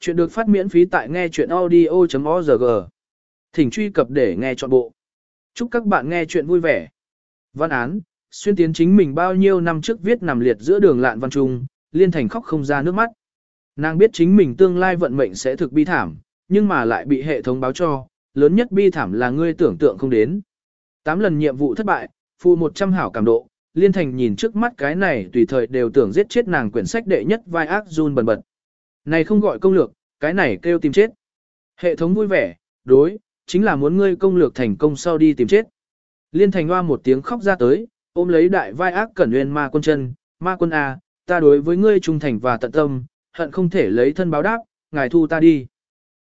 Chuyện được phát miễn phí tại nghe chuyện audio.org. Thỉnh truy cập để nghe trọn bộ. Chúc các bạn nghe chuyện vui vẻ. Văn án, xuyên tiến chính mình bao nhiêu năm trước viết nằm liệt giữa đường lạn văn trung, liên thành khóc không ra nước mắt. Nàng biết chính mình tương lai vận mệnh sẽ thực bi thảm, nhưng mà lại bị hệ thống báo cho, lớn nhất bi thảm là ngươi tưởng tượng không đến. Tám lần nhiệm vụ thất bại, phụ 100 hảo cảm độ, liên thành nhìn trước mắt cái này tùy thời đều tưởng giết chết nàng quyển sách đệ nhất vai ác run bần bật. Này không gọi công lược, cái này kêu tìm chết. Hệ thống vui vẻ, đối, chính là muốn ngươi công lược thành công sau đi tìm chết. Liên thành hoa một tiếng khóc ra tới, ôm lấy đại vai ác cẩn nguyên ma quân chân, ma quân A, à, ta đối với ngươi trung thành và tận tâm, hận không thể lấy thân báo đáp, ngài thu ta đi.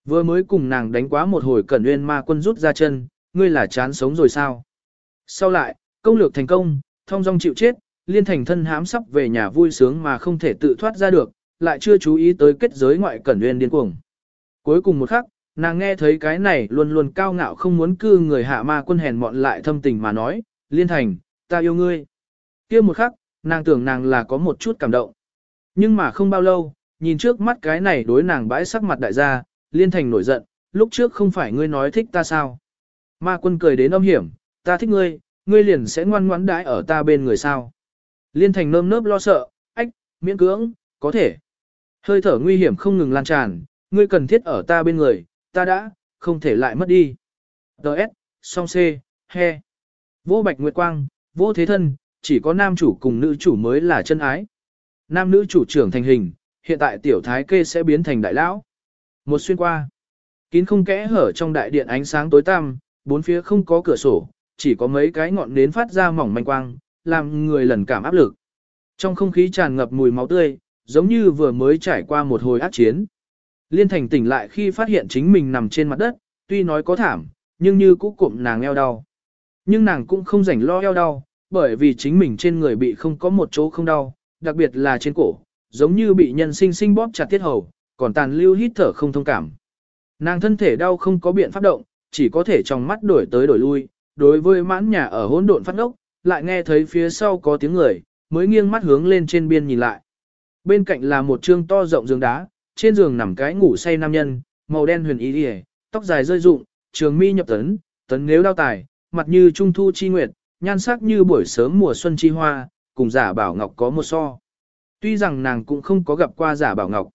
Vừa mới cùng nàng đánh quá một hồi cẩn nguyên ma quân rút ra chân, ngươi là chán sống rồi sao? Sau lại, công lược thành công, thông dong chịu chết, liên thành thân hám sắp về nhà vui sướng mà không thể tự thoát ra được, lại chưa chú ý tới kết giới ngoại cẩn nguyên điên cuồng. Cuối cùng một khắc, nàng nghe thấy cái này luôn luôn cao ngạo không muốn cư người hạ ma quân hèn mọn lại thâm tình mà nói, liên thành, ta yêu ngươi. kia một khắc, nàng tưởng nàng là có một chút cảm động. Nhưng mà không bao lâu, nhìn trước mắt cái này đối nàng bãi sắc mặt đại gia, liên thành nổi giận, lúc trước không phải ngươi nói thích ta sao. Ma quân cười đến âm hiểm, ta thích ngươi, ngươi liền sẽ ngoan ngoãn đãi ở ta bên người sao. Liên thành nơm nớp lo sợ, ách, miễn cưỡng, có thể. Hơi thở nguy hiểm không ngừng lan tràn, ngươi cần thiết ở ta bên người, ta đã, không thể lại mất đi. Đợt, song C, he. Vô bạch nguyệt quang, vô thế thân, chỉ có nam chủ cùng nữ chủ mới là chân ái. Nam nữ chủ trưởng thành hình, hiện tại tiểu thái kê sẽ biến thành đại lão. Một xuyên qua, kín không kẽ hở trong đại điện ánh sáng tối tăm, bốn phía không có cửa sổ, chỉ có mấy cái ngọn nến phát ra mỏng manh quang, làm người lần cảm áp lực. Trong không khí tràn ngập mùi máu tươi, giống như vừa mới trải qua một hồi ác chiến. Liên thành tỉnh lại khi phát hiện chính mình nằm trên mặt đất, tuy nói có thảm, nhưng như cũ cụm nàng eo đau. Nhưng nàng cũng không rảnh lo eo đau, bởi vì chính mình trên người bị không có một chỗ không đau, đặc biệt là trên cổ, giống như bị nhân sinh sinh bóp chặt tiết hầu, còn tàn lưu hít thở không thông cảm. Nàng thân thể đau không có biện pháp động, chỉ có thể trong mắt đổi tới đổi lui, đối với mãn nhà ở hỗn độn phát ngốc, lại nghe thấy phía sau có tiếng người, mới nghiêng mắt hướng lên trên biên nhìn lại. Bên cạnh là một trương to rộng giường đá, trên giường nằm cái ngủ say nam nhân, màu đen huyền y điề, tóc dài rơi rụng, trường mi nhập tấn, tấn nếu đao tài, mặt như trung thu chi nguyệt, nhan sắc như buổi sớm mùa xuân chi hoa, cùng giả bảo ngọc có một so. Tuy rằng nàng cũng không có gặp qua giả bảo ngọc.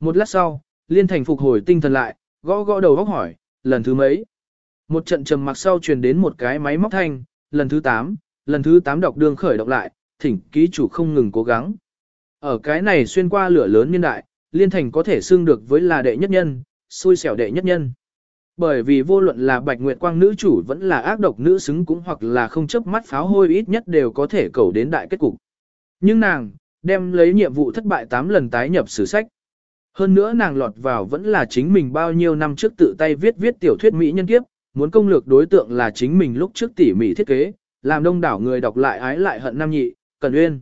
Một lát sau, liên thành phục hồi tinh thần lại, gõ gõ đầu góc hỏi, lần thứ mấy. Một trận trầm mặc sau truyền đến một cái máy móc thanh, lần thứ 8, lần thứ 8 đọc đường khởi động lại, thỉnh ký chủ không ngừng cố gắng. Ở cái này xuyên qua lửa lớn niên đại, liên thành có thể xưng được với là đệ nhất nhân, xui xẻo đệ nhất nhân. Bởi vì vô luận là bạch nguyệt quang nữ chủ vẫn là ác độc nữ xứng cũng hoặc là không chấp mắt pháo hôi ít nhất đều có thể cầu đến đại kết cục. Nhưng nàng, đem lấy nhiệm vụ thất bại 8 lần tái nhập sử sách. Hơn nữa nàng lọt vào vẫn là chính mình bao nhiêu năm trước tự tay viết viết tiểu thuyết Mỹ nhân kiếp, muốn công lược đối tượng là chính mình lúc trước tỉ mỉ thiết kế, làm đông đảo người đọc lại ái lại hận nam nhị, Cần Uyên.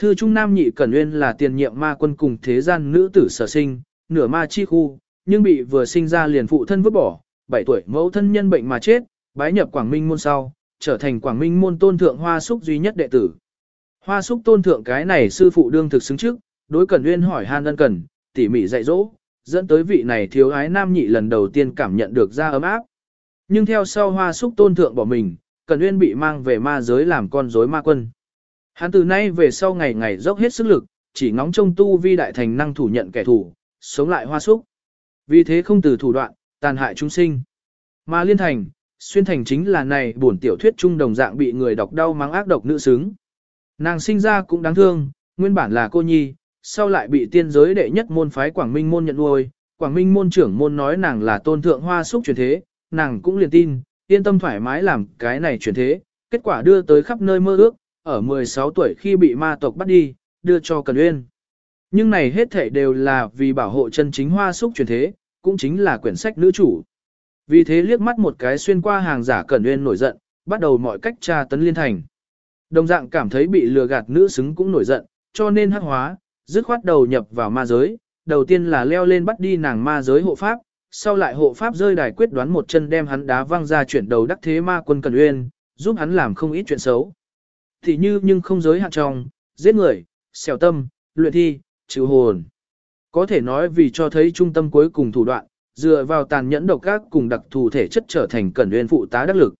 Thư Trung Nam Nhị Cẩn Uyên là tiền nhiệm ma quân cùng thế gian nữ tử sở sinh, nửa ma chi khu, nhưng bị vừa sinh ra liền phụ thân vứt bỏ, 7 tuổi mẫu thân nhân bệnh mà chết, bái nhập Quảng Minh môn sau, trở thành Quảng Minh môn tôn thượng hoa súc duy nhất đệ tử. Hoa súc tôn thượng cái này sư phụ đương thực xứng trước, đối Cẩn Uyên hỏi han ân cần, tỉ mỉ dạy dỗ, dẫn tới vị này thiếu ái nam nhị lần đầu tiên cảm nhận được ra ấm áp. Nhưng theo sau hoa súc tôn thượng bỏ mình, Cẩn Uyên bị mang về ma giới làm con rối ma quân. Hắn từ nay về sau ngày ngày dốc hết sức lực, chỉ ngóng trông tu vi đại thành năng thủ nhận kẻ thù, sống lại hoa súc. Vì thế không từ thủ đoạn, tàn hại chúng sinh. Mà liên thành, xuyên thành chính là này bổn tiểu thuyết trung đồng dạng bị người đọc đau mắng ác độc nữ xứng. Nàng sinh ra cũng đáng thương, nguyên bản là cô nhi, sau lại bị tiên giới đệ nhất môn phái Quảng Minh môn nhận nuôi, Quảng Minh môn trưởng môn nói nàng là tôn thượng hoa súc truyền thế, nàng cũng liền tin, yên tâm thoải mái làm cái này truyền thế, kết quả đưa tới khắp nơi mơ ước, ở 16 tuổi khi bị ma tộc bắt đi, đưa cho Cần Uyên. Nhưng này hết thảy đều là vì bảo hộ chân chính hoa súc truyền thế, cũng chính là quyển sách nữ chủ. Vì thế liếc mắt một cái xuyên qua hàng giả Cần Uyên nổi giận, bắt đầu mọi cách tra tấn liên thành. Đồng dạng cảm thấy bị lừa gạt nữ xứng cũng nổi giận, cho nên hắc hóa, dứt khoát đầu nhập vào ma giới, đầu tiên là leo lên bắt đi nàng ma giới hộ pháp, sau lại hộ pháp rơi đài quyết đoán một chân đem hắn đá văng ra chuyển đầu đắc thế ma quân Cần Uyên, giúp hắn làm không ít chuyện xấu. Thì như nhưng không giới hạn trong, giết người, xẻo tâm, luyện thi, trừ hồn. Có thể nói vì cho thấy trung tâm cuối cùng thủ đoạn, dựa vào tàn nhẫn độc ác cùng đặc thù thể chất trở thành cẩn nguyên phụ tá đắc lực.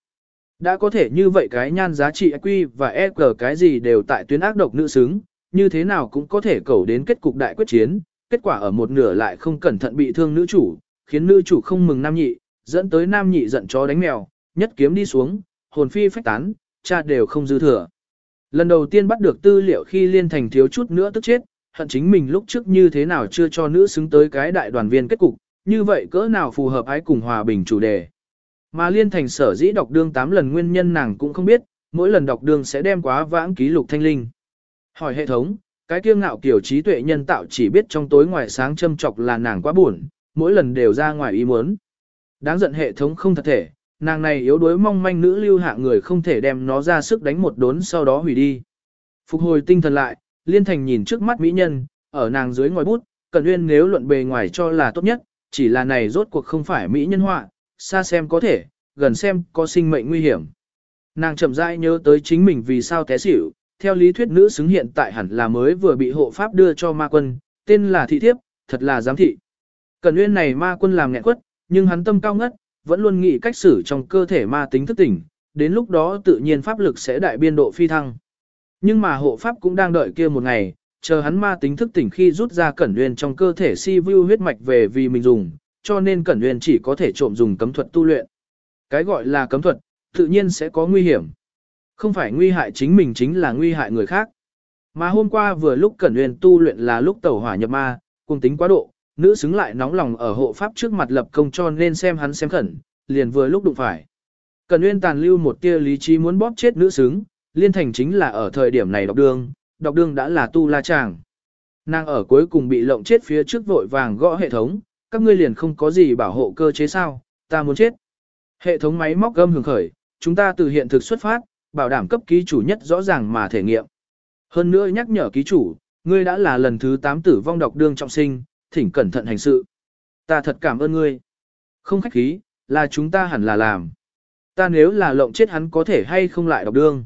Đã có thể như vậy cái nhan giá trị EQ và EQ cái gì đều tại tuyến ác độc nữ xứng, như thế nào cũng có thể cầu đến kết cục đại quyết chiến, kết quả ở một nửa lại không cẩn thận bị thương nữ chủ, khiến nữ chủ không mừng nam nhị, dẫn tới nam nhị giận chó đánh mèo, nhất kiếm đi xuống, hồn phi phách tán, cha đều không dư thừa. Lần đầu tiên bắt được tư liệu khi liên thành thiếu chút nữa tức chết, hận chính mình lúc trước như thế nào chưa cho nữ xứng tới cái đại đoàn viên kết cục, như vậy cỡ nào phù hợp ái cùng hòa bình chủ đề. Mà liên thành sở dĩ đọc đương 8 lần nguyên nhân nàng cũng không biết, mỗi lần đọc đương sẽ đem quá vãng ký lục thanh linh. Hỏi hệ thống, cái kiêu ngạo kiểu trí tuệ nhân tạo chỉ biết trong tối ngoài sáng châm chọc là nàng quá buồn, mỗi lần đều ra ngoài ý muốn. Đáng giận hệ thống không thật thể, nàng này yếu đuối mong manh nữ lưu hạ người không thể đem nó ra sức đánh một đốn sau đó hủy đi. Phục hồi tinh thần lại, liên thành nhìn trước mắt mỹ nhân, ở nàng dưới ngòi bút, cần uyên nếu luận bề ngoài cho là tốt nhất, chỉ là này rốt cuộc không phải mỹ nhân họa, xa xem có thể, gần xem có sinh mệnh nguy hiểm. Nàng chậm rãi nhớ tới chính mình vì sao té xỉu, theo lý thuyết nữ xứng hiện tại hẳn là mới vừa bị hộ pháp đưa cho ma quân, tên là thị thiếp, thật là giám thị. Cần nguyên này ma quân làm nghẹn quất, nhưng hắn tâm cao ngất, vẫn luôn nghĩ cách xử trong cơ thể ma tính thức tỉnh, đến lúc đó tự nhiên pháp lực sẽ đại biên độ phi thăng. Nhưng mà hộ pháp cũng đang đợi kia một ngày, chờ hắn ma tính thức tỉnh khi rút ra cẩn nguyên trong cơ thể si vu huyết mạch về vì mình dùng, cho nên cẩn nguyên chỉ có thể trộm dùng cấm thuật tu luyện. Cái gọi là cấm thuật, tự nhiên sẽ có nguy hiểm. Không phải nguy hại chính mình chính là nguy hại người khác. Mà hôm qua vừa lúc cẩn nguyên tu luyện là lúc tẩu hỏa nhập ma, cung tính quá độ, nữ xứng lại nóng lòng ở hộ pháp trước mặt lập công cho nên xem hắn xem khẩn, liền vừa lúc đụng phải. cần nguyên tàn lưu một tia lý trí muốn bóp chết nữ xứng, liên thành chính là ở thời điểm này đọc đương, đọc đương đã là tu la chàng. Nàng ở cuối cùng bị lộng chết phía trước vội vàng gõ hệ thống, các ngươi liền không có gì bảo hộ cơ chế sao, ta muốn chết. Hệ thống máy móc gâm hưởng khởi, chúng ta từ hiện thực xuất phát, bảo đảm cấp ký chủ nhất rõ ràng mà thể nghiệm. Hơn nữa nhắc nhở ký chủ, ngươi đã là lần thứ 8 tử vong độc đương trọng sinh, thỉnh cẩn thận hành sự. Ta thật cảm ơn ngươi. Không khách khí, là chúng ta hẳn là làm. Ta nếu là lộng chết hắn có thể hay không lại độc đương.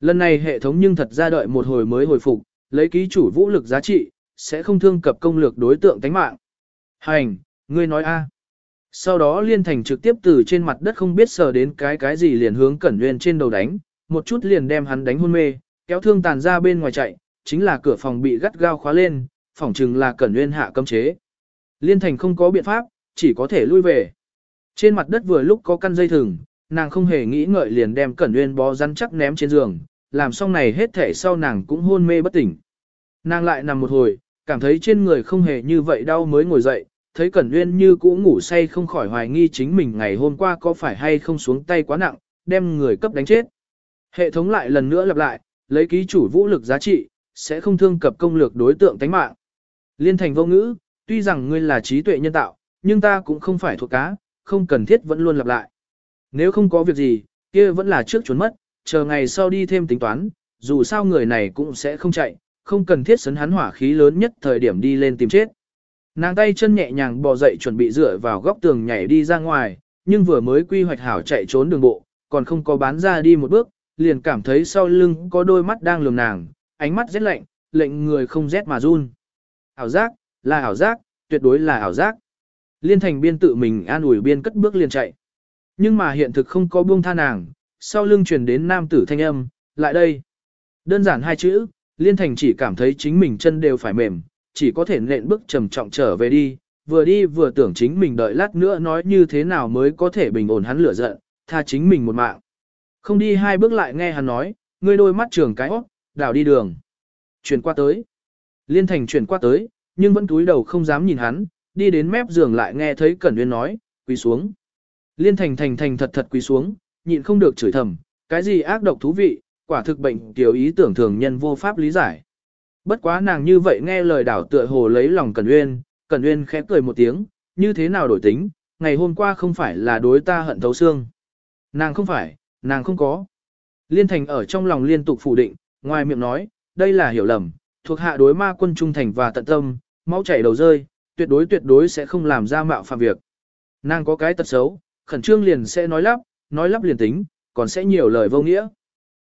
Lần này hệ thống nhưng thật ra đợi một hồi mới hồi phục, lấy ký chủ vũ lực giá trị, sẽ không thương cập công lược đối tượng tánh mạng. Hành, ngươi nói a. Sau đó liên thành trực tiếp từ trên mặt đất không biết sờ đến cái cái gì liền hướng cẩn nguyên trên đầu đánh, một chút liền đem hắn đánh hôn mê, kéo thương tàn ra bên ngoài chạy, chính là cửa phòng bị gắt gao khóa lên, phỏng chừng là cẩn nguyên hạ cấm chế. Liên thành không có biện pháp, chỉ có thể lui về. Trên mặt đất vừa lúc có căn dây thừng, nàng không hề nghĩ ngợi liền đem cẩn nguyên bó rắn chắc ném trên giường, làm xong này hết thể sau nàng cũng hôn mê bất tỉnh. Nàng lại nằm một hồi, cảm thấy trên người không hề như vậy đau mới ngồi dậy, thấy Cẩn Nguyên như cũ ngủ say không khỏi hoài nghi chính mình ngày hôm qua có phải hay không xuống tay quá nặng, đem người cấp đánh chết. Hệ thống lại lần nữa lặp lại, lấy ký chủ vũ lực giá trị, sẽ không thương cập công lược đối tượng tánh mạng. Liên thành vô ngữ, tuy rằng ngươi là trí tuệ nhân tạo, nhưng ta cũng không phải thuộc cá, không cần thiết vẫn luôn lặp lại. Nếu không có việc gì, kia vẫn là trước trốn mất, chờ ngày sau đi thêm tính toán, dù sao người này cũng sẽ không chạy, không cần thiết sấn hắn hỏa khí lớn nhất thời điểm đi lên tìm chết. Nàng tay chân nhẹ nhàng bò dậy chuẩn bị dựa vào góc tường nhảy đi ra ngoài, nhưng vừa mới quy hoạch hảo chạy trốn đường bộ, còn không có bán ra đi một bước, liền cảm thấy sau lưng có đôi mắt đang lườm nàng, ánh mắt rét lạnh, lệnh người không rét mà run. Ảo giác, là ảo giác, tuyệt đối là ảo giác. Liên thành biên tự mình an ủi biên cất bước liền chạy. Nhưng mà hiện thực không có buông tha nàng, sau lưng truyền đến nam tử thanh âm, lại đây. Đơn giản hai chữ, liên thành chỉ cảm thấy chính mình chân đều phải mềm, chỉ có thể nện bước trầm trọng trở về đi, vừa đi vừa tưởng chính mình đợi lát nữa nói như thế nào mới có thể bình ổn hắn lửa giận, tha chính mình một mạng. Không đi hai bước lại nghe hắn nói, ngươi đôi mắt trường cái óc, đảo đi đường. Chuyển qua tới. Liên thành chuyển qua tới, nhưng vẫn túi đầu không dám nhìn hắn, đi đến mép giường lại nghe thấy Cẩn Uyên nói, quỳ xuống. Liên thành thành thành thật thật quỳ xuống, nhịn không được chửi thầm, cái gì ác độc thú vị, quả thực bệnh tiểu ý tưởng thường nhân vô pháp lý giải. Bất quá nàng như vậy nghe lời đảo tựa hồ lấy lòng Cẩn Uyên, Cẩn Uyên khẽ cười một tiếng, như thế nào đổi tính, ngày hôm qua không phải là đối ta hận thấu xương. Nàng không phải, nàng không có. Liên thành ở trong lòng liên tục phủ định, ngoài miệng nói, đây là hiểu lầm, thuộc hạ đối ma quân trung thành và tận tâm, máu chảy đầu rơi, tuyệt đối tuyệt đối sẽ không làm ra mạo phạm việc. Nàng có cái tật xấu, khẩn trương liền sẽ nói lắp, nói lắp liền tính, còn sẽ nhiều lời vô nghĩa.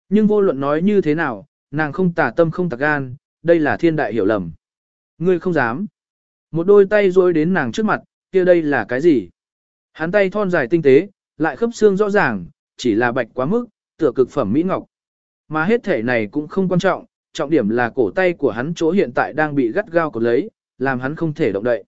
Nhưng vô luận nói như thế nào, nàng không tà tâm không tạc gan, đây là thiên đại hiểu lầm. Ngươi không dám. Một đôi tay rối đến nàng trước mặt, kia đây là cái gì? Hắn tay thon dài tinh tế, lại khớp xương rõ ràng, chỉ là bạch quá mức, tựa cực phẩm mỹ ngọc. Mà hết thể này cũng không quan trọng, trọng điểm là cổ tay của hắn chỗ hiện tại đang bị gắt gao cột lấy, làm hắn không thể động đậy.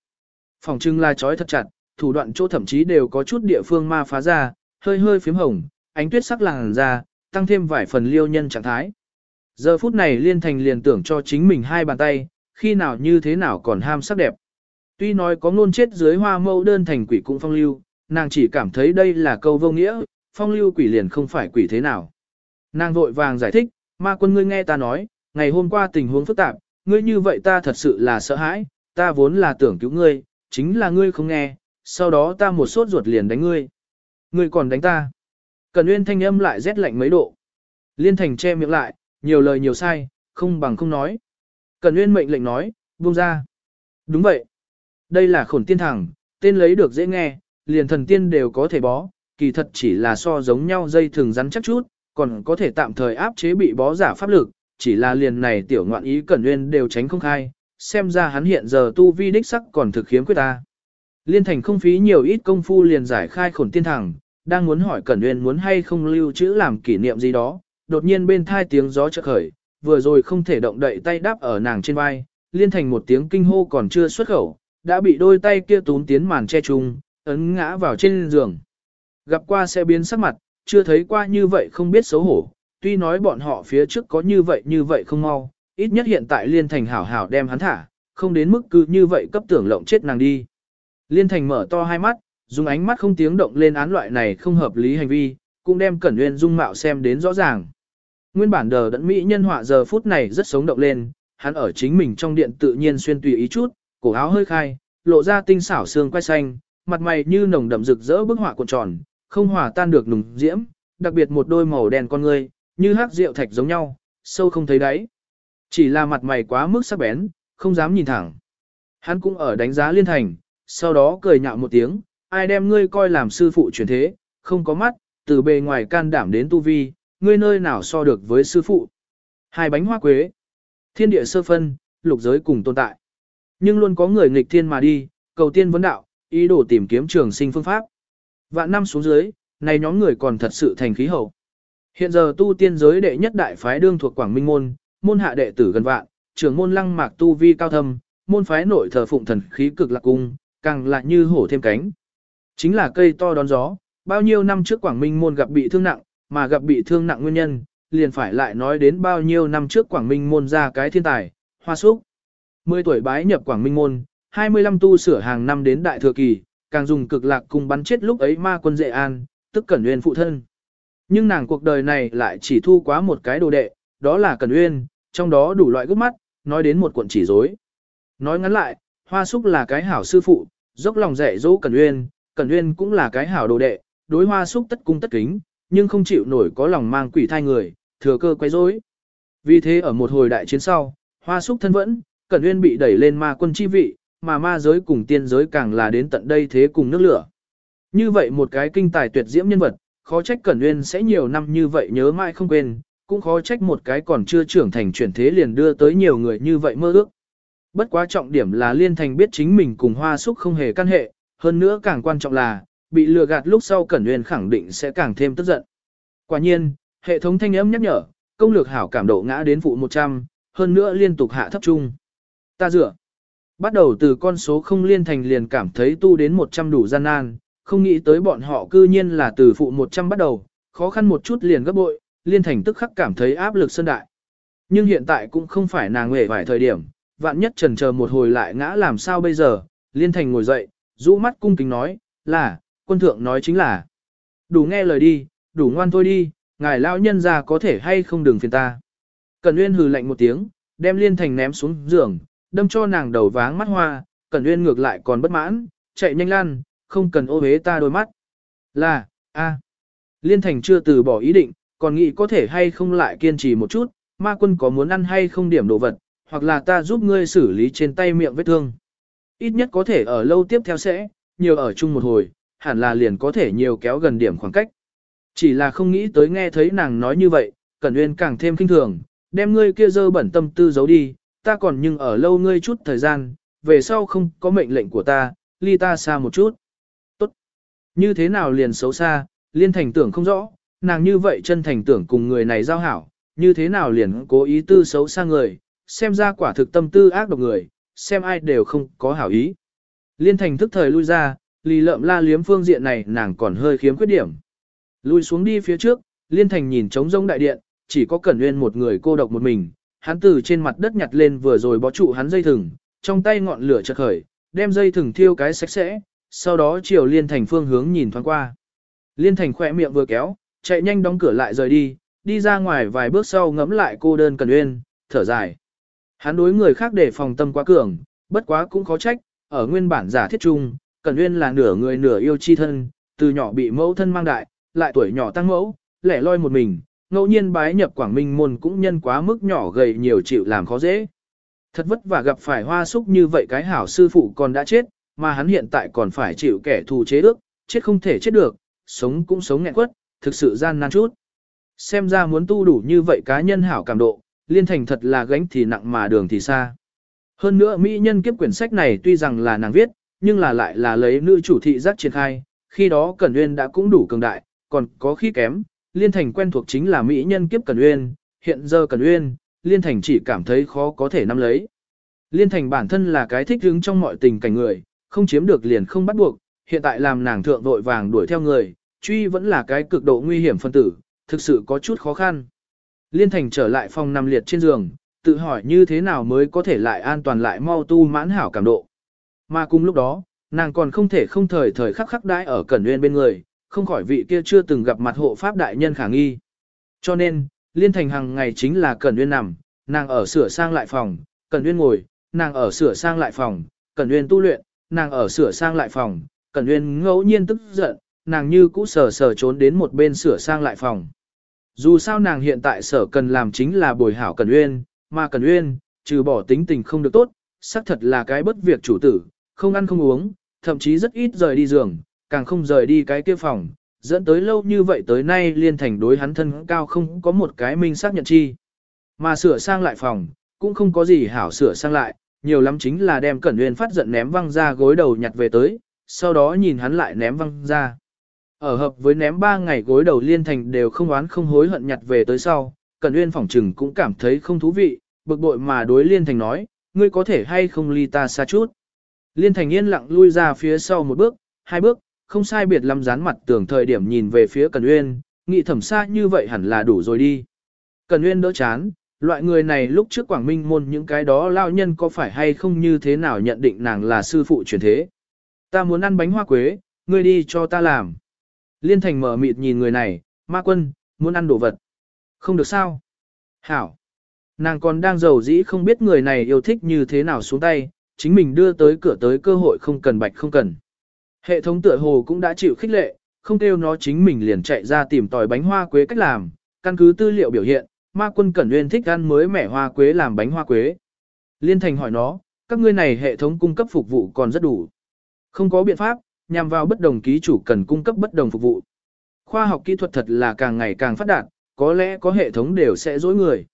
Phòng trưng là chói thật chặt, thủ đoạn chỗ thậm chí đều có chút địa phương ma phá ra, hơi hơi phím hồng, ánh tuyết sắc làng ra, tăng thêm vài phần liêu nhân trạng thái. Giờ phút này liên thành liền tưởng cho chính mình hai bàn tay, khi nào như thế nào còn ham sắc đẹp. Tuy nói có ngôn chết dưới hoa mâu đơn thành quỷ cũng phong lưu, nàng chỉ cảm thấy đây là câu vô nghĩa, phong lưu quỷ liền không phải quỷ thế nào. Nàng vội vàng giải thích, ma quân ngươi nghe ta nói, ngày hôm qua tình huống phức tạp, ngươi như vậy ta thật sự là sợ hãi, ta vốn là tưởng cứu ngươi, chính là ngươi không nghe, sau đó ta một sốt ruột liền đánh ngươi. Ngươi còn đánh ta. Cần Nguyên thanh âm lại rét lạnh mấy độ. Liên Thành che miệng lại, nhiều lời nhiều sai, không bằng không nói. Cần Nguyên mệnh lệnh nói, buông ra. Đúng vậy. Đây là khổn tiên thẳng, tên lấy được dễ nghe, liền thần tiên đều có thể bó, kỳ thật chỉ là so giống nhau dây thường rắn chắc chút, còn có thể tạm thời áp chế bị bó giả pháp lực, chỉ là liền này tiểu ngoạn ý Cẩn Nguyên đều tránh không khai, xem ra hắn hiện giờ tu vi đích sắc còn thực khiếm quyết ta. Liên thành không phí nhiều ít công phu liền giải khai khổn tiên thẳng, đang muốn hỏi Cẩn Nguyên muốn hay không lưu trữ làm kỷ niệm gì đó, đột nhiên bên thai tiếng gió chợt khởi, vừa rồi không thể động đậy tay đáp ở nàng trên vai, liên thành một tiếng kinh hô còn chưa xuất khẩu, đã bị đôi tay kia tún tiến màn che chung, ấn ngã vào trên giường. Gặp qua sẽ biến sắc mặt, chưa thấy qua như vậy không biết xấu hổ, tuy nói bọn họ phía trước có như vậy như vậy không mau, ít nhất hiện tại Liên Thành hảo hảo đem hắn thả, không đến mức cứ như vậy cấp tưởng lộng chết nàng đi. Liên Thành mở to hai mắt, dùng ánh mắt không tiếng động lên án loại này không hợp lý hành vi, cũng đem Cẩn Nguyên dung mạo xem đến rõ ràng. Nguyên bản đờ đẫn mỹ nhân họa giờ phút này rất sống động lên, hắn ở chính mình trong điện tự nhiên xuyên tùy ý chút, cổ áo hơi khai, lộ ra tinh xảo xương quai xanh, mặt mày như nồng đậm rực rỡ bức họa cuộn tròn, không hòa tan được nùng diễm, đặc biệt một đôi màu đen con ngươi, như hắc rượu thạch giống nhau, sâu không thấy đáy. Chỉ là mặt mày quá mức sắc bén, không dám nhìn thẳng. Hắn cũng ở đánh giá liên thành, sau đó cười nhạo một tiếng, ai đem ngươi coi làm sư phụ truyền thế, không có mắt, từ bề ngoài can đảm đến tu vi, ngươi nơi nào so được với sư phụ. Hai bánh hoa quế, thiên địa sơ phân, lục giới cùng tồn tại. Nhưng luôn có người nghịch thiên mà đi, cầu tiên vấn đạo, ý đồ tìm kiếm trường sinh phương pháp. Vạn năm xuống dưới, này nhóm người còn thật sự thành khí hậu. Hiện giờ tu tiên giới đệ nhất đại phái đương thuộc Quảng Minh môn, môn hạ đệ tử gần vạn, trưởng môn lăng mạc tu vi cao thâm, môn phái nội thờ phụng thần khí cực lạc cung, càng lại như hổ thêm cánh. Chính là cây to đón gió, bao nhiêu năm trước Quảng Minh môn gặp bị thương nặng, mà gặp bị thương nặng nguyên nhân, liền phải lại nói đến bao nhiêu năm trước Quảng Minh môn ra cái thiên tài, hoa súc. 10 tuổi bái nhập Quảng Minh môn, 25 tu sửa hàng năm đến đại thừa kỳ, càng dùng cực lạc cung bắn chết lúc ấy ma quân dệ an, tức Cẩn Uyên phụ thân. Nhưng nàng cuộc đời này lại chỉ thu quá một cái đồ đệ, đó là Cẩn Uyên, trong đó đủ loại gốc mắt, nói đến một cuộn chỉ dối. Nói ngắn lại, Hoa Súc là cái hảo sư phụ, dốc lòng dạy dỗ Cẩn Uyên, Cẩn Uyên cũng là cái hảo đồ đệ, đối Hoa Súc tất cung tất kính, nhưng không chịu nổi có lòng mang quỷ thai người, thừa cơ quấy rối. Vì thế ở một hồi đại chiến sau, Hoa Súc thân vẫn, Cẩn Uyên bị đẩy lên ma quân chi vị, mà ma giới cùng tiên giới càng là đến tận đây thế cùng nước lửa. Như vậy một cái kinh tài tuyệt diễm nhân vật, khó trách Cẩn Nguyên sẽ nhiều năm như vậy nhớ mãi không quên, cũng khó trách một cái còn chưa trưởng thành chuyển thế liền đưa tới nhiều người như vậy mơ ước. Bất quá trọng điểm là Liên Thành biết chính mình cùng Hoa Súc không hề căn hệ, hơn nữa càng quan trọng là, bị lừa gạt lúc sau Cẩn Nguyên khẳng định sẽ càng thêm tức giận. Quả nhiên, hệ thống thanh âm nhắc nhở, công lược hảo cảm độ ngã đến phụ 100, hơn nữa liên tục hạ thấp trung. Ta dựa. Bắt đầu từ con số không liên thành liền cảm thấy tu đến 100 đủ gian nan, không nghĩ tới bọn họ cư nhiên là từ phụ 100 bắt đầu, khó khăn một chút liền gấp bội, liên thành tức khắc cảm thấy áp lực sơn đại. Nhưng hiện tại cũng không phải nàng nghề vài thời điểm, vạn nhất trần chờ một hồi lại ngã làm sao bây giờ, liên thành ngồi dậy, rũ mắt cung kính nói, là, quân thượng nói chính là, đủ nghe lời đi, đủ ngoan thôi đi, ngài lão nhân ra có thể hay không đừng phiền ta. Cần Nguyên hừ lạnh một tiếng, đem liên thành ném xuống giường, đâm cho nàng đầu váng mắt hoa, Cẩn Uyên ngược lại còn bất mãn, chạy nhanh lan, không cần ô uế ta đôi mắt. Là, a. Liên Thành chưa từ bỏ ý định, còn nghĩ có thể hay không lại kiên trì một chút, ma quân có muốn ăn hay không điểm đồ vật, hoặc là ta giúp ngươi xử lý trên tay miệng vết thương. Ít nhất có thể ở lâu tiếp theo sẽ, nhiều ở chung một hồi, hẳn là liền có thể nhiều kéo gần điểm khoảng cách. Chỉ là không nghĩ tới nghe thấy nàng nói như vậy, Cẩn Uyên càng thêm kinh thường, đem ngươi kia dơ bẩn tâm tư giấu đi, ta còn nhưng ở lâu ngươi chút thời gian, về sau không có mệnh lệnh của ta, ly ta xa một chút. Như thế nào liền xấu xa, liên thành tưởng không rõ, nàng như vậy chân thành tưởng cùng người này giao hảo, như thế nào liền cố ý tư xấu xa người, xem ra quả thực tâm tư ác độc người, xem ai đều không có hảo ý. Liên thành thức thời lui ra, lì lợm la liếm phương diện này nàng còn hơi khiếm khuyết điểm. Lui xuống đi phía trước, liên thành nhìn trống rông đại điện, chỉ có cẩn nguyên một người cô độc một mình, hắn từ trên mặt đất nhặt lên vừa rồi bó trụ hắn dây thừng, trong tay ngọn lửa chợt khởi, đem dây thừng thiêu cái sạch sẽ, sau đó chiều liên thành phương hướng nhìn thoáng qua. Liên thành khỏe miệng vừa kéo, chạy nhanh đóng cửa lại rời đi, đi ra ngoài vài bước sau ngẫm lại cô đơn Cần Uyên, thở dài. Hắn đối người khác để phòng tâm quá cường, bất quá cũng khó trách, ở nguyên bản giả thiết chung Cần Uyên là nửa người nửa yêu chi thân, từ nhỏ bị mẫu thân mang đại, lại tuổi nhỏ tăng mẫu, lẻ loi một mình, ngẫu nhiên bái nhập Quảng Minh môn cũng nhân quá mức nhỏ gầy nhiều chịu làm khó dễ. Thật vất vả gặp phải hoa súc như vậy cái hảo sư phụ còn đã chết, mà hắn hiện tại còn phải chịu kẻ thù chế ước, chết không thể chết được, sống cũng sống nghẹn quất, thực sự gian nan chút. Xem ra muốn tu đủ như vậy cá nhân hảo cảm độ, liên thành thật là gánh thì nặng mà đường thì xa. Hơn nữa mỹ nhân kiếp quyển sách này tuy rằng là nàng viết, nhưng là lại là lấy nữ chủ thị giác triển khai, khi đó Cẩn Uyên đã cũng đủ cường đại, còn có khi kém, liên thành quen thuộc chính là mỹ nhân kiếp Cẩn Uyên, hiện giờ Cẩn Uyên, liên thành chỉ cảm thấy khó có thể nắm lấy. Liên thành bản thân là cái thích hứng trong mọi tình cảnh người, không chiếm được liền không bắt buộc, hiện tại làm nàng thượng vội vàng đuổi theo người, truy vẫn là cái cực độ nguy hiểm phân tử, thực sự có chút khó khăn. Liên thành trở lại phòng nằm liệt trên giường, tự hỏi như thế nào mới có thể lại an toàn lại mau tu mãn hảo cảm độ. Mà cùng lúc đó, nàng còn không thể không thời thời khắc khắc đãi ở Cẩn Nguyên bên người, không khỏi vị kia chưa từng gặp mặt hộ pháp đại nhân khả nghi. Cho nên, liên thành hàng ngày chính là Cẩn Nguyên nằm, nàng ở sửa sang lại phòng, Cẩn Nguyên ngồi, nàng ở sửa sang lại phòng, Cẩn Nguyên tu luyện, nàng ở sửa sang lại phòng, Cẩn uyên ngẫu nhiên tức giận, nàng như cũ sờ sờ trốn đến một bên sửa sang lại phòng. Dù sao nàng hiện tại sở cần làm chính là bồi hảo Cẩn Uyên, mà Cẩn Uyên, trừ bỏ tính tình không được tốt, xác thật là cái bất việc chủ tử, không ăn không uống, thậm chí rất ít rời đi giường, càng không rời đi cái kia phòng, dẫn tới lâu như vậy tới nay liên thành đối hắn thân cao không có một cái minh xác nhận chi. Mà sửa sang lại phòng, cũng không có gì hảo sửa sang lại, nhiều lắm chính là đem Cẩn Uyên phát giận ném văng ra gối đầu nhặt về tới, sau đó nhìn hắn lại ném văng ra. Ở hợp với ném ba ngày gối đầu liên thành đều không oán không hối hận nhặt về tới sau, Cẩn Uyên phỏng trừng cũng cảm thấy không thú vị, bực bội mà đối liên thành nói, ngươi có thể hay không ly ta xa chút. Liên thành yên lặng lui ra phía sau một bước, hai bước, không sai biệt lắm dán mặt tưởng thời điểm nhìn về phía Cẩn Uyên, nghĩ thẩm xa như vậy hẳn là đủ rồi đi. Cẩn Uyên đỡ chán, loại người này lúc trước Quảng Minh môn những cái đó lao nhân có phải hay không như thế nào nhận định nàng là sư phụ truyền thế. Ta muốn ăn bánh hoa quế, ngươi đi cho ta làm. Liên thành mở mịt nhìn người này, ma quân, muốn ăn đồ vật. Không được sao. Hảo. Nàng còn đang giàu dĩ không biết người này yêu thích như thế nào xuống tay, chính mình đưa tới cửa tới cơ hội không cần bạch không cần. Hệ thống tựa hồ cũng đã chịu khích lệ, không kêu nó chính mình liền chạy ra tìm tòi bánh hoa quế cách làm, căn cứ tư liệu biểu hiện, ma quân cẩn nguyên thích ăn mới mẻ hoa quế làm bánh hoa quế. Liên thành hỏi nó, các ngươi này hệ thống cung cấp phục vụ còn rất đủ. Không có biện pháp, nhằm vào bất đồng ký chủ cần cung cấp bất đồng phục vụ. Khoa học kỹ thuật thật là càng ngày càng phát đạt, có lẽ có hệ thống đều sẽ dối người.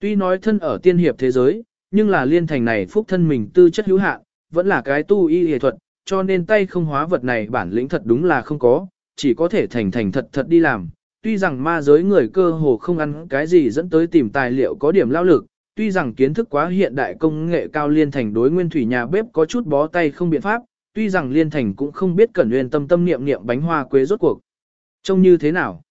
Tuy nói thân ở tiên hiệp thế giới, nhưng là liên thành này phúc thân mình tư chất hữu hạn, vẫn là cái tu y y thuật, cho nên tay không hóa vật này bản lĩnh thật đúng là không có, chỉ có thể thành thành thật thật đi làm. Tuy rằng ma giới người cơ hồ không ăn cái gì dẫn tới tìm tài liệu có điểm lao lực, tuy rằng kiến thức quá hiện đại công nghệ cao liên thành đối nguyên thủy nhà bếp có chút bó tay không biện pháp, tuy rằng Liên Thành cũng không biết Cẩn Nguyên tâm tâm niệm niệm bánh hoa quế rốt cuộc. Trông như thế nào?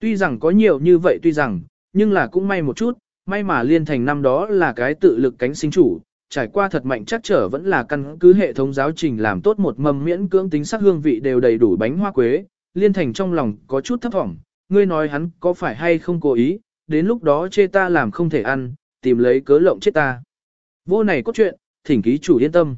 Tuy rằng có nhiều như vậy tuy rằng, nhưng là cũng may một chút, may mà Liên Thành năm đó là cái tự lực cánh sinh chủ, trải qua thật mạnh chắc trở vẫn là căn cứ hệ thống giáo trình làm tốt một mầm miễn cưỡng tính sắc hương vị đều đầy đủ bánh hoa quế. Liên Thành trong lòng có chút thấp vọng, ngươi nói hắn có phải hay không cố ý, đến lúc đó chê ta làm không thể ăn, tìm lấy cớ lộng chết ta. Vô này có chuyện, thỉnh ký chủ yên tâm.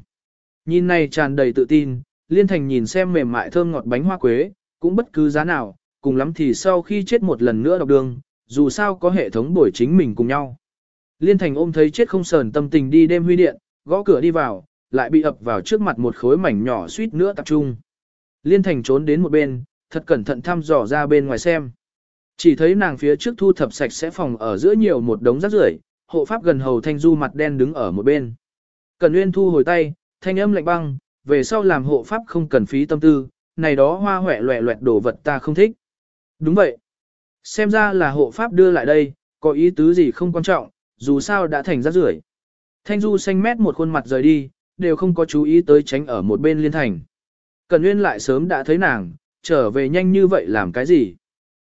Nhìn này tràn đầy tự tin, Liên Thành nhìn xem mềm mại thơm ngọt bánh hoa quế, cũng bất cứ giá nào, cùng lắm thì sau khi chết một lần nữa đọc đường, dù sao có hệ thống bổi chính mình cùng nhau. Liên Thành ôm thấy chết không sờn tâm tình đi đêm huy điện, gõ cửa đi vào, lại bị ập vào trước mặt một khối mảnh nhỏ suýt nữa tập trung. Liên Thành trốn đến một bên, thật cẩn thận thăm dò ra bên ngoài xem. Chỉ thấy nàng phía trước thu thập sạch sẽ phòng ở giữa nhiều một đống rác rưởi, hộ pháp gần hầu thanh du mặt đen đứng ở một bên. Cần Nguyên thu hồi tay, thanh âm lạnh băng, về sau làm hộ pháp không cần phí tâm tư, này đó hoa hoẹ loẹ loẹt đồ vật ta không thích. Đúng vậy. Xem ra là hộ pháp đưa lại đây, có ý tứ gì không quan trọng, dù sao đã thành rác rưởi. Thanh Du xanh mét một khuôn mặt rời đi, đều không có chú ý tới tránh ở một bên liên thành. Cần Nguyên lại sớm đã thấy nàng, trở về nhanh như vậy làm cái gì?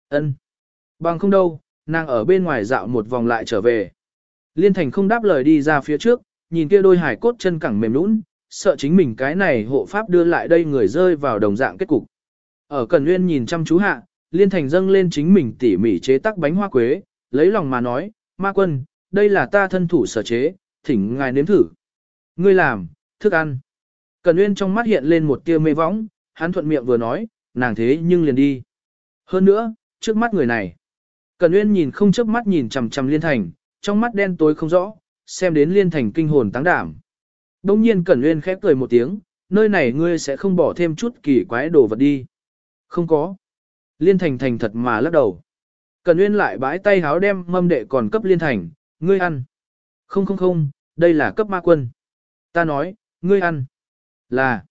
Ân, Bằng không đâu, nàng ở bên ngoài dạo một vòng lại trở về. Liên thành không đáp lời đi ra phía trước, nhìn kia đôi hải cốt chân cẳng mềm nũng, sợ chính mình cái này hộ pháp đưa lại đây người rơi vào đồng dạng kết cục. Ở Cần Nguyên nhìn chăm chú hạ, Liên Thành dâng lên chính mình tỉ mỉ chế tác bánh hoa quế, lấy lòng mà nói, ma quân, đây là ta thân thủ sở chế, thỉnh ngài nếm thử. Ngươi làm, thức ăn. Cần Nguyên trong mắt hiện lên một tia mê võng, hắn thuận miệng vừa nói, nàng thế nhưng liền đi. Hơn nữa, trước mắt người này. Cần Uyên nhìn không chớp mắt nhìn chằm chằm Liên Thành, trong mắt đen tối không rõ, xem đến Liên Thành kinh hồn táng đảm. Đông nhiên Cẩn Uyên khép cười một tiếng, nơi này ngươi sẽ không bỏ thêm chút kỳ quái đồ vật đi. Không có. Liên Thành thành thật mà lắc đầu. Cẩn Uyên lại bãi tay háo đem mâm đệ còn cấp Liên Thành, ngươi ăn. Không không không, đây là cấp ma quân. Ta nói, ngươi ăn. Là.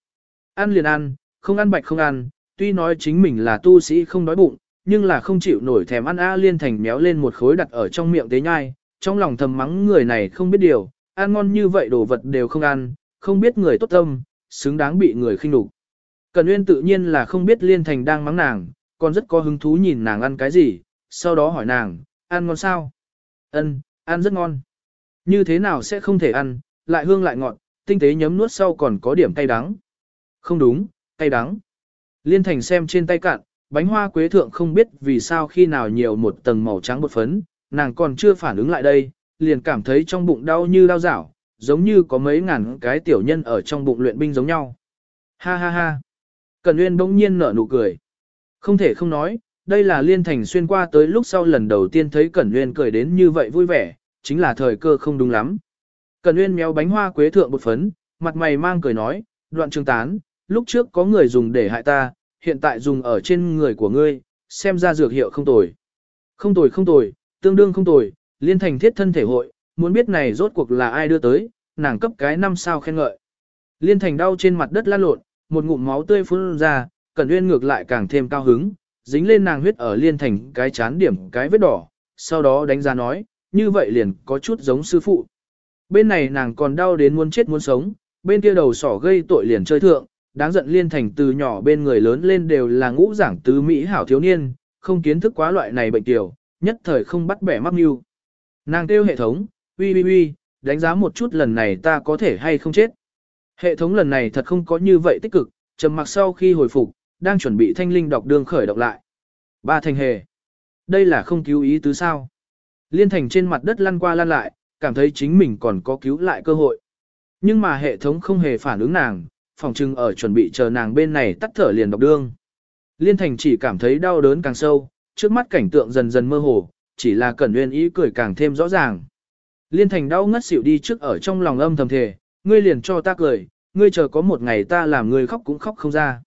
Ăn liền ăn, không ăn bạch không ăn, tuy nói chính mình là tu sĩ không đói bụng, nhưng là không chịu nổi thèm ăn A Liên Thành méo lên một khối đặt ở trong miệng tế nhai, trong lòng thầm mắng người này không biết điều, ăn ngon như vậy đồ vật đều không ăn, không biết người tốt tâm, xứng đáng bị người khinh đục. Cần Nguyên tự nhiên là không biết Liên Thành đang mắng nàng, còn rất có hứng thú nhìn nàng ăn cái gì, sau đó hỏi nàng, ăn ngon sao? Ân, ăn rất ngon. Như thế nào sẽ không thể ăn, lại hương lại ngọt, tinh tế nhấm nuốt sau còn có điểm cay đắng. Không đúng, cay đắng. Liên Thành xem trên tay cạn, bánh hoa quế thượng không biết vì sao khi nào nhiều một tầng màu trắng bột phấn, nàng còn chưa phản ứng lại đây, liền cảm thấy trong bụng đau như đau dảo, giống như có mấy ngàn cái tiểu nhân ở trong bụng luyện binh giống nhau. Ha ha ha. Cần Nguyên bỗng nhiên nở nụ cười. Không thể không nói, đây là Liên Thành xuyên qua tới lúc sau lần đầu tiên thấy Cẩn Nguyên cười đến như vậy vui vẻ, chính là thời cơ không đúng lắm. Cẩn Nguyên méo bánh hoa quế thượng bột phấn, mặt mày mang cười nói, đoạn trường tán, lúc trước có người dùng để hại ta, hiện tại dùng ở trên người của ngươi, xem ra dược hiệu không tồi. Không tồi không tồi, tương đương không tồi, liên thành thiết thân thể hội, muốn biết này rốt cuộc là ai đưa tới, nàng cấp cái năm sao khen ngợi. Liên thành đau trên mặt đất lăn lộn, một ngụm máu tươi phun ra, Cẩn Uyên ngược lại càng thêm cao hứng, dính lên nàng huyết ở liên thành cái chán điểm cái vết đỏ, sau đó đánh giá nói, như vậy liền có chút giống sư phụ. Bên này nàng còn đau đến muốn chết muốn sống, bên kia đầu sỏ gây tội liền chơi thượng, đáng giận liên thành từ nhỏ bên người lớn lên đều là ngũ giảng tứ Mỹ hảo thiếu niên, không kiến thức quá loại này bệnh tiểu, nhất thời không bắt bẻ mắc mưu. Nàng kêu hệ thống, uy uy uy, đánh giá một chút lần này ta có thể hay không chết. Hệ thống lần này thật không có như vậy tích cực, trầm mặc sau khi hồi phục, đang chuẩn bị thanh linh đọc đường khởi động lại. Ba thành hề. Đây là không cứu ý tứ sao. Liên thành trên mặt đất lăn qua lăn lại, cảm thấy chính mình còn có cứu lại cơ hội. Nhưng mà hệ thống không hề phản ứng nàng, phòng trưng ở chuẩn bị chờ nàng bên này tắt thở liền đọc đương. Liên thành chỉ cảm thấy đau đớn càng sâu, trước mắt cảnh tượng dần dần mơ hồ, chỉ là cẩn nguyên ý cười càng thêm rõ ràng. Liên thành đau ngất xỉu đi trước ở trong lòng âm thầm thề, ngươi liền cho ta cười, ngươi chờ có một ngày ta làm ngươi khóc cũng khóc không ra.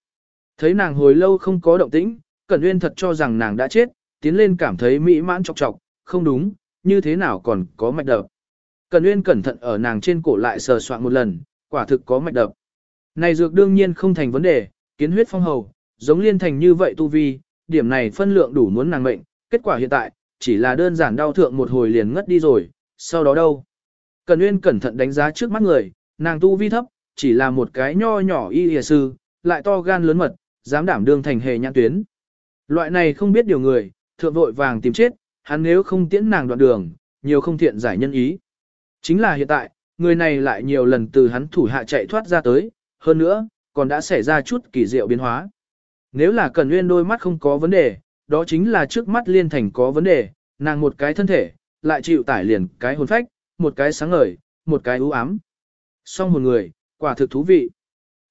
Thấy nàng hồi lâu không có động tĩnh, cẩn nguyên thật cho rằng nàng đã chết, tiến lên cảm thấy mỹ mãn chọc chọc, không đúng, như thế nào còn có mạch đập. Cẩn nguyên cẩn thận ở nàng trên cổ lại sờ soạn một lần, quả thực có mạch đập. Này dược đương nhiên không thành vấn đề, kiến huyết phong hầu, giống liên thành như vậy tu vi, điểm này phân lượng đủ muốn nàng mệnh, kết quả hiện tại, chỉ là đơn giản đau thượng một hồi liền ngất đi rồi, sau đó đâu. Cần Nguyên cẩn thận đánh giá trước mắt người, nàng tu vi thấp, chỉ là một cái nho nhỏ y hìa sư, lại to gan lớn mật, dám đảm đương thành hề nhãn tuyến. Loại này không biết điều người, thượng vội vàng tìm chết, hắn nếu không tiễn nàng đoạn đường, nhiều không thiện giải nhân ý. Chính là hiện tại, người này lại nhiều lần từ hắn thủ hạ chạy thoát ra tới, hơn nữa, còn đã xảy ra chút kỳ diệu biến hóa. Nếu là Cần Nguyên đôi mắt không có vấn đề, đó chính là trước mắt liên thành có vấn đề, nàng một cái thân thể, lại chịu tải liền cái hồn phách, một cái sáng ngời, một cái ưu ám. Song một người, quả thực thú vị.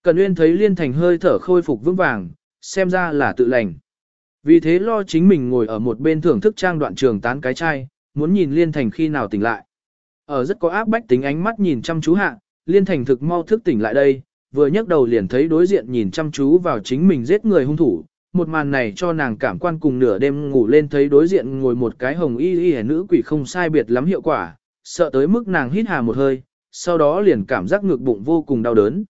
Cần Nguyên thấy liên thành hơi thở khôi phục vững vàng, xem ra là tự lành. Vì thế lo chính mình ngồi ở một bên thưởng thức trang đoạn trường tán cái chai, muốn nhìn liên thành khi nào tỉnh lại. Ở rất có áp bách tính ánh mắt nhìn chăm chú hạ, liên thành thực mau thức tỉnh lại đây, vừa nhấc đầu liền thấy đối diện nhìn chăm chú vào chính mình giết người hung thủ. Một màn này cho nàng cảm quan cùng nửa đêm ngủ lên thấy đối diện ngồi một cái hồng y y nữ quỷ không sai biệt lắm hiệu quả, sợ tới mức nàng hít hà một hơi, sau đó liền cảm giác ngược bụng vô cùng đau đớn.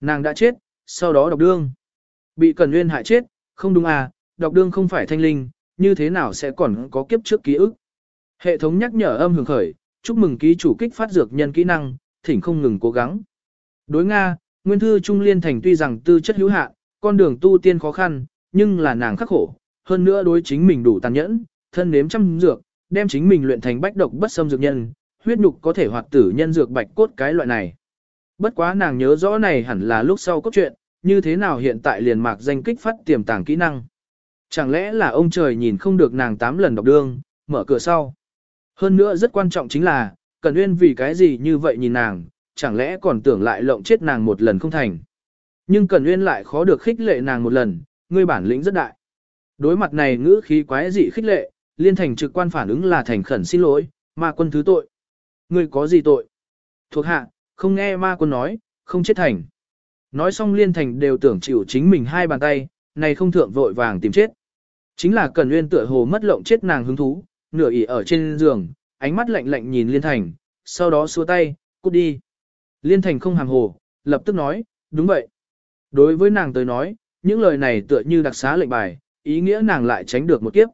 nàng đã chết, sau đó độc đương. Bị Cẩn Nguyên hại chết, không đúng à, độc đương không phải thanh linh, như thế nào sẽ còn có kiếp trước ký ức. Hệ thống nhắc nhở âm hưởng khởi, chúc mừng ký chủ kích phát dược nhân kỹ năng, thỉnh không ngừng cố gắng. Đối Nga, Nguyên thư Trung Liên Thành tuy rằng tư chất hữu hạn, con đường tu tiên khó khăn, nhưng là nàng khắc khổ, hơn nữa đối chính mình đủ tàn nhẫn, thân nếm trăm dược, đem chính mình luyện thành bách độc bất xâm dược nhân, huyết nhục có thể hoạt tử nhân dược bạch cốt cái loại này. Bất quá nàng nhớ rõ này hẳn là lúc sau cốt truyện, như thế nào hiện tại liền mạc danh kích phát tiềm tàng kỹ năng. Chẳng lẽ là ông trời nhìn không được nàng tám lần đọc đương, mở cửa sau. Hơn nữa rất quan trọng chính là, Cần Uyên vì cái gì như vậy nhìn nàng, chẳng lẽ còn tưởng lại lộng chết nàng một lần không thành. Nhưng Cần Uyên lại khó được khích lệ nàng một lần, ngươi bản lĩnh rất đại. Đối mặt này ngữ khí quái dị khích lệ, liên thành trực quan phản ứng là thành khẩn xin lỗi, ma quân thứ tội. Ngươi có gì tội? Thuộc hạ, không nghe ma quân nói, không chết thành. Nói xong liên thành đều tưởng chịu chính mình hai bàn tay, này không thượng vội vàng tìm chết. Chính là Cần Nguyên tựa hồ mất lộng chết nàng hứng thú, nửa ỉ ở trên giường, ánh mắt lạnh lạnh nhìn Liên Thành, sau đó xua tay, cút đi. Liên Thành không hàm hồ, lập tức nói, đúng vậy. Đối với nàng tới nói, những lời này tựa như đặc xá lệnh bài, ý nghĩa nàng lại tránh được một kiếp.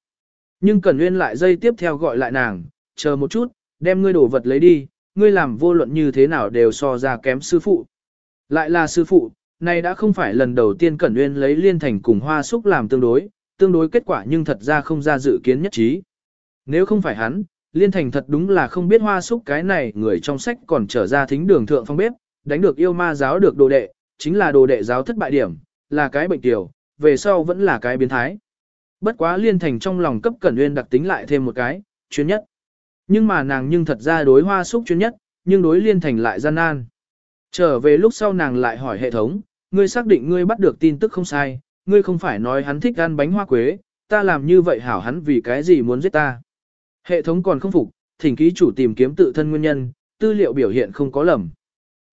Nhưng Cẩn Nguyên lại dây tiếp theo gọi lại nàng, chờ một chút, đem ngươi đổ vật lấy đi, ngươi làm vô luận như thế nào đều so ra kém sư phụ. Lại là sư phụ, này đã không phải lần đầu tiên Cẩn Nguyên lấy liên thành cùng hoa súc làm tương đối, tương đối kết quả nhưng thật ra không ra dự kiến nhất trí. Nếu không phải hắn, liên thành thật đúng là không biết hoa súc cái này người trong sách còn trở ra thính đường thượng phong bếp, đánh được yêu ma giáo được đồ đệ, chính là đồ đệ giáo thất bại điểm, là cái bệnh tiểu, về sau vẫn là cái biến thái. Bất quá liên thành trong lòng cấp Cẩn Nguyên đặc tính lại thêm một cái, chuyên nhất. Nhưng mà nàng nhưng thật ra đối hoa súc chuyên nhất, nhưng đối liên thành lại gian nan. Trở về lúc sau nàng lại hỏi hệ thống, ngươi xác định ngươi bắt được tin tức không sai, ngươi không phải nói hắn thích ăn bánh hoa quế, ta làm như vậy hảo hắn vì cái gì muốn giết ta. Hệ thống còn không phục, thỉnh ký chủ tìm kiếm tự thân nguyên nhân, tư liệu biểu hiện không có lầm.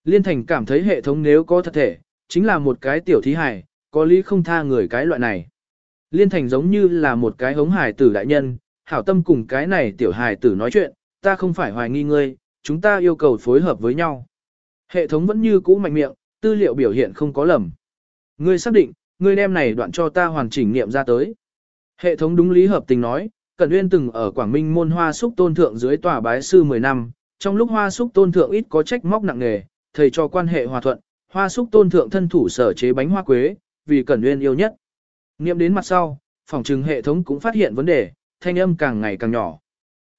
Liên thành cảm thấy hệ thống nếu có thật thể, chính là một cái tiểu thí hài, có lý không tha người cái loại này. Liên thành giống như là một cái hống hài tử đại nhân, hảo tâm cùng cái này tiểu hài tử nói chuyện, ta không phải hoài nghi ngươi, chúng ta yêu cầu phối hợp với nhau. Hệ thống vẫn như cũ mạnh miệng, tư liệu biểu hiện không có lầm. Ngươi xác định, ngươi đem này đoạn cho ta hoàn chỉnh nghiệm ra tới. Hệ thống đúng lý hợp tình nói, Cẩn Uyên từng ở Quảng Minh môn hoa súc tôn thượng dưới tòa bái sư 10 năm, trong lúc hoa súc tôn thượng ít có trách móc nặng nề, thầy cho quan hệ hòa thuận, hoa súc tôn thượng thân thủ sở chế bánh hoa quế, vì Cẩn Uyên yêu nhất. Niệm đến mặt sau, phòng trừng hệ thống cũng phát hiện vấn đề, thanh âm càng ngày càng nhỏ.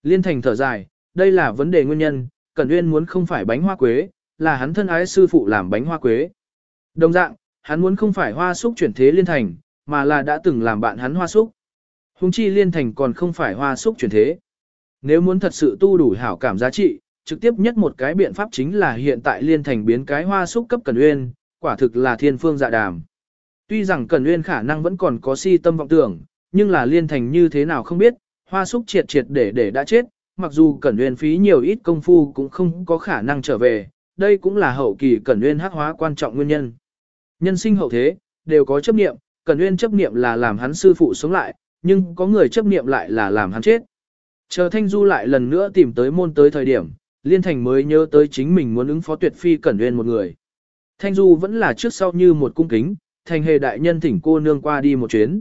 Liên thành thở dài, đây là vấn đề nguyên nhân, Cẩn Uyên muốn không phải bánh hoa quế, là hắn thân ái sư phụ làm bánh hoa quế. Đồng dạng, hắn muốn không phải hoa súc chuyển thế liên thành, mà là đã từng làm bạn hắn hoa súc. Hùng chi liên thành còn không phải hoa súc chuyển thế. Nếu muốn thật sự tu đủ hảo cảm giá trị, trực tiếp nhất một cái biện pháp chính là hiện tại liên thành biến cái hoa súc cấp Cần Uyên, quả thực là thiên phương dạ đàm. Tuy rằng Cần Uyên khả năng vẫn còn có si tâm vọng tưởng, nhưng là liên thành như thế nào không biết, hoa súc triệt triệt để để đã chết, mặc dù Cẩn Uyên phí nhiều ít công phu cũng không có khả năng trở về, đây cũng là hậu kỳ Cẩn Uyên hắc hóa quan trọng nguyên nhân. Nhân sinh hậu thế, đều có chấp niệm, Cẩn Uyên chấp niệm là làm hắn sư phụ sống lại, nhưng có người chấp niệm lại là làm hắn chết. Chờ Thanh Du lại lần nữa tìm tới môn tới thời điểm, Liên Thành mới nhớ tới chính mình muốn ứng phó tuyệt phi Cẩn Uyên một người. Thanh Du vẫn là trước sau như một cung kính, Thành Hề đại nhân thỉnh cô nương qua đi một chuyến.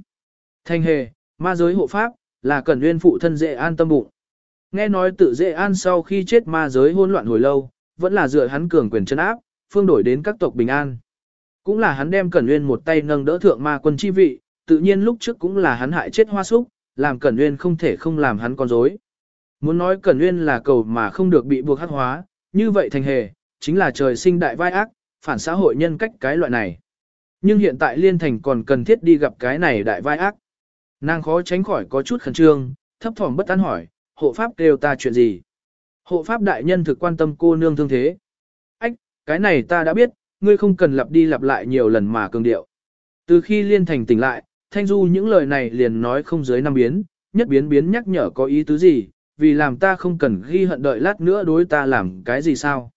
Thanh Hề, ma giới hộ pháp, là Cẩn Uyên phụ thân dễ an tâm bụng. Nghe nói tự dễ an sau khi chết ma giới hỗn loạn hồi lâu, vẫn là dựa hắn cường quyền chân áp, phương đổi đến các tộc bình an. Cũng là hắn đem Cẩn Nguyên một tay nâng đỡ thượng ma quân chi vị, tự nhiên lúc trước cũng là hắn hại chết hoa súc, làm Cẩn Nguyên không thể không làm hắn con dối. Muốn nói Cẩn Nguyên là cầu mà không được bị buộc hắc hóa, như vậy thành hề, chính là trời sinh đại vai ác, phản xã hội nhân cách cái loại này. Nhưng hiện tại Liên Thành còn cần thiết đi gặp cái này đại vai ác. Nàng khó tránh khỏi có chút khẩn trương, thấp thỏm bất an hỏi, hộ pháp kêu ta chuyện gì? Hộ pháp đại nhân thực quan tâm cô nương thương thế. Ách, cái này ta đã biết, ngươi không cần lặp đi lặp lại nhiều lần mà cường điệu. Từ khi liên thành tỉnh lại, Thanh Du những lời này liền nói không dưới năm biến, nhất biến biến nhắc nhở có ý tứ gì, vì làm ta không cần ghi hận đợi lát nữa đối ta làm cái gì sao.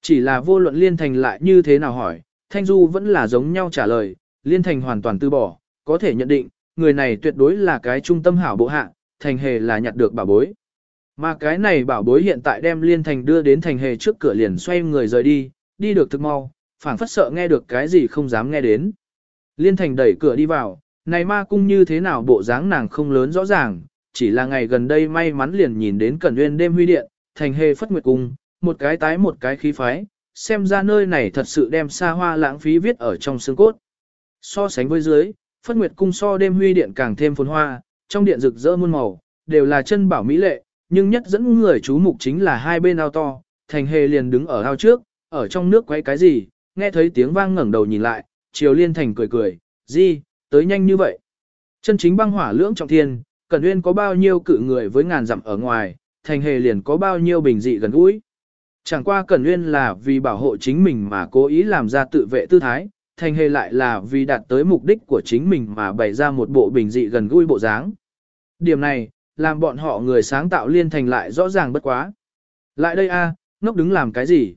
Chỉ là vô luận liên thành lại như thế nào hỏi, Thanh Du vẫn là giống nhau trả lời, liên thành hoàn toàn từ bỏ, có thể nhận định, người này tuyệt đối là cái trung tâm hảo bộ hạ, thành hề là nhặt được bảo bối. Mà cái này bảo bối hiện tại đem liên thành đưa đến thành hề trước cửa liền xoay người rời đi, đi được thực mau, phảng phất sợ nghe được cái gì không dám nghe đến. Liên thành đẩy cửa đi vào, này ma cung như thế nào bộ dáng nàng không lớn rõ ràng, chỉ là ngày gần đây may mắn liền nhìn đến Cẩn Nguyên đêm huy điện, thành hề phất nguyệt cung, một cái tái một cái khí phái, xem ra nơi này thật sự đem xa hoa lãng phí viết ở trong xương cốt. So sánh với dưới, phất nguyệt cung so đêm huy điện càng thêm phồn hoa, trong điện rực rỡ muôn màu, đều là chân bảo mỹ lệ, nhưng nhất dẫn người chú mục chính là hai bên ao to, thành hề liền đứng ở ao trước, ở trong nước quấy cái gì, nghe thấy tiếng vang ngẩng đầu nhìn lại, Triều Liên Thành cười cười, gì, tới nhanh như vậy. Chân chính băng hỏa lưỡng trọng thiên, Cẩn Uyên có bao nhiêu cự người với ngàn dặm ở ngoài, thành hề liền có bao nhiêu bình dị gần gũi. Chẳng qua Cẩn Uyên là vì bảo hộ chính mình mà cố ý làm ra tự vệ tư thái, thành hề lại là vì đạt tới mục đích của chính mình mà bày ra một bộ bình dị gần gũi bộ dáng. Điểm này, làm bọn họ người sáng tạo liên thành lại rõ ràng bất quá. Lại đây a, ngốc đứng làm cái gì?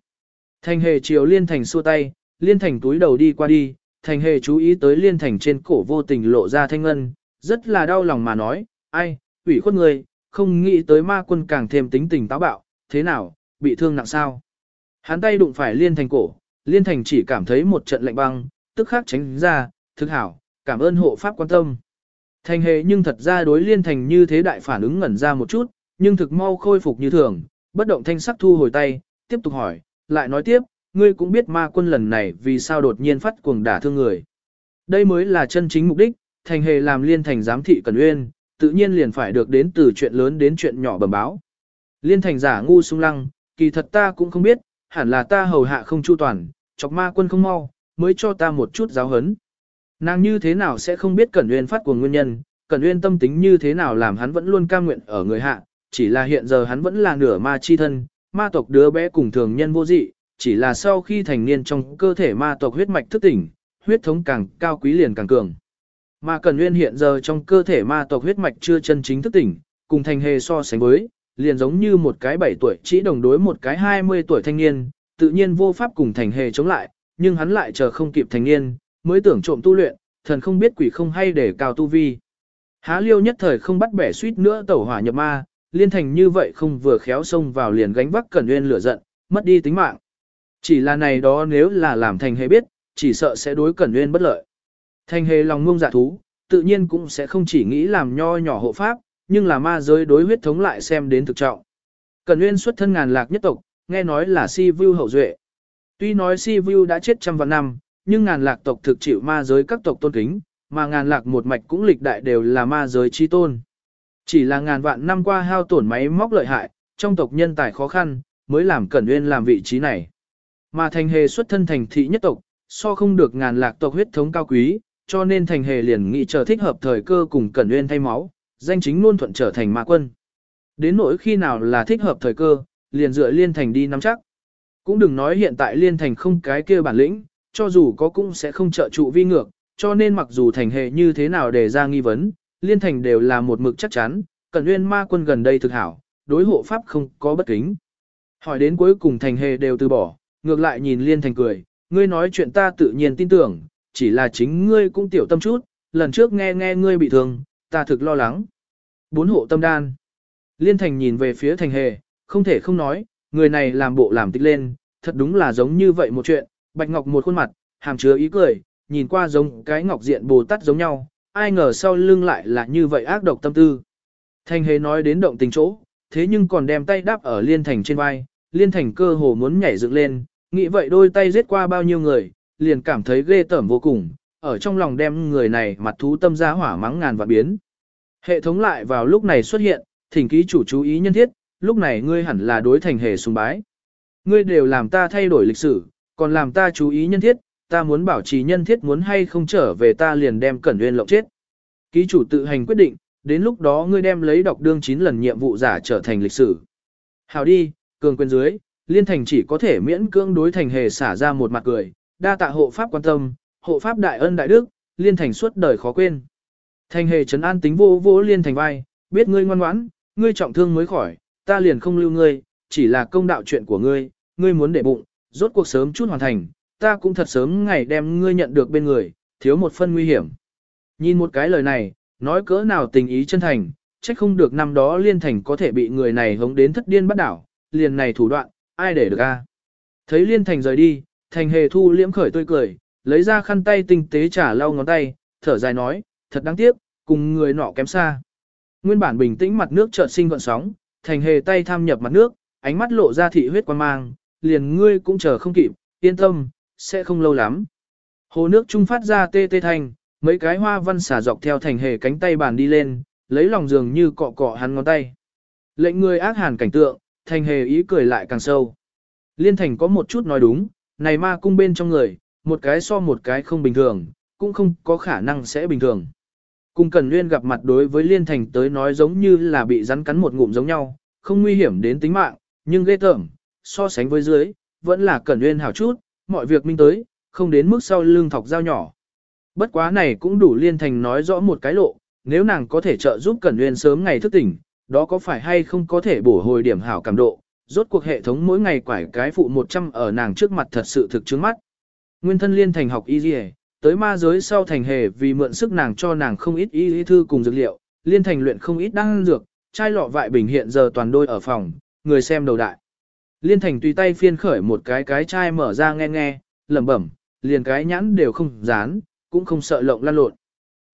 Thành hề chiều liên thành xua tay, liên thành túi đầu đi qua đi, thành hề chú ý tới liên thành trên cổ vô tình lộ ra thanh ngân, rất là đau lòng mà nói, ai, ủy khuất người, không nghĩ tới ma quân càng thêm tính tình táo bạo, thế nào, bị thương nặng sao? Hắn tay đụng phải liên thành cổ, liên thành chỉ cảm thấy một trận lạnh băng, tức khắc tránh ra, thực hảo, cảm ơn hộ pháp quan tâm. Thành hề nhưng thật ra đối liên thành như thế đại phản ứng ngẩn ra một chút, nhưng thực mau khôi phục như thường, bất động thanh sắc thu hồi tay, tiếp tục hỏi, lại nói tiếp, ngươi cũng biết ma quân lần này vì sao đột nhiên phát cuồng đả thương người. Đây mới là chân chính mục đích, thành hề làm liên thành giám thị cần uyên, tự nhiên liền phải được đến từ chuyện lớn đến chuyện nhỏ bẩm báo. Liên thành giả ngu sung lăng, kỳ thật ta cũng không biết, hẳn là ta hầu hạ không chu toàn, chọc ma quân không mau, mới cho ta một chút giáo hấn. Nàng như thế nào sẽ không biết Cẩn Uyên phát cuồng nguyên nhân, Cẩn Uyên tâm tính như thế nào làm hắn vẫn luôn cam nguyện ở người hạ, chỉ là hiện giờ hắn vẫn là nửa ma chi thân, ma tộc đứa bé cùng thường nhân vô dị, chỉ là sau khi thành niên trong cơ thể ma tộc huyết mạch thức tỉnh, huyết thống càng cao quý liền càng cường. Mà Cẩn nguyên hiện giờ trong cơ thể ma tộc huyết mạch chưa chân chính thức tỉnh, cùng thành hề so sánh với, liền giống như một cái 7 tuổi chỉ đồng đối một cái 20 tuổi thanh niên, tự nhiên vô pháp cùng thành hề chống lại, nhưng hắn lại chờ không kịp thành niên, mới tưởng trộm tu luyện, thần không biết quỷ không hay để cao tu vi. Há liêu nhất thời không bắt bẻ suýt nữa tẩu hỏa nhập ma, liên thành như vậy không vừa khéo xông vào liền gánh vác cẩn nguyên lửa giận, mất đi tính mạng. Chỉ là này đó nếu là làm thành hề biết, chỉ sợ sẽ đối cẩn nguyên bất lợi. Thành hề lòng ngông dạ thú, tự nhiên cũng sẽ không chỉ nghĩ làm nho nhỏ hộ pháp, nhưng là ma giới đối huyết thống lại xem đến thực trọng. Cẩn nguyên xuất thân ngàn lạc nhất tộc, nghe nói là si view hậu duệ. Tuy nói si view đã chết trăm vạn năm, nhưng ngàn lạc tộc thực chịu ma giới các tộc tôn kính, mà ngàn lạc một mạch cũng lịch đại đều là ma giới chi tôn. Chỉ là ngàn vạn năm qua hao tổn máy móc lợi hại, trong tộc nhân tài khó khăn, mới làm Cẩn nguyên làm vị trí này. Mà thành hề xuất thân thành thị nhất tộc, so không được ngàn lạc tộc huyết thống cao quý, cho nên thành hề liền nghĩ chờ thích hợp thời cơ cùng Cẩn Uyên thay máu, danh chính luôn thuận trở thành ma quân. Đến nỗi khi nào là thích hợp thời cơ, liền dựa liên thành đi nắm chắc. Cũng đừng nói hiện tại liên thành không cái kia bản lĩnh, cho dù có cũng sẽ không trợ trụ vi ngược, cho nên mặc dù thành hệ như thế nào để ra nghi vấn, liên thành đều là một mực chắc chắn, cẩn nguyên ma quân gần đây thực hảo, đối hộ pháp không có bất kính. Hỏi đến cuối cùng thành hệ đều từ bỏ, ngược lại nhìn liên thành cười, ngươi nói chuyện ta tự nhiên tin tưởng, chỉ là chính ngươi cũng tiểu tâm chút, lần trước nghe nghe ngươi bị thương, ta thực lo lắng. Bốn hộ tâm đan. Liên thành nhìn về phía thành hề, không thể không nói, người này làm bộ làm tích lên, thật đúng là giống như vậy một chuyện, bạch ngọc một khuôn mặt, hàm chứa ý cười, nhìn qua giống cái ngọc diện bồ tát giống nhau, ai ngờ sau lưng lại là như vậy ác độc tâm tư. thành hề nói đến động tình chỗ, thế nhưng còn đem tay đáp ở liên thành trên vai, liên thành cơ hồ muốn nhảy dựng lên, nghĩ vậy đôi tay giết qua bao nhiêu người, liền cảm thấy ghê tởm vô cùng, ở trong lòng đem người này mặt thú tâm ra hỏa mắng ngàn và biến. Hệ thống lại vào lúc này xuất hiện, thỉnh ký chủ chú ý nhân thiết, lúc này ngươi hẳn là đối thành hề sùng bái. Ngươi đều làm ta thay đổi lịch sử, còn làm ta chú ý nhân thiết, ta muốn bảo trì nhân thiết muốn hay không trở về ta liền đem Cẩn nguyên lộng chết. Ký chủ tự hành quyết định, đến lúc đó ngươi đem lấy đọc đương 9 lần nhiệm vụ giả trở thành lịch sử. Hào đi, cường quyền dưới, liên thành chỉ có thể miễn cưỡng đối thành hề xả ra một mặt cười, đa tạ hộ pháp quan tâm, hộ pháp đại ân đại đức, liên thành suốt đời khó quên. Thành hề trấn an tính vô vô liên thành vai, biết ngươi ngoan ngoãn, ngươi trọng thương mới khỏi, ta liền không lưu ngươi, chỉ là công đạo chuyện của ngươi, ngươi muốn để bụng, rốt cuộc sớm chút hoàn thành, ta cũng thật sớm ngày đem ngươi nhận được bên người, thiếu một phân nguy hiểm. Nhìn một cái lời này, nói cỡ nào tình ý chân thành, trách không được năm đó liên thành có thể bị người này hống đến thất điên bắt đảo, liền này thủ đoạn, ai để được a? Thấy liên thành rời đi, thành hề thu liễm khởi tươi cười, lấy ra khăn tay tinh tế trả lau ngón tay, thở dài nói, thật đáng tiếc, cùng người nọ kém xa. Nguyên bản bình tĩnh mặt nước chợt sinh gợn sóng, thành hề tay tham nhập mặt nước, ánh mắt lộ ra thị huyết quan mang, liền ngươi cũng chờ không kịp, yên tâm, sẽ không lâu lắm. Hồ nước trung phát ra tê tê thành, mấy cái hoa văn xả dọc theo thành hề cánh tay bàn đi lên, lấy lòng giường như cọ cọ hắn ngón tay. Lệnh người ác hàn cảnh tượng, thành hề ý cười lại càng sâu. Liên thành có một chút nói đúng, này ma cung bên trong người, một cái so một cái không bình thường, cũng không có khả năng sẽ bình thường. Cung Cần Nguyên gặp mặt đối với Liên Thành tới nói giống như là bị rắn cắn một ngụm giống nhau, không nguy hiểm đến tính mạng, nhưng ghê tởm, so sánh với dưới, vẫn là Cần Nguyên hảo chút, mọi việc minh tới, không đến mức sau lưng thọc dao nhỏ. Bất quá này cũng đủ Liên Thành nói rõ một cái lộ, nếu nàng có thể trợ giúp Cần Nguyên sớm ngày thức tỉnh, đó có phải hay không có thể bổ hồi điểm hảo cảm độ, rốt cuộc hệ thống mỗi ngày quải cái phụ 100 ở nàng trước mặt thật sự thực chứng mắt. Nguyên thân Liên Thành học y dì tới ma giới sau thành hề vì mượn sức nàng cho nàng không ít y lý thư cùng dược liệu, Liên Thành luyện không ít đăng dược, chai lọ vại bình hiện giờ toàn đôi ở phòng, người xem đầu đại. Liên Thành tùy tay phiên khởi một cái cái chai mở ra nghe nghe, lẩm bẩm, liền cái nhãn đều không dán, cũng không sợ lộng lan lộn.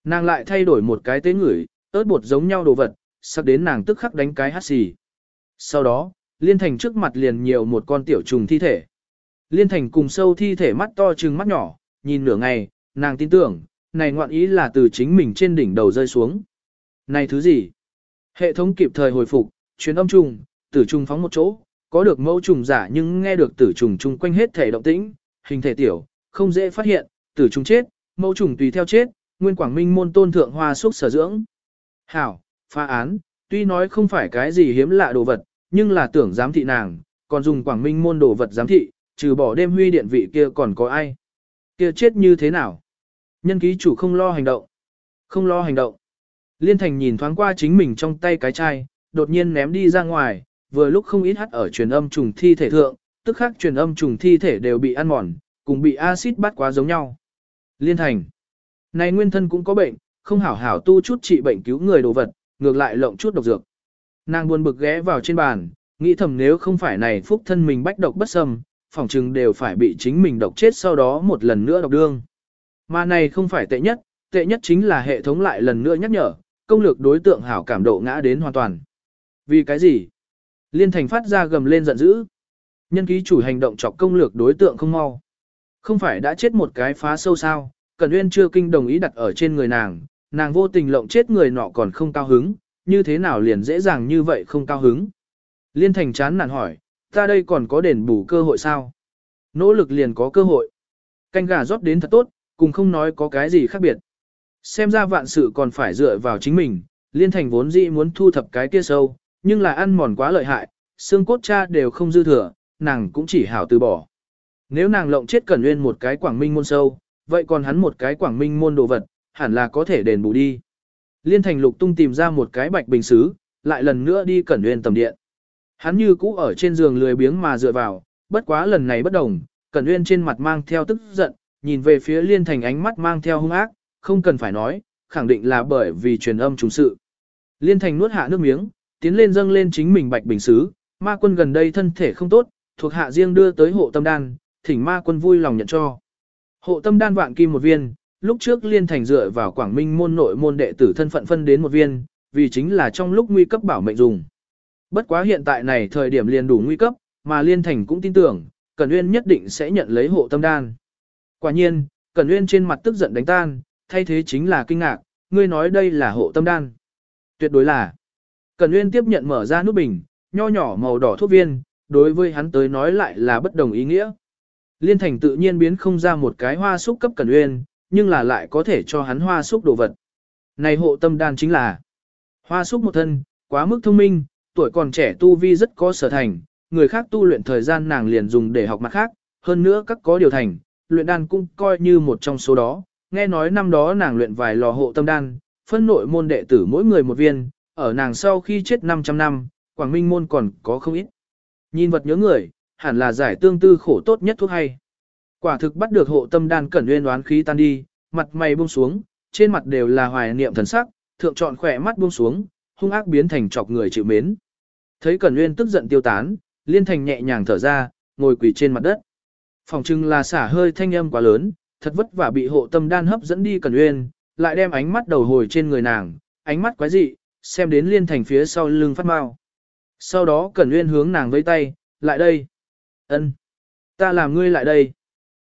Nàng lại thay đổi một cái tế ngửi, ớt bột giống nhau đồ vật, sắc đến nàng tức khắc đánh cái hát xì. Sau đó, Liên Thành trước mặt liền nhiều một con tiểu trùng thi thể. Liên Thành cùng sâu thi thể mắt to trừng mắt nhỏ, nhìn nửa ngày, nàng tin tưởng, này ngoạn ý là từ chính mình trên đỉnh đầu rơi xuống. Này thứ gì? Hệ thống kịp thời hồi phục, truyền âm trùng, tử trùng phóng một chỗ, có được mẫu trùng giả nhưng nghe được tử trùng chung quanh hết thể động tĩnh, hình thể tiểu, không dễ phát hiện, tử trùng chết, mẫu trùng tùy theo chết, nguyên quảng minh môn tôn thượng hoa xúc sở dưỡng. Hảo, phá án, tuy nói không phải cái gì hiếm lạ đồ vật, nhưng là tưởng giám thị nàng, còn dùng quảng minh môn đồ vật giám thị, trừ bỏ đêm huy điện vị kia còn có ai. Kia chết như thế nào? Nhân ký chủ không lo hành động. Không lo hành động. Liên thành nhìn thoáng qua chính mình trong tay cái chai, đột nhiên ném đi ra ngoài, vừa lúc không ít hắt ở truyền âm trùng thi thể thượng, tức khắc truyền âm trùng thi thể đều bị ăn mòn, cùng bị axit bắt quá giống nhau. Liên thành. Này nguyên thân cũng có bệnh, không hảo hảo tu chút trị bệnh cứu người đồ vật, ngược lại lộng chút độc dược. Nàng buồn bực ghé vào trên bàn, nghĩ thầm nếu không phải này phúc thân mình bách độc bất xâm, phỏng chừng đều phải bị chính mình độc chết sau đó một lần nữa độc đương. Mà này không phải tệ nhất, tệ nhất chính là hệ thống lại lần nữa nhắc nhở, công lược đối tượng hảo cảm độ ngã đến hoàn toàn. Vì cái gì? Liên thành phát ra gầm lên giận dữ. Nhân ký chủ hành động chọc công lược đối tượng không mau. Không phải đã chết một cái phá sâu sao, Cần Uyên chưa kinh đồng ý đặt ở trên người nàng, nàng vô tình lộng chết người nọ còn không cao hứng, như thế nào liền dễ dàng như vậy không cao hứng. Liên thành chán nản hỏi, ta đây còn có đền bù cơ hội sao? Nỗ lực liền có cơ hội. Canh gà rót đến thật tốt, cùng không nói có cái gì khác biệt. Xem ra vạn sự còn phải dựa vào chính mình, liên thành vốn dĩ muốn thu thập cái kia sâu, nhưng là ăn mòn quá lợi hại, xương cốt cha đều không dư thừa, nàng cũng chỉ hảo từ bỏ. Nếu nàng lộng chết Cẩn Nguyên một cái quảng minh môn sâu, vậy còn hắn một cái quảng minh môn đồ vật, hẳn là có thể đền bù đi. Liên thành lục tung tìm ra một cái bạch bình xứ, lại lần nữa đi Cẩn Nguyên tầm điện. Hắn như cũ ở trên giường lười biếng mà dựa vào, bất quá lần này bất đồng, Cẩn Nguyên trên mặt mang theo tức giận, nhìn về phía Liên Thành ánh mắt mang theo hung ác, không cần phải nói, khẳng định là bởi vì truyền âm trùng sự. Liên Thành nuốt hạ nước miếng, tiến lên dâng lên chính mình bạch bình xứ, ma quân gần đây thân thể không tốt, thuộc hạ riêng đưa tới hộ tâm đan, thỉnh ma quân vui lòng nhận cho. Hộ tâm đan vạn kim một viên, lúc trước Liên Thành dựa vào Quảng Minh môn nội môn đệ tử thân phận phân đến một viên, vì chính là trong lúc nguy cấp bảo mệnh dùng. Bất quá hiện tại này thời điểm liền đủ nguy cấp, mà Liên Thành cũng tin tưởng, Cẩn Uyên nhất định sẽ nhận lấy hộ tâm đan. Quả nhiên, Cẩn Uyên trên mặt tức giận đánh tan, thay thế chính là kinh ngạc, ngươi nói đây là hộ tâm đan. Tuyệt đối là. Cẩn Uyên tiếp nhận mở ra nút bình, nho nhỏ màu đỏ thuốc viên, đối với hắn tới nói lại là bất đồng ý nghĩa. Liên Thành tự nhiên biến không ra một cái hoa súc cấp Cẩn Uyên, nhưng là lại có thể cho hắn hoa súc đồ vật. Này hộ tâm đan chính là hoa súc một thân, quá mức thông minh, tuổi còn trẻ tu vi rất có sở thành, người khác tu luyện thời gian nàng liền dùng để học mặt khác, hơn nữa các có điều thành, luyện đan cũng coi như một trong số đó. Nghe nói năm đó nàng luyện vài lò hộ tâm đan, phân nội môn đệ tử mỗi người một viên, ở nàng sau khi chết 500 năm, Quảng Minh môn còn có không ít. Nhìn vật nhớ người, hẳn là giải tương tư khổ tốt nhất thuốc hay. Quả thực bắt được hộ tâm đan cẩn nguyên đoán khí tan đi, mặt mày buông xuống, trên mặt đều là hoài niệm thần sắc, thượng trọn khỏe mắt buông xuống, hung ác biến thành chọc người chịu mến. Thấy Cẩn Nguyên tức giận tiêu tán, Liên Thành nhẹ nhàng thở ra, ngồi quỳ trên mặt đất. Phòng trưng là xả hơi thanh âm quá lớn, thật vất vả bị hộ tâm đan hấp dẫn đi Cẩn Uyên, lại đem ánh mắt đầu hồi trên người nàng, ánh mắt quái dị, xem đến liên thành phía sau lưng phát mau. Sau đó Cẩn Uyên hướng nàng với tay, lại đây. ân, Ta làm ngươi lại đây.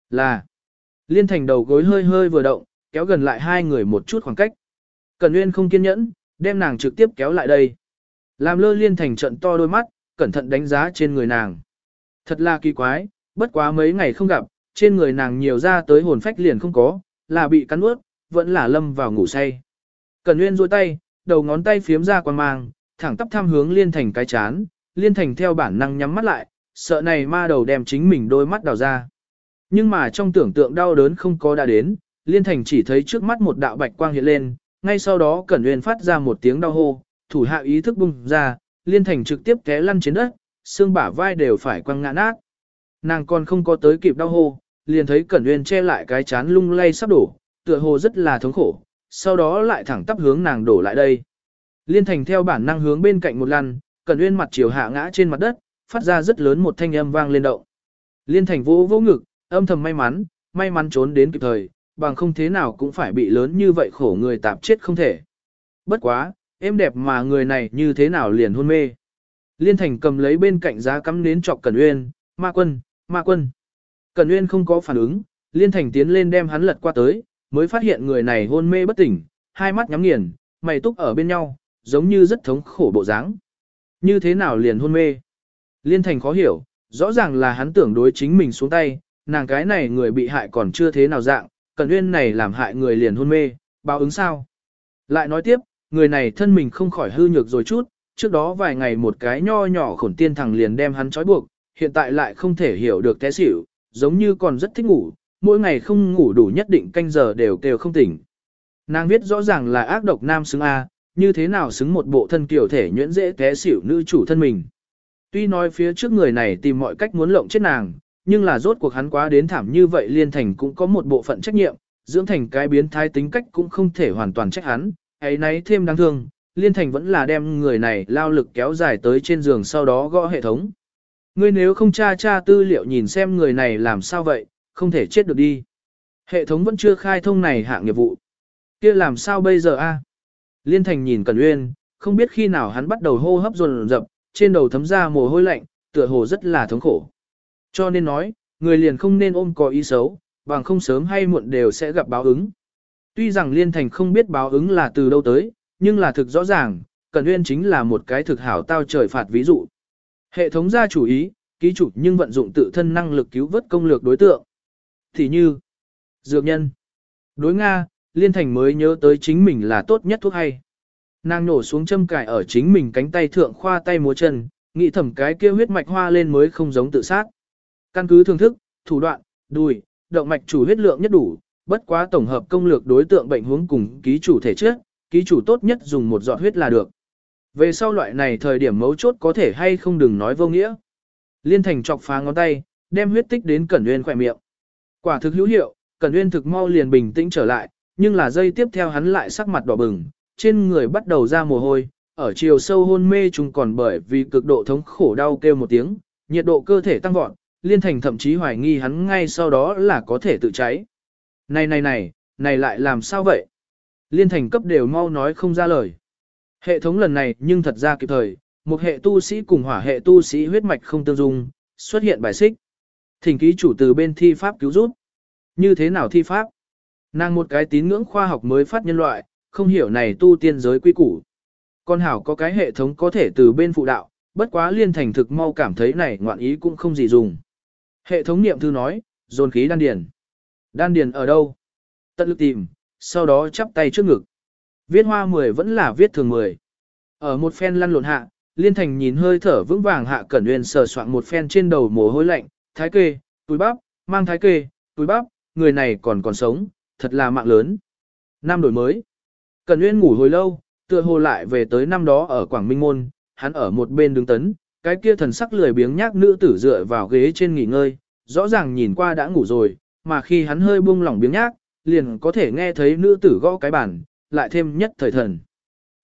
Là. Liên thành đầu gối hơi hơi vừa động, kéo gần lại hai người một chút khoảng cách. Cẩn nguyên không kiên nhẫn, đem nàng trực tiếp kéo lại đây. Làm lơ liên thành trận to đôi mắt, cẩn thận đánh giá trên người nàng. Thật là kỳ quái, bất quá mấy ngày không gặp, trên người nàng nhiều ra tới hồn phách liền không có, là bị cắn ướt, vẫn là lâm vào ngủ say. Cẩn Nguyên duỗi tay, đầu ngón tay phiếm ra quan mang, thẳng tắp tham hướng Liên Thành cái chán, Liên Thành theo bản năng nhắm mắt lại, sợ này ma đầu đem chính mình đôi mắt đào ra. Nhưng mà trong tưởng tượng đau đớn không có đã đến, Liên Thành chỉ thấy trước mắt một đạo bạch quang hiện lên, ngay sau đó Cẩn Nguyên phát ra một tiếng đau hô, thủ hạ ý thức bung ra, Liên Thành trực tiếp té lăn trên đất, xương bả vai đều phải quăng ngã nát. Nàng còn không có tới kịp đau hô, liền thấy Cẩn Nguyên che lại cái chán lung lay sắp đổ, tựa hồ rất là thống khổ, sau đó lại thẳng tắp hướng nàng đổ lại đây. Liên Thành theo bản năng hướng bên cạnh một lần, Cẩn Uyên mặt chiều hạ ngã trên mặt đất, phát ra rất lớn một thanh âm vang lên động. Liên Thành vỗ vỗ ngực, âm thầm may mắn, may mắn trốn đến kịp thời, bằng không thế nào cũng phải bị lớn như vậy khổ người tạp chết không thể. Bất quá, em đẹp mà người này như thế nào liền hôn mê. Liên Thành cầm lấy bên cạnh giá cắm nến chọc Cẩn Uyên, ma quân, ma quân. Cẩn Uyên không có phản ứng, Liên Thành tiến lên đem hắn lật qua tới, mới phát hiện người này hôn mê bất tỉnh, hai mắt nhắm nghiền, mày túc ở bên nhau, giống như rất thống khổ bộ dáng. Như thế nào liền hôn mê? Liên Thành khó hiểu, rõ ràng là hắn tưởng đối chính mình xuống tay, nàng cái này người bị hại còn chưa thế nào dạng, Cẩn Uyên này làm hại người liền hôn mê, báo ứng sao? Lại nói tiếp, người này thân mình không khỏi hư nhược rồi chút, trước đó vài ngày một cái nho nhỏ khổn tiên thằng liền đem hắn trói buộc, hiện tại lại không thể hiểu được té xỉu, giống như còn rất thích ngủ, mỗi ngày không ngủ đủ nhất định canh giờ đều kêu không tỉnh. Nàng viết rõ ràng là ác độc nam xứng A, như thế nào xứng một bộ thân kiểu thể nhuyễn dễ té xỉu nữ chủ thân mình. Tuy nói phía trước người này tìm mọi cách muốn lộng chết nàng, nhưng là rốt cuộc hắn quá đến thảm như vậy liên thành cũng có một bộ phận trách nhiệm, dưỡng thành cái biến thái tính cách cũng không thể hoàn toàn trách hắn, ấy nấy thêm đáng thương, liên thành vẫn là đem người này lao lực kéo dài tới trên giường sau đó gõ hệ thống. Ngươi nếu không tra tra tư liệu nhìn xem người này làm sao vậy, không thể chết được đi. Hệ thống vẫn chưa khai thông này hạng nghiệp vụ. kia làm sao bây giờ a? Liên Thành nhìn Cần Uyên, không biết khi nào hắn bắt đầu hô hấp dồn dập, trên đầu thấm ra mồ hôi lạnh, tựa hồ rất là thống khổ. Cho nên nói, người liền không nên ôm có ý xấu, bằng không sớm hay muộn đều sẽ gặp báo ứng. Tuy rằng Liên Thành không biết báo ứng là từ đâu tới, nhưng là thực rõ ràng, Cần nguyên chính là một cái thực hảo tao trời phạt ví dụ. Hệ thống ra chủ ý, ký chủ nhưng vận dụng tự thân năng lực cứu vớt công lược đối tượng. Thì như, dược nhân. Đối Nga, Liên Thành mới nhớ tới chính mình là tốt nhất thuốc hay. Nàng nổ xuống châm cài ở chính mình cánh tay thượng khoa tay múa chân, nghĩ thẩm cái kia huyết mạch hoa lên mới không giống tự sát. Căn cứ thưởng thức, thủ đoạn, đùi, động mạch chủ huyết lượng nhất đủ, bất quá tổng hợp công lược đối tượng bệnh hướng cùng ký chủ thể trước, ký chủ tốt nhất dùng một giọt huyết là được. Về sau loại này thời điểm mấu chốt có thể hay không đừng nói vô nghĩa. Liên Thành chọc phá ngón tay, đem huyết tích đến Cẩn Nguyên khỏe miệng. Quả thực hữu hiệu, Cẩn Nguyên thực mau liền bình tĩnh trở lại, nhưng là giây tiếp theo hắn lại sắc mặt đỏ bừng, trên người bắt đầu ra mồ hôi, ở chiều sâu hôn mê chúng còn bởi vì cực độ thống khổ đau kêu một tiếng, nhiệt độ cơ thể tăng vọt, Liên Thành thậm chí hoài nghi hắn ngay sau đó là có thể tự cháy. Này này này, này lại làm sao vậy? Liên Thành cấp đều mau nói không ra lời. Hệ thống lần này nhưng thật ra kịp thời, một hệ tu sĩ cùng hỏa hệ tu sĩ huyết mạch không tương dung, xuất hiện bài xích. Thỉnh ký chủ từ bên thi pháp cứu giúp. Như thế nào thi pháp? Nàng một cái tín ngưỡng khoa học mới phát nhân loại, không hiểu này tu tiên giới quy củ. Con hảo có cái hệ thống có thể từ bên phụ đạo, bất quá liên thành thực mau cảm thấy này ngoạn ý cũng không gì dùng. Hệ thống niệm thư nói, dồn khí đan điền. Đan điền ở đâu? Tận lực tìm, sau đó chắp tay trước ngực. Viết hoa 10 vẫn là viết thường 10. Ở một phen lăn lộn hạ, Liên Thành nhìn hơi thở vững vàng hạ Cẩn Uyên sờ soạn một phen trên đầu mồ hôi lạnh, thái kê, túi bắp, mang thái kê, túi bắp, người này còn còn sống, thật là mạng lớn. Năm đổi mới. Cẩn Uyên ngủ hồi lâu, tựa hồ lại về tới năm đó ở Quảng Minh Môn, hắn ở một bên đứng tấn, cái kia thần sắc lười biếng nhác nữ tử dựa vào ghế trên nghỉ ngơi, rõ ràng nhìn qua đã ngủ rồi, mà khi hắn hơi buông lỏng biếng nhác, liền có thể nghe thấy nữ tử gõ cái bàn, lại thêm nhất thời thần.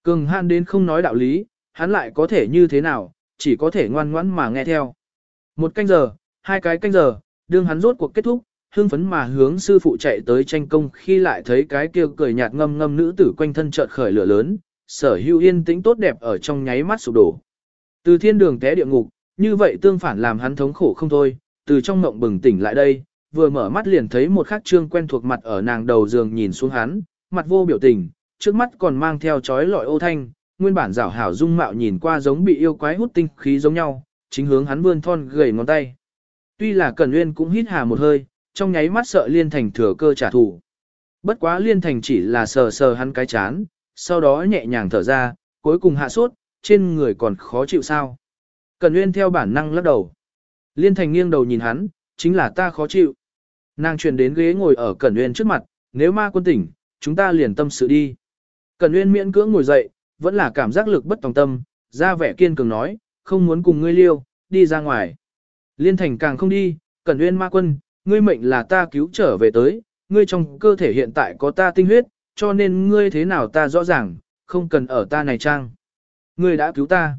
Cường han đến không nói đạo lý, hắn lại có thể như thế nào, chỉ có thể ngoan ngoãn mà nghe theo. Một canh giờ, hai cái canh giờ, đương hắn rốt cuộc kết thúc, hưng phấn mà hướng sư phụ chạy tới tranh công khi lại thấy cái kia cười nhạt ngâm ngâm nữ tử quanh thân chợt khởi lửa lớn, sở hữu yên tĩnh tốt đẹp ở trong nháy mắt sụp đổ. Từ thiên đường té địa ngục, như vậy tương phản làm hắn thống khổ không thôi, từ trong mộng bừng tỉnh lại đây, vừa mở mắt liền thấy một khắc trương quen thuộc mặt ở nàng đầu giường nhìn xuống hắn, mặt vô biểu tình, trước mắt còn mang theo chói lọi ô thanh, nguyên bản rảo hảo dung mạo nhìn qua giống bị yêu quái hút tinh khí giống nhau, chính hướng hắn vươn thon gầy ngón tay. Tuy là Cẩn Nguyên cũng hít hà một hơi, trong nháy mắt sợ Liên Thành thừa cơ trả thù. Bất quá Liên Thành chỉ là sờ sờ hắn cái chán, sau đó nhẹ nhàng thở ra, cuối cùng hạ sốt, trên người còn khó chịu sao. Cẩn Nguyên theo bản năng lắc đầu. Liên Thành nghiêng đầu nhìn hắn, chính là ta khó chịu. Nàng chuyển đến ghế ngồi ở Cẩn Nguyên trước mặt, nếu ma quân tỉnh, chúng ta liền tâm sự đi. Cẩn Nguyên miễn cưỡng ngồi dậy, vẫn là cảm giác lực bất tòng tâm, ra vẻ kiên cường nói, không muốn cùng ngươi liêu, đi ra ngoài. Liên Thành càng không đi, Cẩn Nguyên ma quân, ngươi mệnh là ta cứu trở về tới, ngươi trong cơ thể hiện tại có ta tinh huyết, cho nên ngươi thế nào ta rõ ràng, không cần ở ta này trang. Ngươi đã cứu ta.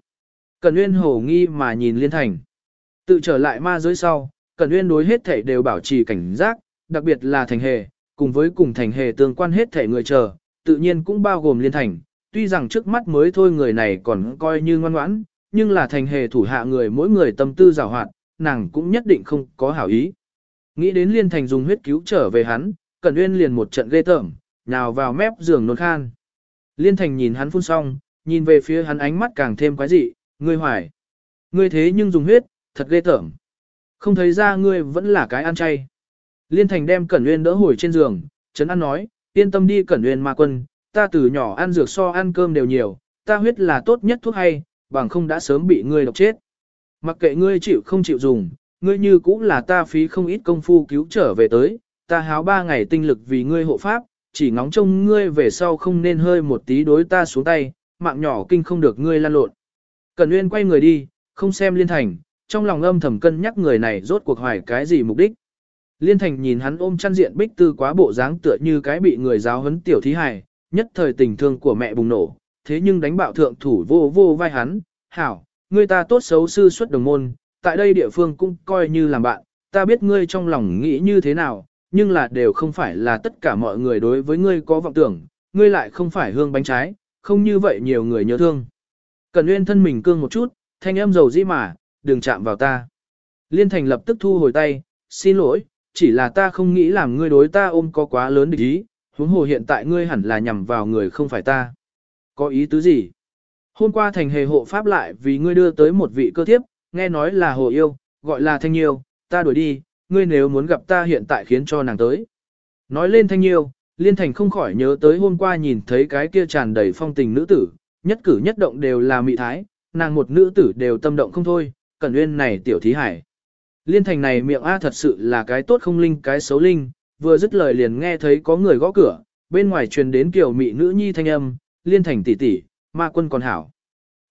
Cẩn Nguyên hổ nghi mà nhìn Liên Thành. Tự trở lại ma giới sau, Cẩn Nguyên đối hết thể đều bảo trì cảnh giác, đặc biệt là thành hề, cùng với cùng thành hề tương quan hết thể người chờ, tự nhiên cũng bao gồm Liên Thành. Tuy rằng trước mắt mới thôi người này còn coi như ngoan ngoãn, nhưng là thành hề thủ hạ người mỗi người tâm tư rào hoạt, nàng cũng nhất định không có hảo ý. Nghĩ đến Liên Thành dùng huyết cứu trở về hắn, Cẩn Uyên liền một trận ghê tởm, nào vào mép giường nôn khan. Liên Thành nhìn hắn phun xong, nhìn về phía hắn ánh mắt càng thêm quái dị, ngươi hoài. Ngươi thế nhưng dùng huyết, thật ghê tởm. Không thấy ra ngươi vẫn là cái ăn chay. Liên Thành đem Cẩn Uyên đỡ hồi trên giường, Trấn An nói, yên tâm đi Cẩn Uyên ma quân, ta từ nhỏ ăn dược so ăn cơm đều nhiều, ta huyết là tốt nhất thuốc hay, bằng không đã sớm bị ngươi độc chết. Mặc kệ ngươi chịu không chịu dùng, ngươi như cũng là ta phí không ít công phu cứu trở về tới, ta háo ba ngày tinh lực vì ngươi hộ pháp, chỉ ngóng trông ngươi về sau không nên hơi một tí đối ta xuống tay, mạng nhỏ kinh không được ngươi lan lộn. Cần Nguyên quay người đi, không xem Liên Thành, trong lòng âm thầm cân nhắc người này rốt cuộc hoài cái gì mục đích. Liên Thành nhìn hắn ôm chăn diện bích tư quá bộ dáng tựa như cái bị người giáo huấn tiểu thí hài, nhất thời tình thương của mẹ bùng nổ, thế nhưng đánh bạo thượng thủ vô vô vai hắn, hảo, ngươi ta tốt xấu sư xuất đồng môn, tại đây địa phương cũng coi như làm bạn, ta biết ngươi trong lòng nghĩ như thế nào, nhưng là đều không phải là tất cả mọi người đối với ngươi có vọng tưởng, ngươi lại không phải hương bánh trái, không như vậy nhiều người nhớ thương. Cần Nguyên thân mình cương một chút, thanh âm dầu dĩ mà, đừng chạm vào ta. Liên Thành lập tức thu hồi tay, xin lỗi, chỉ là ta không nghĩ làm ngươi đối ta ôm có quá lớn địch ý, huống hồ hiện tại ngươi hẳn là nhằm vào người không phải ta. Có ý tứ gì? Hôm qua thành hề hộ pháp lại vì ngươi đưa tới một vị cơ thiếp, nghe nói là hồ yêu, gọi là thanh nhiêu, ta đuổi đi, ngươi nếu muốn gặp ta hiện tại khiến cho nàng tới. Nói lên thanh nhiêu, liên thành không khỏi nhớ tới hôm qua nhìn thấy cái kia tràn đầy phong tình nữ tử, nhất cử nhất động đều là mị thái, nàng một nữ tử đều tâm động không thôi, cẩn uyên này tiểu thí hải. Liên thành này miệng A thật sự là cái tốt không linh cái xấu linh, vừa dứt lời liền nghe thấy có người gõ cửa, bên ngoài truyền đến kiểu mị nữ nhi thanh âm, liên thành tỷ tỷ, ma quân còn hảo.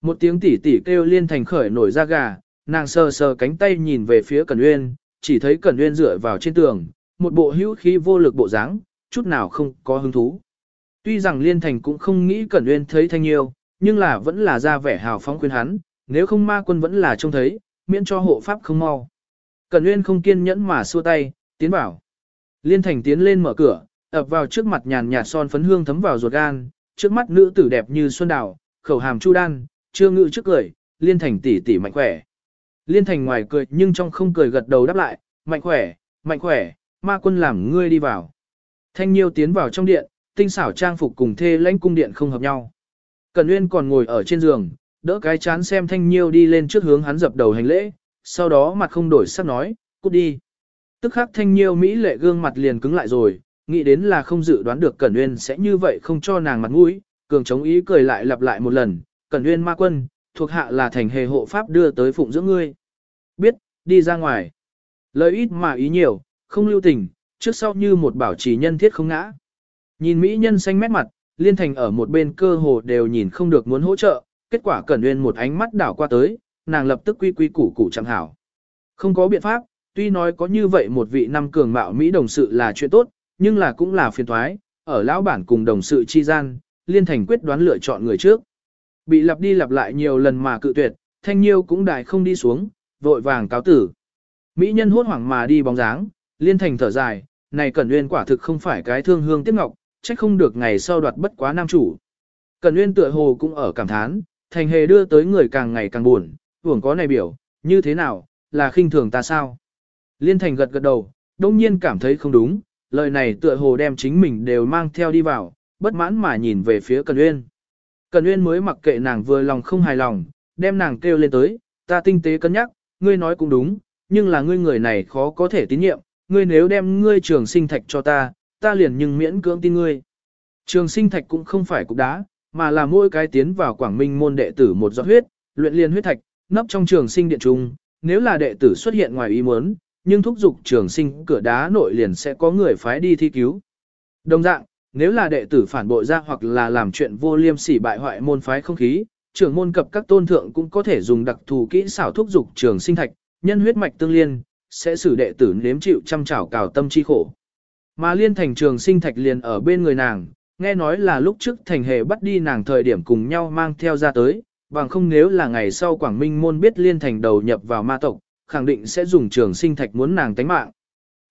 Một tiếng tỷ tỷ kêu liên thành khởi nổi ra gà, nàng sờ sờ cánh tay nhìn về phía Cẩn Uyên, chỉ thấy Cẩn Uyên dựa vào trên tường, một bộ hữu khí vô lực bộ dáng, chút nào không có hứng thú. Tuy rằng liên thành cũng không nghĩ Cẩn Uyên thấy thanh nhiêu, nhưng là vẫn là ra vẻ hào phóng khuyên hắn, nếu không ma quân vẫn là trông thấy, miễn cho hộ pháp không mau. Cẩn Uyên không kiên nhẫn mà xua tay, tiến vào. Liên thành tiến lên mở cửa, ập vào trước mặt nhàn nhạt son phấn hương thấm vào ruột gan, trước mắt nữ tử đẹp như xuân đào, khẩu hàm chu đan, chưa ngự trước cười, liên thành tỷ tỷ mạnh khỏe. Liên thành ngoài cười nhưng trong không cười gật đầu đáp lại, mạnh khỏe, mạnh khỏe, ma quân làm ngươi đi vào. Thanh Nhiêu tiến vào trong điện, tinh xảo trang phục cùng thê lãnh cung điện không hợp nhau. Cần Uyên còn ngồi ở trên giường, đỡ cái chán xem Thanh Nhiêu đi lên trước hướng hắn dập đầu hành lễ, sau đó mặt không đổi sắc nói, cút đi. Tức khắc Thanh Nhiêu Mỹ lệ gương mặt liền cứng lại rồi, nghĩ đến là không dự đoán được Cẩn Uyên sẽ như vậy không cho nàng mặt mũi, cường chống ý cười lại lặp lại một lần, Cẩn Uyên ma quân, thuộc hạ là thành hề hộ pháp đưa tới phụng dưỡng ngươi. Biết, đi ra ngoài. Lời ít mà ý nhiều, không lưu tình, trước sau như một bảo trì nhân thiết không ngã. Nhìn Mỹ nhân xanh mét mặt, liên thành ở một bên cơ hồ đều nhìn không được muốn hỗ trợ, kết quả Cẩn Nguyên một ánh mắt đảo qua tới, nàng lập tức quy quy củ củ chẳng hảo. Không có biện pháp, tuy nói có như vậy một vị năm cường mạo Mỹ đồng sự là chuyện tốt, nhưng là cũng là phiền thoái, ở lão bản cùng đồng sự chi gian, liên thành quyết đoán lựa chọn người trước. Bị lặp đi lặp lại nhiều lần mà cự tuyệt, thanh nhiêu cũng đại không đi xuống, vội vàng cáo tử. Mỹ nhân hốt hoảng mà đi bóng dáng, liên thành thở dài, này Cẩn Uyên quả thực không phải cái thương hương tiếc ngọc, trách không được ngày sau đoạt bất quá nam chủ. Cẩn Uyên tựa hồ cũng ở cảm thán, thành hề đưa tới người càng ngày càng buồn, hưởng có này biểu, như thế nào, là khinh thường ta sao? Liên thành gật gật đầu, đông nhiên cảm thấy không đúng, lời này tựa hồ đem chính mình đều mang theo đi vào, bất mãn mà nhìn về phía Cẩn Uyên. Cẩn Uyên mới mặc kệ nàng vừa lòng không hài lòng, đem nàng kêu lên tới, ta tinh tế cân nhắc, ngươi nói cũng đúng, nhưng là ngươi người này khó có thể tín nhiệm, ngươi nếu đem ngươi trường sinh thạch cho ta, ta liền nhưng miễn cưỡng tin ngươi. Trường sinh thạch cũng không phải cục đá, mà là mỗi cái tiến vào quảng minh môn đệ tử một giọt huyết, luyện liền huyết thạch, nấp trong trường sinh điện trung, nếu là đệ tử xuất hiện ngoài ý muốn, nhưng thúc dục trường sinh cửa đá nội liền sẽ có người phái đi thi cứu. Đồng dạng, nếu là đệ tử phản bội ra hoặc là làm chuyện vô liêm sỉ bại hoại môn phái không khí, trưởng môn cập các tôn thượng cũng có thể dùng đặc thù kỹ xảo thúc dục trường sinh thạch, nhân huyết mạch tương liên, sẽ xử đệ tử nếm chịu trăm trảo cào tâm chi khổ. Mà liên thành trường sinh thạch liền ở bên người nàng, nghe nói là lúc trước thành hề bắt đi nàng thời điểm cùng nhau mang theo ra tới, bằng không nếu là ngày sau Quảng Minh môn biết liên thành đầu nhập vào ma tộc, khẳng định sẽ dùng trường sinh thạch muốn nàng tánh mạng.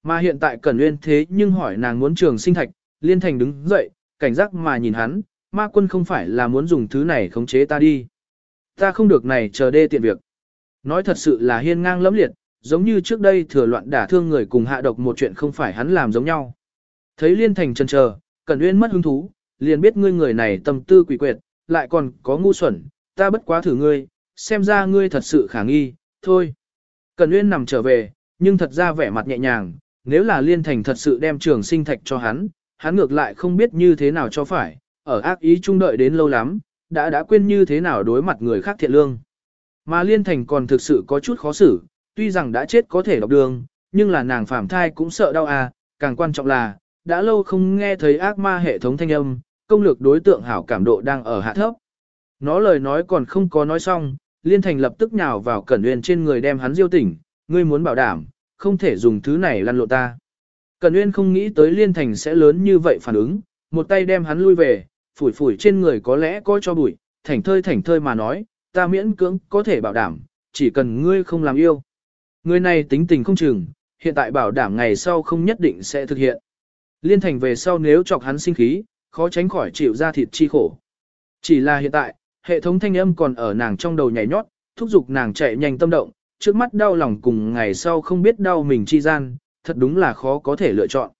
Mà hiện tại Cẩn Nguyên thế nhưng hỏi nàng muốn trường sinh thạch, liên thành đứng dậy, cảnh giác mà nhìn hắn, ma quân không phải là muốn dùng thứ này khống chế ta đi. Ta không được này chờ đê tiện việc. Nói thật sự là hiên ngang lẫm liệt, giống như trước đây thừa loạn đả thương người cùng hạ độc một chuyện không phải hắn làm giống nhau. Thấy liên thành chần chờ, Cẩn Uyên mất hứng thú, liền biết ngươi người này tâm tư quỷ quyệt, lại còn có ngu xuẩn, ta bất quá thử ngươi, xem ra ngươi thật sự khả nghi, thôi. Cẩn Uyên nằm trở về, nhưng thật ra vẻ mặt nhẹ nhàng, nếu là liên thành thật sự đem trường sinh thạch cho hắn, hắn ngược lại không biết như thế nào cho phải, ở ác ý trung đợi đến lâu lắm, đã đã quên như thế nào đối mặt người khác thiện lương. Mà liên thành còn thực sự có chút khó xử, tuy rằng đã chết có thể đọc đường, nhưng là nàng phàm thai cũng sợ đau à, càng quan trọng là, đã lâu không nghe thấy ác ma hệ thống thanh âm, công lược đối tượng hảo cảm độ đang ở hạ thấp. Nó lời nói còn không có nói xong, Liên Thành lập tức nhào vào Cẩn Uyên trên người đem hắn diêu tỉnh, ngươi muốn bảo đảm, không thể dùng thứ này lăn lộ ta. Cẩn Uyên không nghĩ tới Liên Thành sẽ lớn như vậy phản ứng, một tay đem hắn lui về, phủi phủi trên người có lẽ có cho bụi, thảnh thơi thảnh thơi mà nói, ta miễn cưỡng có thể bảo đảm, chỉ cần ngươi không làm yêu. Người này tính tình không chừng, hiện tại bảo đảm ngày sau không nhất định sẽ thực hiện. Liên thành về sau nếu chọc hắn sinh khí, khó tránh khỏi chịu ra thịt chi khổ. Chỉ là hiện tại, hệ thống thanh âm còn ở nàng trong đầu nhảy nhót, thúc giục nàng chạy nhanh tâm động, trước mắt đau lòng cùng ngày sau không biết đau mình chi gian, thật đúng là khó có thể lựa chọn.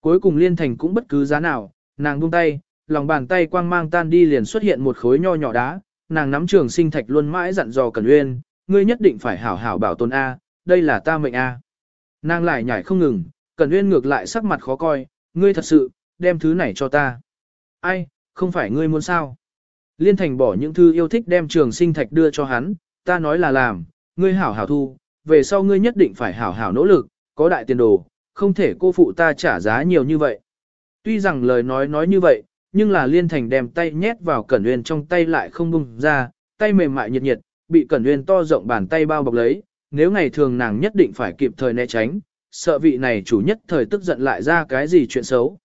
Cuối cùng liên thành cũng bất cứ giá nào, nàng buông tay, lòng bàn tay quang mang tan đi liền xuất hiện một khối nho nhỏ đá, nàng nắm trường sinh thạch luôn mãi dặn dò Cẩn Uyên, ngươi nhất định phải hảo hảo bảo tồn A, đây là ta mệnh A. Nàng lại nhảy không ngừng, Cẩn Uyên ngược lại sắc mặt khó coi, ngươi thật sự, đem thứ này cho ta. Ai, không phải ngươi muốn sao? Liên Thành bỏ những thư yêu thích đem trường sinh thạch đưa cho hắn, ta nói là làm, ngươi hảo hảo thu, về sau ngươi nhất định phải hảo hảo nỗ lực, có đại tiền đồ, không thể cô phụ ta trả giá nhiều như vậy. Tuy rằng lời nói nói như vậy, nhưng là Liên Thành đem tay nhét vào Cẩn Uyên trong tay lại không bung ra, tay mềm mại nhiệt nhiệt, bị Cẩn Uyên to rộng bàn tay bao bọc lấy, nếu ngày thường nàng nhất định phải kịp thời né tránh, sợ vị này chủ nhất thời tức giận lại ra cái gì chuyện xấu.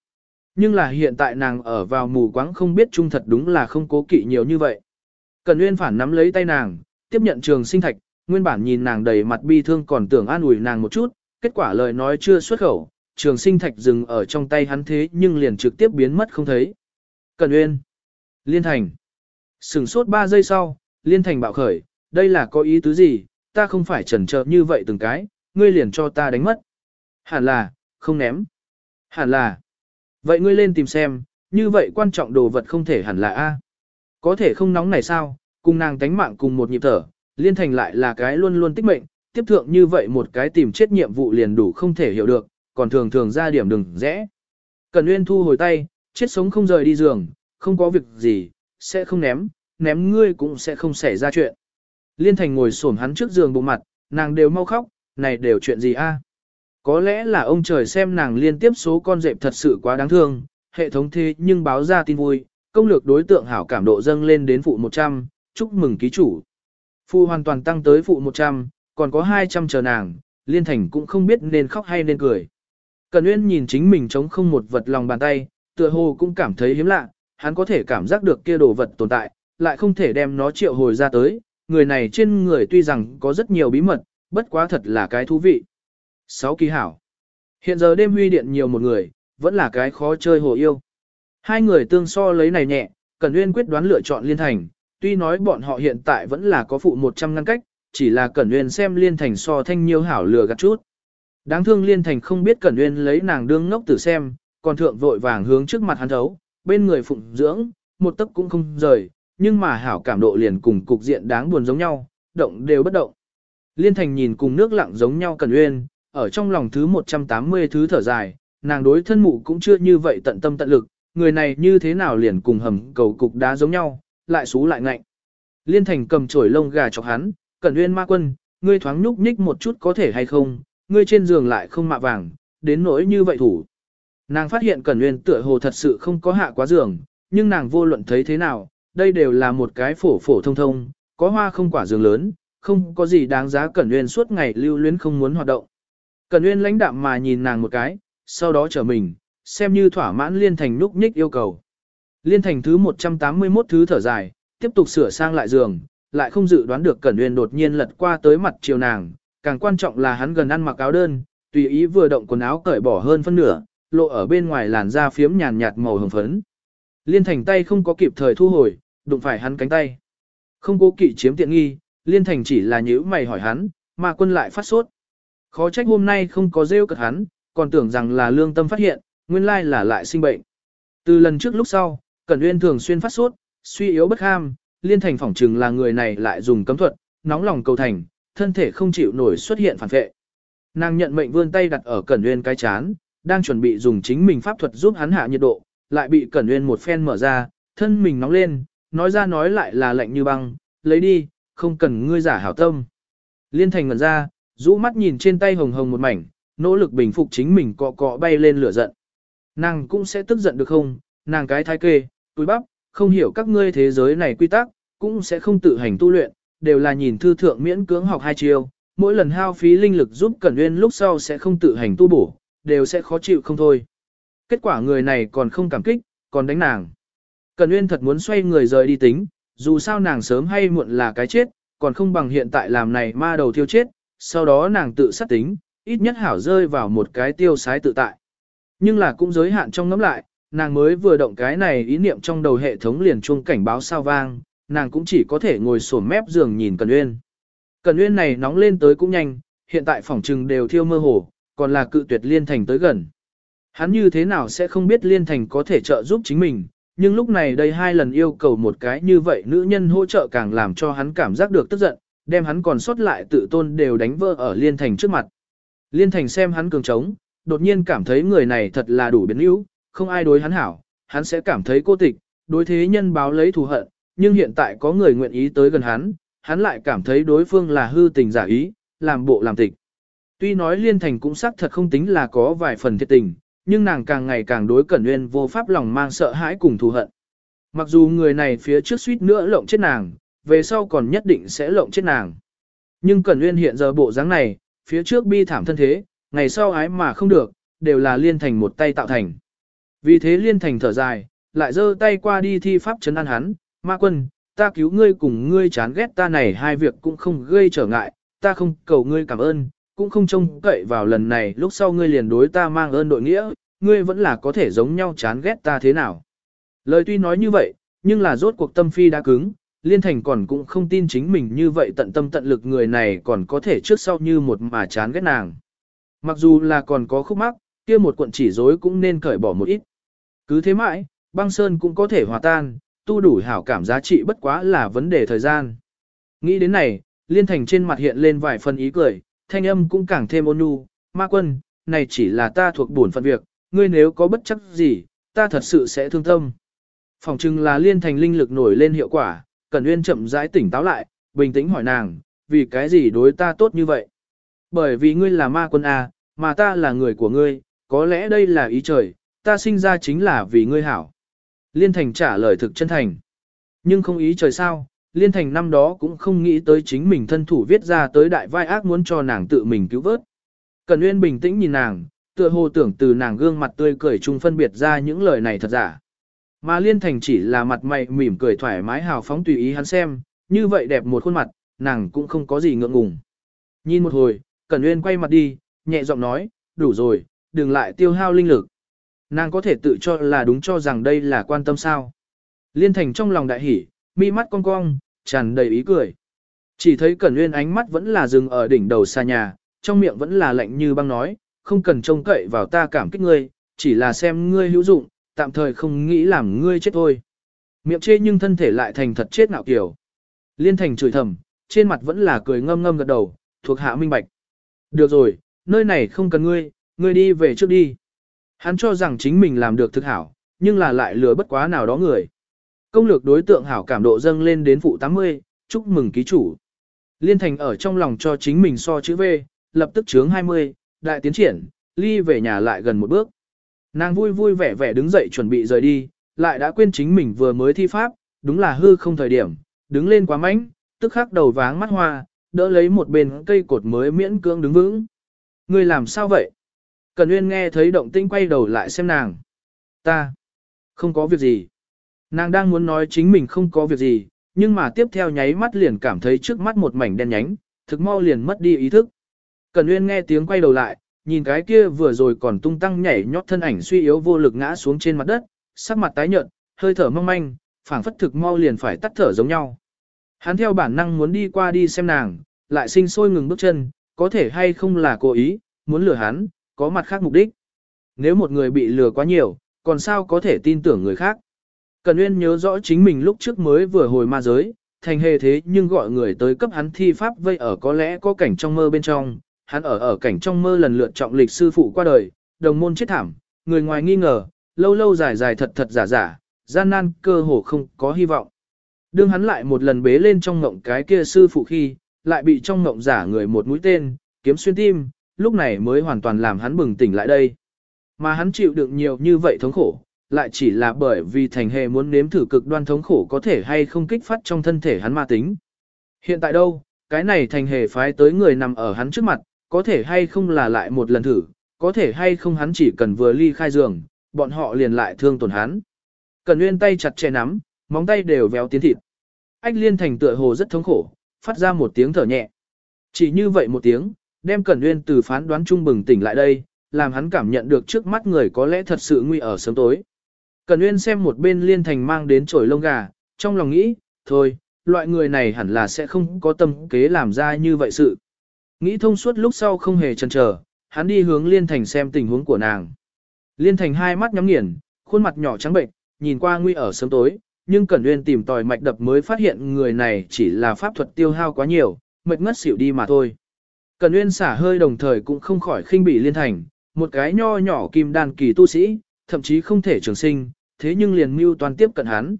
Nhưng là hiện tại nàng ở vào mù quáng không biết trung thật đúng là không cố kỵ nhiều như vậy. Cần Nguyên phản nắm lấy tay nàng, tiếp nhận trường sinh thạch, nguyên bản nhìn nàng đầy mặt bi thương còn tưởng an ủi nàng một chút, kết quả lời nói chưa xuất khẩu, trường sinh thạch dừng ở trong tay hắn thế nhưng liền trực tiếp biến mất không thấy. Cần Nguyên, Liên Thành, sừng sốt 3 giây sau, Liên Thành bạo khởi, đây là có ý tứ gì, ta không phải chần trợ như vậy từng cái, ngươi liền cho ta đánh mất. Hẳn là, không ném. Hẳn là. Vậy ngươi lên tìm xem, như vậy quan trọng đồ vật không thể hẳn là A. Có thể không nóng này sao, cùng nàng tánh mạng cùng một nhịp thở, liên thành lại là cái luôn luôn tích mệnh, tiếp thượng như vậy một cái tìm chết nhiệm vụ liền đủ không thể hiểu được, còn thường thường ra điểm đừng rẽ. Cần Nguyên thu hồi tay, chết sống không rời đi giường, không có việc gì, sẽ không ném, ném ngươi cũng sẽ không xảy ra chuyện. Liên thành ngồi xổm hắn trước giường bộ mặt, nàng đều mau khóc, này đều chuyện gì a? Có lẽ là ông trời xem nàng liên tiếp số con dẹp thật sự quá đáng thương, hệ thống thế nhưng báo ra tin vui, công lược đối tượng hảo cảm độ dâng lên đến phụ 100, chúc mừng ký chủ. Phụ hoàn toàn tăng tới phụ 100, còn có 200 chờ nàng, liên thành cũng không biết nên khóc hay nên cười. Cần Uyên nhìn chính mình chống không một vật lòng bàn tay, tựa hồ cũng cảm thấy hiếm lạ, hắn có thể cảm giác được kia đồ vật tồn tại, lại không thể đem nó triệu hồi ra tới, người này trên người tuy rằng có rất nhiều bí mật, bất quá thật là cái thú vị. Sáu kỳ hảo. Hiện giờ đêm huy điện nhiều một người, vẫn là cái khó chơi hồ yêu. Hai người tương so lấy này nhẹ, Cẩn Uyên quyết đoán lựa chọn Liên Thành, tuy nói bọn họ hiện tại vẫn là có phụ 100 ngăn cách, chỉ là Cẩn Uyên xem Liên Thành so thanh nhiêu hảo lừa gạt chút. Đáng thương Liên Thành không biết Cẩn Uyên lấy nàng đương ngốc tử xem, còn thượng vội vàng hướng trước mặt hắn thấu, bên người phụng dưỡng, một tấc cũng không rời, nhưng mà hảo cảm độ liền cùng cục diện đáng buồn giống nhau, động đều bất động. Liên Thành nhìn cùng nước lặng giống nhau Cẩn Uyên, ở trong lòng thứ 180 thứ thở dài, nàng đối thân mụ cũng chưa như vậy tận tâm tận lực, người này như thế nào liền cùng hầm cầu cục đá giống nhau, lại xú lại ngạnh. Liên Thành cầm chổi lông gà chọc hắn, Cẩn Uyên ma quân, ngươi thoáng nhúc nhích một chút có thể hay không, ngươi trên giường lại không mạ vàng, đến nỗi như vậy thủ. Nàng phát hiện Cẩn Uyên tựa hồ thật sự không có hạ quá giường, nhưng nàng vô luận thấy thế nào, đây đều là một cái phổ phổ thông thông, có hoa không quả giường lớn, không có gì đáng giá Cẩn Nguyên suốt ngày lưu luyến không muốn hoạt động. Cẩn Nguyên lãnh đạm mà nhìn nàng một cái, sau đó trở mình, xem như thỏa mãn Liên Thành núp nhích yêu cầu. Liên Thành thứ 181 thứ thở dài, tiếp tục sửa sang lại giường, lại không dự đoán được Cẩn Nguyên đột nhiên lật qua tới mặt chiều nàng, càng quan trọng là hắn gần ăn mặc áo đơn, tùy ý vừa động quần áo cởi bỏ hơn phân nửa, lộ ở bên ngoài làn da phiếm nhàn nhạt màu hồng phấn. Liên Thành tay không có kịp thời thu hồi, đụng phải hắn cánh tay. Không cố kỵ chiếm tiện nghi, Liên Thành chỉ là nhữ mày hỏi hắn, mà quân lại phát sốt. Khó trách hôm nay không có rêu cật hắn, còn tưởng rằng là lương tâm phát hiện, nguyên lai là lại sinh bệnh. Từ lần trước lúc sau, Cẩn Uyên thường xuyên phát sốt, suy yếu bất ham, Liên Thành phỏng chừng là người này lại dùng cấm thuật, nóng lòng cầu thành, thân thể không chịu nổi xuất hiện phản vệ. Nàng nhận mệnh vươn tay đặt ở Cẩn Uyên cái chán, đang chuẩn bị dùng chính mình pháp thuật giúp hắn hạ nhiệt độ, lại bị Cẩn Uyên một phen mở ra, thân mình nóng lên, nói ra nói lại là lạnh như băng, lấy đi, không cần ngươi giả hảo tâm. Liên Thành ngẩn ra, rũ mắt nhìn trên tay hồng hồng một mảnh, nỗ lực bình phục chính mình cọ cọ bay lên lửa giận. Nàng cũng sẽ tức giận được không, nàng cái thái kê, túi bắp, không hiểu các ngươi thế giới này quy tắc, cũng sẽ không tự hành tu luyện, đều là nhìn thư thượng miễn cưỡng học hai chiêu, mỗi lần hao phí linh lực giúp Cẩn Uyên lúc sau sẽ không tự hành tu bổ, đều sẽ khó chịu không thôi. Kết quả người này còn không cảm kích, còn đánh nàng. Cần Uyên thật muốn xoay người rời đi tính, dù sao nàng sớm hay muộn là cái chết, còn không bằng hiện tại làm này ma đầu thiêu chết, sau đó nàng tự sát tính, ít nhất hảo rơi vào một cái tiêu sái tự tại. Nhưng là cũng giới hạn trong ngắm lại, nàng mới vừa động cái này ý niệm trong đầu hệ thống liền chuông cảnh báo sao vang, nàng cũng chỉ có thể ngồi sổm mép giường nhìn Cần Uyên. Cần Uyên này nóng lên tới cũng nhanh, hiện tại phòng trừng đều thiêu mơ hồ, còn là cự tuyệt Liên Thành tới gần. Hắn như thế nào sẽ không biết Liên Thành có thể trợ giúp chính mình, nhưng lúc này đây hai lần yêu cầu một cái như vậy nữ nhân hỗ trợ càng làm cho hắn cảm giác được tức giận, đem hắn còn sót lại tự tôn đều đánh vỡ ở Liên Thành trước mặt. Liên Thành xem hắn cường trống, đột nhiên cảm thấy người này thật là đủ biến yếu, không ai đối hắn hảo, hắn sẽ cảm thấy cô tịch, đối thế nhân báo lấy thù hận, nhưng hiện tại có người nguyện ý tới gần hắn, hắn lại cảm thấy đối phương là hư tình giả ý, làm bộ làm tịch. Tuy nói Liên Thành cũng xác thật không tính là có vài phần thiệt tình, nhưng nàng càng ngày càng đối Cẩn Nguyên vô pháp lòng mang sợ hãi cùng thù hận. Mặc dù người này phía trước suýt nữa lộng chết nàng, về sau còn nhất định sẽ lộng chết nàng. Nhưng Cẩn Nguyên hiện giờ bộ dáng này, phía trước bi thảm thân thế, ngày sau ái mà không được, đều là Liên Thành một tay tạo thành. Vì thế Liên Thành thở dài, lại giơ tay qua đi thi pháp chấn an hắn, ma quân, ta cứu ngươi cùng ngươi chán ghét ta này hai việc cũng không gây trở ngại, ta không cầu ngươi cảm ơn, cũng không trông cậy vào lần này lúc sau ngươi liền đối ta mang ơn đội nghĩa, ngươi vẫn là có thể giống nhau chán ghét ta thế nào. Lời tuy nói như vậy, nhưng là rốt cuộc tâm phi đã cứng, Liên Thành còn cũng không tin chính mình như vậy tận tâm tận lực người này còn có thể trước sau như một mà chán ghét nàng. Mặc dù là còn có khúc mắc, kia một cuộn chỉ rối cũng nên cởi bỏ một ít. Cứ thế mãi, băng sơn cũng có thể hòa tan, tu đủ hảo cảm giá trị bất quá là vấn đề thời gian. Nghĩ đến này, Liên Thành trên mặt hiện lên vài phần ý cười, thanh âm cũng càng thêm ôn nhu, ma quân, này chỉ là ta thuộc bổn phận việc, ngươi nếu có bất chấp gì, ta thật sự sẽ thương tâm. Phòng chừng là Liên Thành linh lực nổi lên hiệu quả, Cẩn Uyên chậm rãi tỉnh táo lại, bình tĩnh hỏi nàng, vì cái gì đối ta tốt như vậy? Bởi vì ngươi là ma quân A, mà ta là người của ngươi, có lẽ đây là ý trời, ta sinh ra chính là vì ngươi hảo. Liên Thành trả lời thực chân thành. Nhưng không ý trời sao, Liên Thành năm đó cũng không nghĩ tới chính mình thân thủ viết ra tới đại vai ác muốn cho nàng tự mình cứu vớt. Cần Nguyên bình tĩnh nhìn nàng, tựa hồ tưởng từ nàng gương mặt tươi cười chung phân biệt ra những lời này thật giả. Mà Liên Thành chỉ là mặt mày mỉm cười thoải mái hào phóng tùy ý hắn xem, như vậy đẹp một khuôn mặt, nàng cũng không có gì ngượng ngùng. Nhìn một hồi, Cẩn Nguyên quay mặt đi, nhẹ giọng nói, đủ rồi, đừng lại tiêu hao linh lực. Nàng có thể tự cho là đúng cho rằng đây là quan tâm sao. Liên thành trong lòng đại hỉ, mi mắt cong cong, tràn đầy ý cười. Chỉ thấy Cẩn Nguyên ánh mắt vẫn là dừng ở đỉnh đầu xa nhà, trong miệng vẫn là lạnh như băng nói, không cần trông cậy vào ta cảm kích ngươi, chỉ là xem ngươi hữu dụng, tạm thời không nghĩ làm ngươi chết thôi. Miệng chê nhưng thân thể lại thành thật chết ngạo kiểu. Liên thành chửi thầm, trên mặt vẫn là cười ngâm ngâm gật đầu, thuộc hạ minh bạch. Được rồi, nơi này không cần ngươi, ngươi đi về trước đi. Hắn cho rằng chính mình làm được thực hảo, nhưng là lại lừa bất quá nào đó người. Công lược đối tượng hảo cảm độ dâng lên đến phụ 80, chúc mừng ký chủ. Liên thành ở trong lòng cho chính mình so chữ V, lập tức chướng 20, đại tiến triển, ly về nhà lại gần một bước. Nàng vui vui vẻ vẻ đứng dậy chuẩn bị rời đi, lại đã quên chính mình vừa mới thi pháp, đúng là hư không thời điểm, đứng lên quá mạnh, tức khắc đầu váng mắt hoa, đỡ lấy một bên cây cột mới miễn cưỡng đứng vững. Người làm sao vậy? Cần Nguyên nghe thấy động tinh quay đầu lại xem nàng. Ta, không có việc gì. Nàng đang muốn nói chính mình không có việc gì, nhưng mà tiếp theo nháy mắt liền cảm thấy trước mắt một mảnh đen nhánh, thực mau liền mất đi ý thức. Cần Nguyên nghe tiếng quay đầu lại, nhìn cái kia vừa rồi còn tung tăng nhảy nhót thân ảnh suy yếu vô lực ngã xuống trên mặt đất, sắc mặt tái nhợt, hơi thở mong manh, phảng phất thực mau liền phải tắt thở giống nhau. Hắn theo bản năng muốn đi qua đi xem nàng, lại sinh sôi ngừng bước chân, có thể hay không là cố ý, muốn lừa hắn, có mặt khác mục đích. Nếu một người bị lừa quá nhiều, còn sao có thể tin tưởng người khác. Cần Uyên nhớ rõ chính mình lúc trước mới vừa hồi ma giới, thành hề thế nhưng gọi người tới cấp hắn thi pháp vây ở có lẽ có cảnh trong mơ bên trong, hắn ở ở cảnh trong mơ lần lượt trọng lịch sư phụ qua đời, đồng môn chết thảm, người ngoài nghi ngờ, lâu lâu dài dài thật thật giả giả, gian nan cơ hồ không có hy vọng. Đương hắn lại một lần bế lên trong ngộng cái kia sư phụ khi, lại bị trong ngộng giả người một mũi tên, kiếm xuyên tim, lúc này mới hoàn toàn làm hắn bừng tỉnh lại đây. Mà hắn chịu đựng nhiều như vậy thống khổ, lại chỉ là bởi vì thành hề muốn nếm thử cực đoan thống khổ có thể hay không kích phát trong thân thể hắn ma tính. Hiện tại đâu, cái này thành hề phái tới người nằm ở hắn trước mặt, có thể hay không là lại một lần thử, có thể hay không hắn chỉ cần vừa ly khai giường, bọn họ liền lại thương tổn hắn. Cần nguyên tay chặt che nắm, móng tay đều véo tiến thịt. Ách liên thành tựa hồ rất thống khổ, phát ra một tiếng thở nhẹ. Chỉ như vậy một tiếng, đem Cẩn Nguyên từ phán đoán trung bừng tỉnh lại đây, làm hắn cảm nhận được trước mắt người có lẽ thật sự nguy ở sớm tối. Cẩn Nguyên xem một bên liên thành mang đến chổi lông gà, trong lòng nghĩ, thôi, loại người này hẳn là sẽ không có tâm kế làm ra như vậy sự. Nghĩ thông suốt lúc sau không hề chần chờ, hắn đi hướng liên thành xem tình huống của nàng. Liên thành hai mắt nhắm nghiền, khuôn mặt nhỏ trắng bệnh, nhìn qua nguy ở sớm tối, nhưng Cẩn Nguyên tìm tòi mạch đập mới phát hiện người này chỉ là pháp thuật tiêu hao quá nhiều, mệt ngất xỉu đi mà thôi. Cẩn Nguyên xả hơi đồng thời cũng không khỏi khinh bỉ liên thành, một cái nho nhỏ kim đan kỳ tu sĩ, thậm chí không thể trường sinh, thế nhưng liền mưu toàn tiếp cận hắn.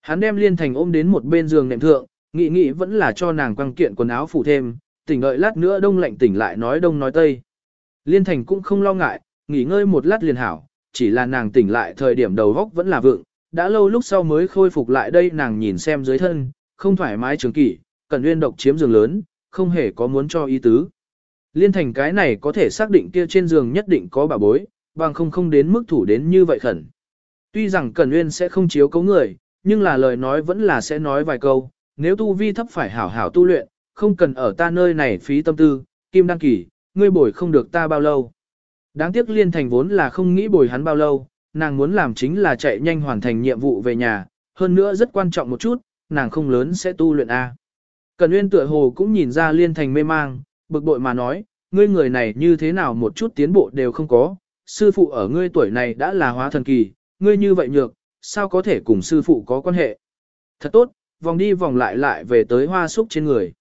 Hắn đem liên thành ôm đến một bên giường nệm thượng, nghĩ nghĩ vẫn là cho nàng quăng kiện quần áo phủ thêm, tỉnh đợi lát nữa đông lạnh tỉnh lại nói đông nói tây. Liên thành cũng không lo ngại, nghỉ ngơi một lát liền hảo, chỉ là nàng tỉnh lại thời điểm đầu góc vẫn là vượng, đã lâu lúc sau mới khôi phục lại đây nàng nhìn xem dưới thân, không thoải mái trường kỷ, cần nguyên độc chiếm giường lớn, không hề có muốn cho ý tứ. Liên thành cái này có thể xác định kia trên giường nhất định có bà bối, bằng không không đến mức thủ đến như vậy khẩn. Tuy rằng Cẩn Nguyên sẽ không chiếu cấu người, nhưng là lời nói vẫn là sẽ nói vài câu, nếu tu vi thấp phải hảo hảo tu luyện, không cần ở ta nơi này phí tâm tư, kim đăng kỳ, ngươi bồi không được ta bao lâu. Đáng tiếc liên thành vốn là không nghĩ bồi hắn bao lâu, nàng muốn làm chính là chạy nhanh hoàn thành nhiệm vụ về nhà, hơn nữa rất quan trọng một chút, nàng không lớn sẽ tu luyện A. Cần Nguyên tựa hồ cũng nhìn ra liên thành mê mang, bực bội mà nói, ngươi người này như thế nào một chút tiến bộ đều không có, sư phụ ở ngươi tuổi này đã là hóa thần kỳ, ngươi như vậy nhược, sao có thể cùng sư phụ có quan hệ. Thật tốt, vòng đi vòng lại lại về tới hoa súc trên người.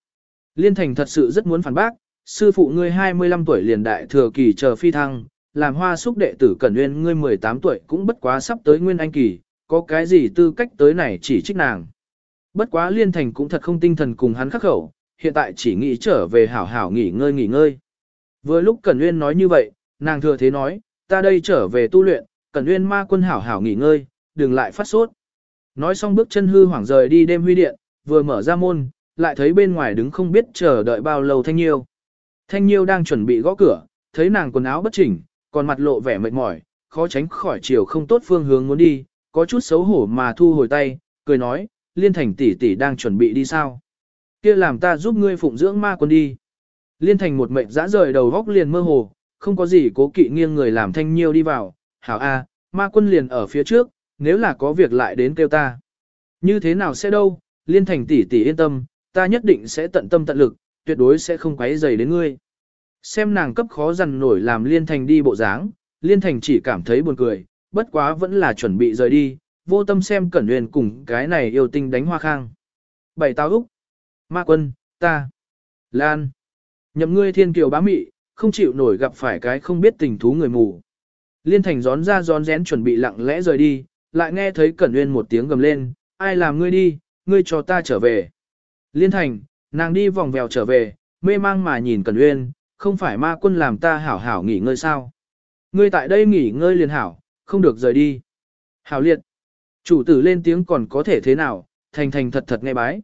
Liên thành thật sự rất muốn phản bác, sư phụ ngươi 25 tuổi liền đại thừa kỳ chờ phi thăng, làm hoa súc đệ tử Cẩn Nguyên ngươi 18 tuổi cũng bất quá sắp tới Nguyên Anh kỳ, có cái gì tư cách tới này chỉ trích nàng. Bất quá liên thành cũng thật không tinh thần cùng hắn khắc khẩu, hiện tại chỉ nghĩ trở về hảo hảo nghỉ ngơi nghỉ ngơi. Vừa lúc Cẩn Nguyên nói như vậy, nàng thừa thế nói, ta đây trở về tu luyện, cần Nguyên ma quân hảo hảo nghỉ ngơi, đừng lại phát sốt. Nói xong bước chân hư hoảng rời đi đêm huy điện, vừa mở ra môn, lại thấy bên ngoài đứng không biết chờ đợi bao lâu Thanh Nhiêu. Thanh Nhiêu đang chuẩn bị gõ cửa, thấy nàng quần áo bất chỉnh, còn mặt lộ vẻ mệt mỏi, khó tránh khỏi chiều không tốt phương hướng muốn đi, có chút xấu hổ mà thu hồi tay, cười nói, liên thành tỷ tỷ đang chuẩn bị đi sao. kia làm ta giúp ngươi phụng dưỡng ma quân đi. Liên thành một mệnh dã rời đầu góc liền mơ hồ, không có gì cố kỵ nghiêng người làm thanh nhiêu đi vào, hảo a, ma quân liền ở phía trước, nếu là có việc lại đến kêu ta. Như thế nào sẽ đâu, liên thành tỷ tỷ yên tâm, ta nhất định sẽ tận tâm tận lực, tuyệt đối sẽ không quấy rầy đến ngươi. Xem nàng cấp khó dằn nổi làm liên thành đi bộ dáng, liên thành chỉ cảm thấy buồn cười, bất quá vẫn là chuẩn bị rời đi, vô tâm xem cẩn nguyên cùng cái này yêu tinh đánh hoa khang. Bảy táo Úc, ma quân, ta, Lan, nhậm ngươi thiên kiều bá mị, không chịu nổi gặp phải cái không biết tình thú người mù. Liên thành gión ra gión rén chuẩn bị lặng lẽ rời đi, lại nghe thấy cẩn nguyên một tiếng gầm lên, ai làm ngươi đi, ngươi cho ta trở về. Liên thành, nàng đi vòng vèo trở về, mê mang mà nhìn cẩn nguyên, không phải ma quân làm ta hảo hảo nghỉ ngơi sao. Ngươi tại đây nghỉ ngơi liền hảo, không được rời đi. Hảo liệt. Chủ tử lên tiếng còn có thể thế nào, thành thành thật thật nghe bái.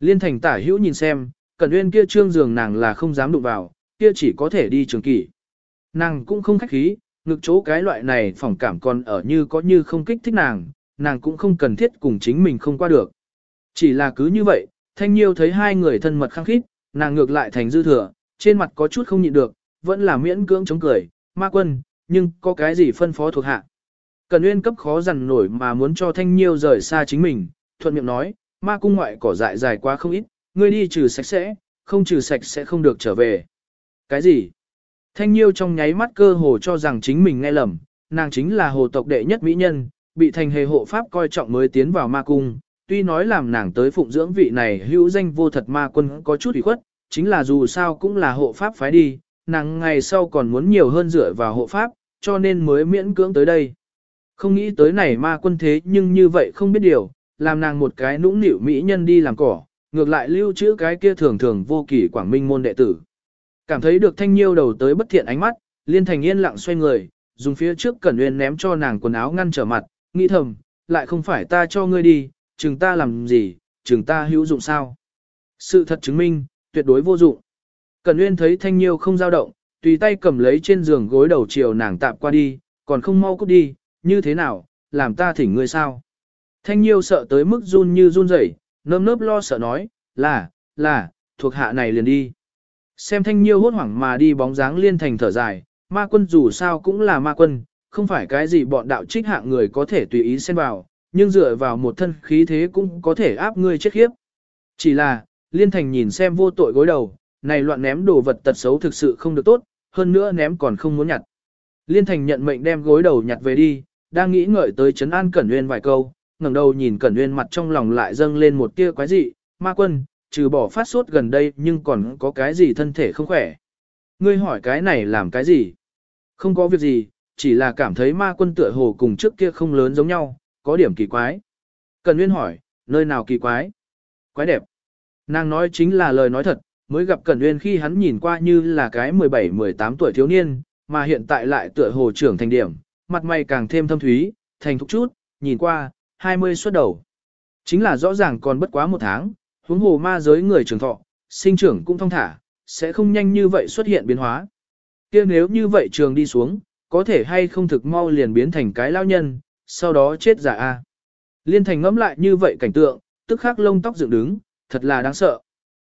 Liên thành tả hữu nhìn xem, cẩn nguyên kia trương giường nàng là không dám đụng vào, kia chỉ có thể đi trường kỷ. Nàng cũng không khách khí, ngực chỗ cái loại này phỏng cảm còn ở như có như không kích thích nàng, nàng cũng không cần thiết cùng chính mình không qua được. Chỉ là cứ như vậy, thanh nhiêu thấy hai người thân mật khăng khít, nàng ngược lại thành dư thừa, trên mặt có chút không nhịn được, vẫn là miễn cưỡng chống cười, ma quân, nhưng có cái gì phân phó thuộc hạ. Cần uyên cấp khó dằn nổi mà muốn cho Thanh Nhiêu rời xa chính mình, thuận miệng nói, ma cung ngoại cỏ dại dài quá không ít, ngươi đi trừ sạch sẽ, không trừ sạch sẽ không được trở về. Cái gì? Thanh Nhiêu trong nháy mắt cơ hồ cho rằng chính mình nghe lầm, nàng chính là hồ tộc đệ nhất mỹ nhân, bị thành hề hộ pháp coi trọng mới tiến vào ma cung. Tuy nói làm nàng tới phụng dưỡng vị này hữu danh vô thật ma quân có chút ủy khuất, chính là dù sao cũng là hộ pháp phái đi, nàng ngày sau còn muốn nhiều hơn dựa vào hộ pháp, cho nên mới miễn cưỡng tới đây. Không nghĩ tới này ma quân thế nhưng như vậy không biết điều, làm nàng một cái nũng nịu mỹ nhân đi làm cỏ, ngược lại lưu trữ cái kia thường thường vô kỳ quảng minh môn đệ tử. Cảm thấy được thanh nhiêu đầu tới bất thiện ánh mắt, liên thành yên lặng xoay người, dùng phía trước cẩn nguyên ném cho nàng quần áo ngăn trở mặt, nghĩ thầm, lại không phải ta cho ngươi đi, chừng ta làm gì, chừng ta hữu dụng sao. Sự thật chứng minh, tuyệt đối vô dụng. Cẩn nguyên thấy thanh nhiêu không dao động, tùy tay cầm lấy trên giường gối đầu chiều nàng tạm qua đi, còn không mau cút đi, như thế nào, làm ta thỉnh ngươi sao? Thanh Nhiêu sợ tới mức run như run rẩy, nơm nớp lo sợ nói, là, là, thuộc hạ này liền đi. Xem Thanh Nhiêu hốt hoảng mà đi bóng dáng liên thành thở dài, ma quân dù sao cũng là ma quân, không phải cái gì bọn đạo trích hạng người có thể tùy ý xen vào, nhưng dựa vào một thân khí thế cũng có thể áp ngươi chết khiếp. Chỉ là, liên thành nhìn xem vô tội gối đầu, này loạn ném đồ vật tật xấu thực sự không được tốt, hơn nữa ném còn không muốn nhặt. Liên thành nhận mệnh đem gối đầu nhặt về đi, đang nghĩ ngợi tới trấn an Cẩn Nguyên vài câu, ngẩng đầu nhìn Cẩn Nguyên mặt trong lòng lại dâng lên một tia quái dị, ma quân, trừ bỏ phát sốt gần đây nhưng còn có cái gì thân thể không khỏe. Ngươi hỏi cái này làm cái gì? Không có việc gì, chỉ là cảm thấy ma quân tựa hồ cùng trước kia không lớn giống nhau, có điểm kỳ quái. Cẩn Nguyên hỏi, nơi nào kỳ quái? Quái đẹp. Nàng nói chính là lời nói thật, mới gặp Cẩn Nguyên khi hắn nhìn qua như là cái 17-18 tuổi thiếu niên, mà hiện tại lại tựa hồ trưởng thành điểm, mặt mày càng thêm thâm thúy, thành thúc chút, nhìn qua, 20 xuất đầu. Chính là rõ ràng còn bất quá một tháng, huống hồ ma giới người trưởng thọ, sinh trưởng cũng thông thả, sẽ không nhanh như vậy xuất hiện biến hóa. kia nếu như vậy trường đi xuống, có thể hay không thực mau liền biến thành cái lao nhân, sau đó chết giả a. Liên thành ngẫm lại như vậy cảnh tượng, tức khắc lông tóc dựng đứng, thật là đáng sợ.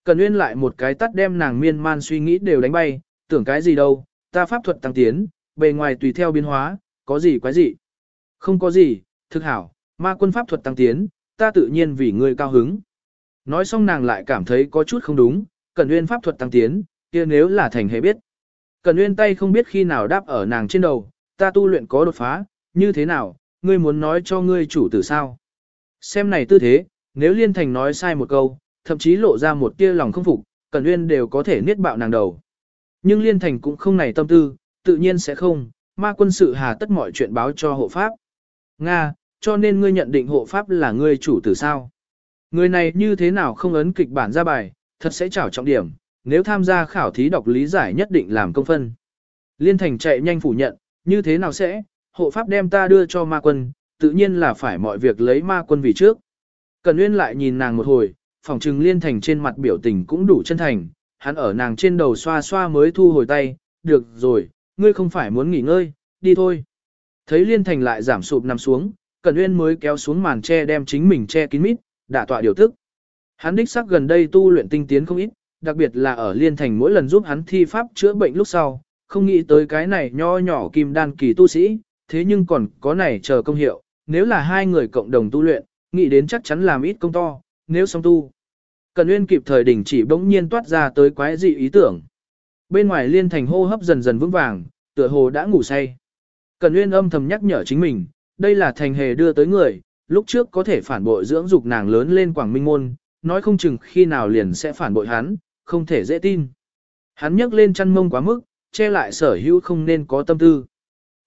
Cần Nguyên lại một cái tắt đem nàng miên man suy nghĩ đều đánh bay, tưởng cái gì đâu, ta pháp thuật tăng tiến, bề ngoài tùy theo biến hóa, có gì quái gì? Không có gì, thực hảo, ma quân pháp thuật tăng tiến, ta tự nhiên vì ngươi cao hứng. Nói xong nàng lại cảm thấy có chút không đúng, Cẩn Nguyên pháp thuật tăng tiến, kia nếu là thành hệ biết. Cẩn Nguyên tay không biết khi nào đáp ở nàng trên đầu, ta tu luyện có đột phá, như thế nào, ngươi muốn nói cho ngươi chủ tử sao? Xem này tư thế, nếu Liên Thành nói sai một câu, thậm chí lộ ra một tia lòng không phục, Cẩn Nguyên đều có thể niết bạo nàng đầu. Nhưng Liên Thành cũng không này tâm tư, tự nhiên sẽ không, ma quân sự hà tất mọi chuyện báo cho hộ pháp. Nga, cho nên ngươi nhận định hộ pháp là ngươi chủ tử sao. Người này như thế nào không ấn kịch bản ra bài, thật sẽ trảo trọng điểm, nếu tham gia khảo thí đọc lý giải nhất định làm công phân. Liên thành chạy nhanh phủ nhận, như thế nào sẽ, hộ pháp đem ta đưa cho ma quân, tự nhiên là phải mọi việc lấy ma quân vì trước. Cần Nguyên lại nhìn nàng một hồi, phòng trừng liên thành trên mặt biểu tình cũng đủ chân thành, hắn ở nàng trên đầu xoa xoa mới thu hồi tay, được rồi, ngươi không phải muốn nghỉ ngơi, đi thôi. Thấy Liên Thành lại giảm sụp nằm xuống, Cẩn Nguyên mới kéo xuống màn che đem chính mình che kín mít, đả tọa điều tức. Hắn đích xác gần đây tu luyện tinh tiến không ít, đặc biệt là ở Liên Thành mỗi lần giúp hắn thi pháp chữa bệnh lúc sau, không nghĩ tới cái này nho nhỏ kim đan kỳ tu sĩ, thế nhưng còn có này chờ công hiệu, nếu là hai người cộng đồng tu luyện, nghĩ đến chắc chắn làm ít công to, nếu xong tu. Cần Nguyên kịp thời đình chỉ bỗng nhiên toát ra tới quái dị ý tưởng. Bên ngoài Liên Thành hô hấp dần dần vững vàng, tựa hồ đã ngủ say. Cần Nguyên âm thầm nhắc nhở chính mình, đây là thành hề đưa tới người, lúc trước có thể phản bội dưỡng dục nàng lớn lên Quảng Minh Môn, nói không chừng khi nào liền sẽ phản bội hắn, không thể dễ tin. Hắn nhấc lên chăn mông quá mức, che lại sở hữu không nên có tâm tư.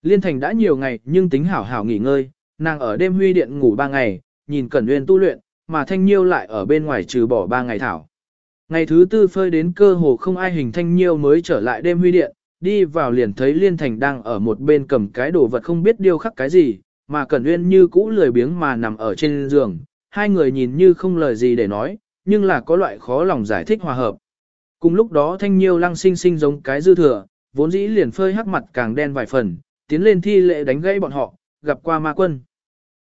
Liên Thành đã nhiều ngày nhưng tính hảo hảo nghỉ ngơi, nàng ở đêm huy điện ngủ ba ngày, nhìn Cẩn Nguyên tu luyện, mà Thanh Nhiêu lại ở bên ngoài trừ bỏ ba ngày thảo. Ngày thứ tư phơi đến cơ hồ không ai hình Thanh Nhiêu mới trở lại đêm huy điện, đi vào liền thấy Liên Thành đang ở một bên cầm cái đồ vật không biết điêu khắc cái gì, mà Cẩn uyên như cũ lười biếng mà nằm ở trên giường, hai người nhìn như không lời gì để nói, nhưng là có loại khó lòng giải thích hòa hợp. Cùng lúc đó Thanh Nhiêu lăng sinh sinh giống cái dư thừa, vốn dĩ liền phơi hắc mặt càng đen vài phần, tiến lên thi lệ đánh gãy bọn họ, gặp qua ma quân.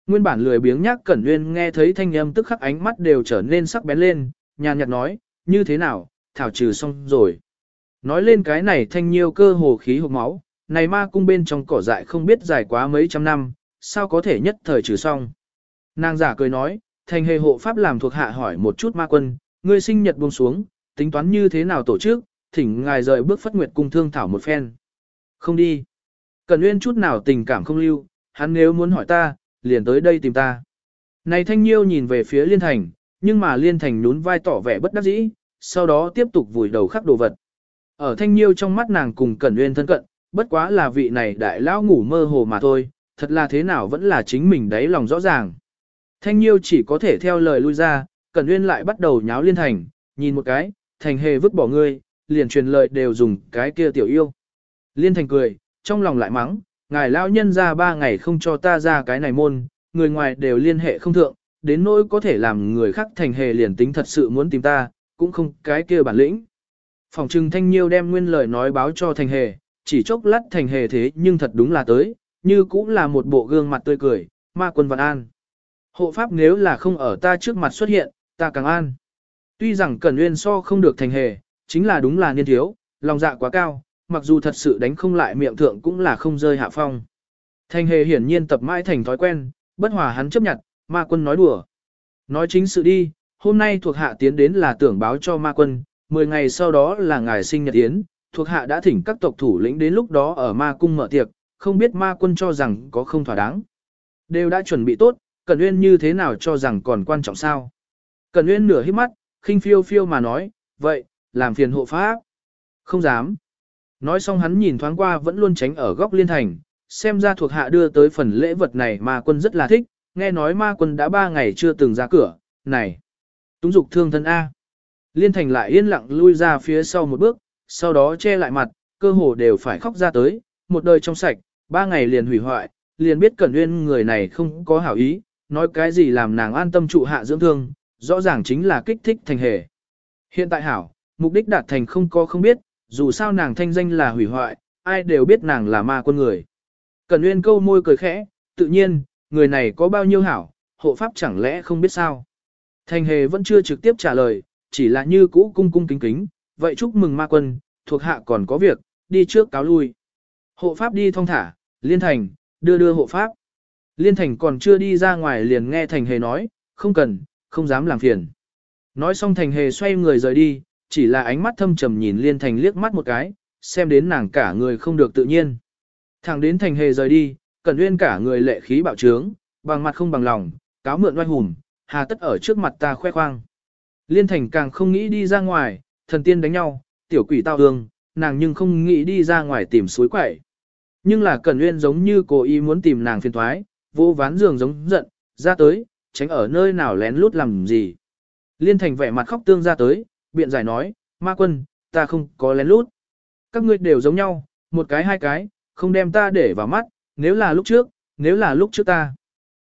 Nguyên bản lười biếng nhác Cẩn uyên nghe thấy thanh âm tức khắc ánh mắt đều trở nên sắc bén lên, nhàn nhạt nói, như thế nào, thảo trừ xong rồi. Nói lên cái này thanh nhiêu cơ hồ khí hộp máu, này ma cung bên trong cỏ dại không biết dài quá mấy trăm năm, sao có thể nhất thời trừ xong. Nàng giả cười nói, thành hề hộ pháp làm thuộc hạ hỏi một chút ma quân, ngươi sinh nhật buông xuống, tính toán như thế nào tổ chức, thỉnh ngài rời bước phất nguyệt cung thương thảo một phen. Không đi. Cần uyên chút nào tình cảm không lưu, hắn nếu muốn hỏi ta, liền tới đây tìm ta. Này thanh nhiêu nhìn về phía liên thành, nhưng mà liên thành nhún vai tỏ vẻ bất đắc dĩ, sau đó tiếp tục vùi đầu khắc đồ vật. Ở thanh nhiêu trong mắt nàng cùng cẩn uyên thân cận, bất quá là vị này đại lão ngủ mơ hồ mà thôi, thật là thế nào vẫn là chính mình đấy lòng rõ ràng. Thanh nhiêu chỉ có thể theo lời lui ra, cẩn nguyên lại bắt đầu nháo liên thành, nhìn một cái, thành hề vứt bỏ ngươi, liền truyền lời đều dùng cái kia tiểu yêu. Liên thành cười, trong lòng lại mắng, ngài lão nhân ra ba ngày không cho ta ra cái này môn, người ngoài đều liên hệ không thượng, đến nỗi có thể làm người khác thành hề liền tính thật sự muốn tìm ta, cũng không cái kia bản lĩnh. Phòng trừng thanh nhiêu đem nguyên lời nói báo cho thành hề, chỉ chốc lát thành hề thế nhưng thật đúng là tới, như cũng là một bộ gương mặt tươi cười, ma quân vạn an. Hộ pháp nếu là không ở ta trước mặt xuất hiện, ta càng an. Tuy rằng Cẩn Nguyên so không được thành hề, chính là đúng là niên thiếu, lòng dạ quá cao, mặc dù thật sự đánh không lại miệng thượng cũng là không rơi hạ phong. Thành hề hiển nhiên tập mãi thành thói quen, bất hòa hắn chấp nhận, ma quân nói đùa. Nói chính sự đi, hôm nay thuộc hạ tiến đến là tưởng báo cho ma quân, 10 ngày sau đó là ngày sinh nhật yến, thuộc hạ đã thỉnh các tộc thủ lĩnh đến lúc đó ở ma cung mở tiệc, không biết ma quân cho rằng có không thỏa đáng. Đều đã chuẩn bị tốt, Cẩn Uyên như thế nào cho rằng còn quan trọng sao? Cẩn Uyên nửa hít mắt, khinh phiêu phiêu mà nói, vậy, làm phiền hộ pháp. Không dám. Nói xong hắn nhìn thoáng qua vẫn luôn tránh ở góc liên thành, xem ra thuộc hạ đưa tới phần lễ vật này ma quân rất là thích, nghe nói ma quân đã ba ngày chưa từng ra cửa, này. Túng dục thương thân A. Liên thành lại yên lặng lui ra phía sau một bước, sau đó che lại mặt, cơ hồ đều phải khóc ra tới, một đời trong sạch, ba ngày liền hủy hoại, liền biết Cẩn Uyên người này không có hảo ý, nói cái gì làm nàng an tâm trụ hạ dưỡng thương, rõ ràng chính là kích thích thành hề. Hiện tại hảo, mục đích đạt thành không có không biết, dù sao nàng thanh danh là hủy hoại, ai đều biết nàng là ma quân người. Cẩn Uyên câu môi cười khẽ, tự nhiên, người này có bao nhiêu hảo, hộ pháp chẳng lẽ không biết sao. Thành hề vẫn chưa trực tiếp trả lời, chỉ là như cũ cung cung kính kính, vậy chúc mừng ma quân, thuộc hạ còn có việc, đi trước cáo lui. Hộ pháp đi thong thả, liên thành, đưa đưa hộ pháp. Liên thành còn chưa đi ra ngoài liền nghe thành hề nói, không cần, không dám làm phiền. Nói xong thành hề xoay người rời đi, chỉ là ánh mắt thâm trầm nhìn liên thành liếc mắt một cái, xem đến nàng cả người không được tự nhiên. Thẳng đến thành hề rời đi, cẩn nguyên cả người lệ khí bạo trướng, bằng mặt không bằng lòng, cáo mượn oai hùng, hà tất ở trước mặt ta khoe khoang. Liên thành càng không nghĩ đi ra ngoài, thần tiên đánh nhau, tiểu quỷ tao hương, nàng nhưng không nghĩ đi ra ngoài tìm suối quẩy. Nhưng là Cẩn Nguyên giống như cố ý muốn tìm nàng phiền thoái, vô ván giường giống giận, ra tới, tránh ở nơi nào lén lút làm gì. Liên thành vẻ mặt khóc tương ra tới, biện giải nói, ma quân, ta không có lén lút. Các ngươi đều giống nhau, một cái hai cái, không đem ta để vào mắt, nếu là lúc trước, nếu là lúc trước ta.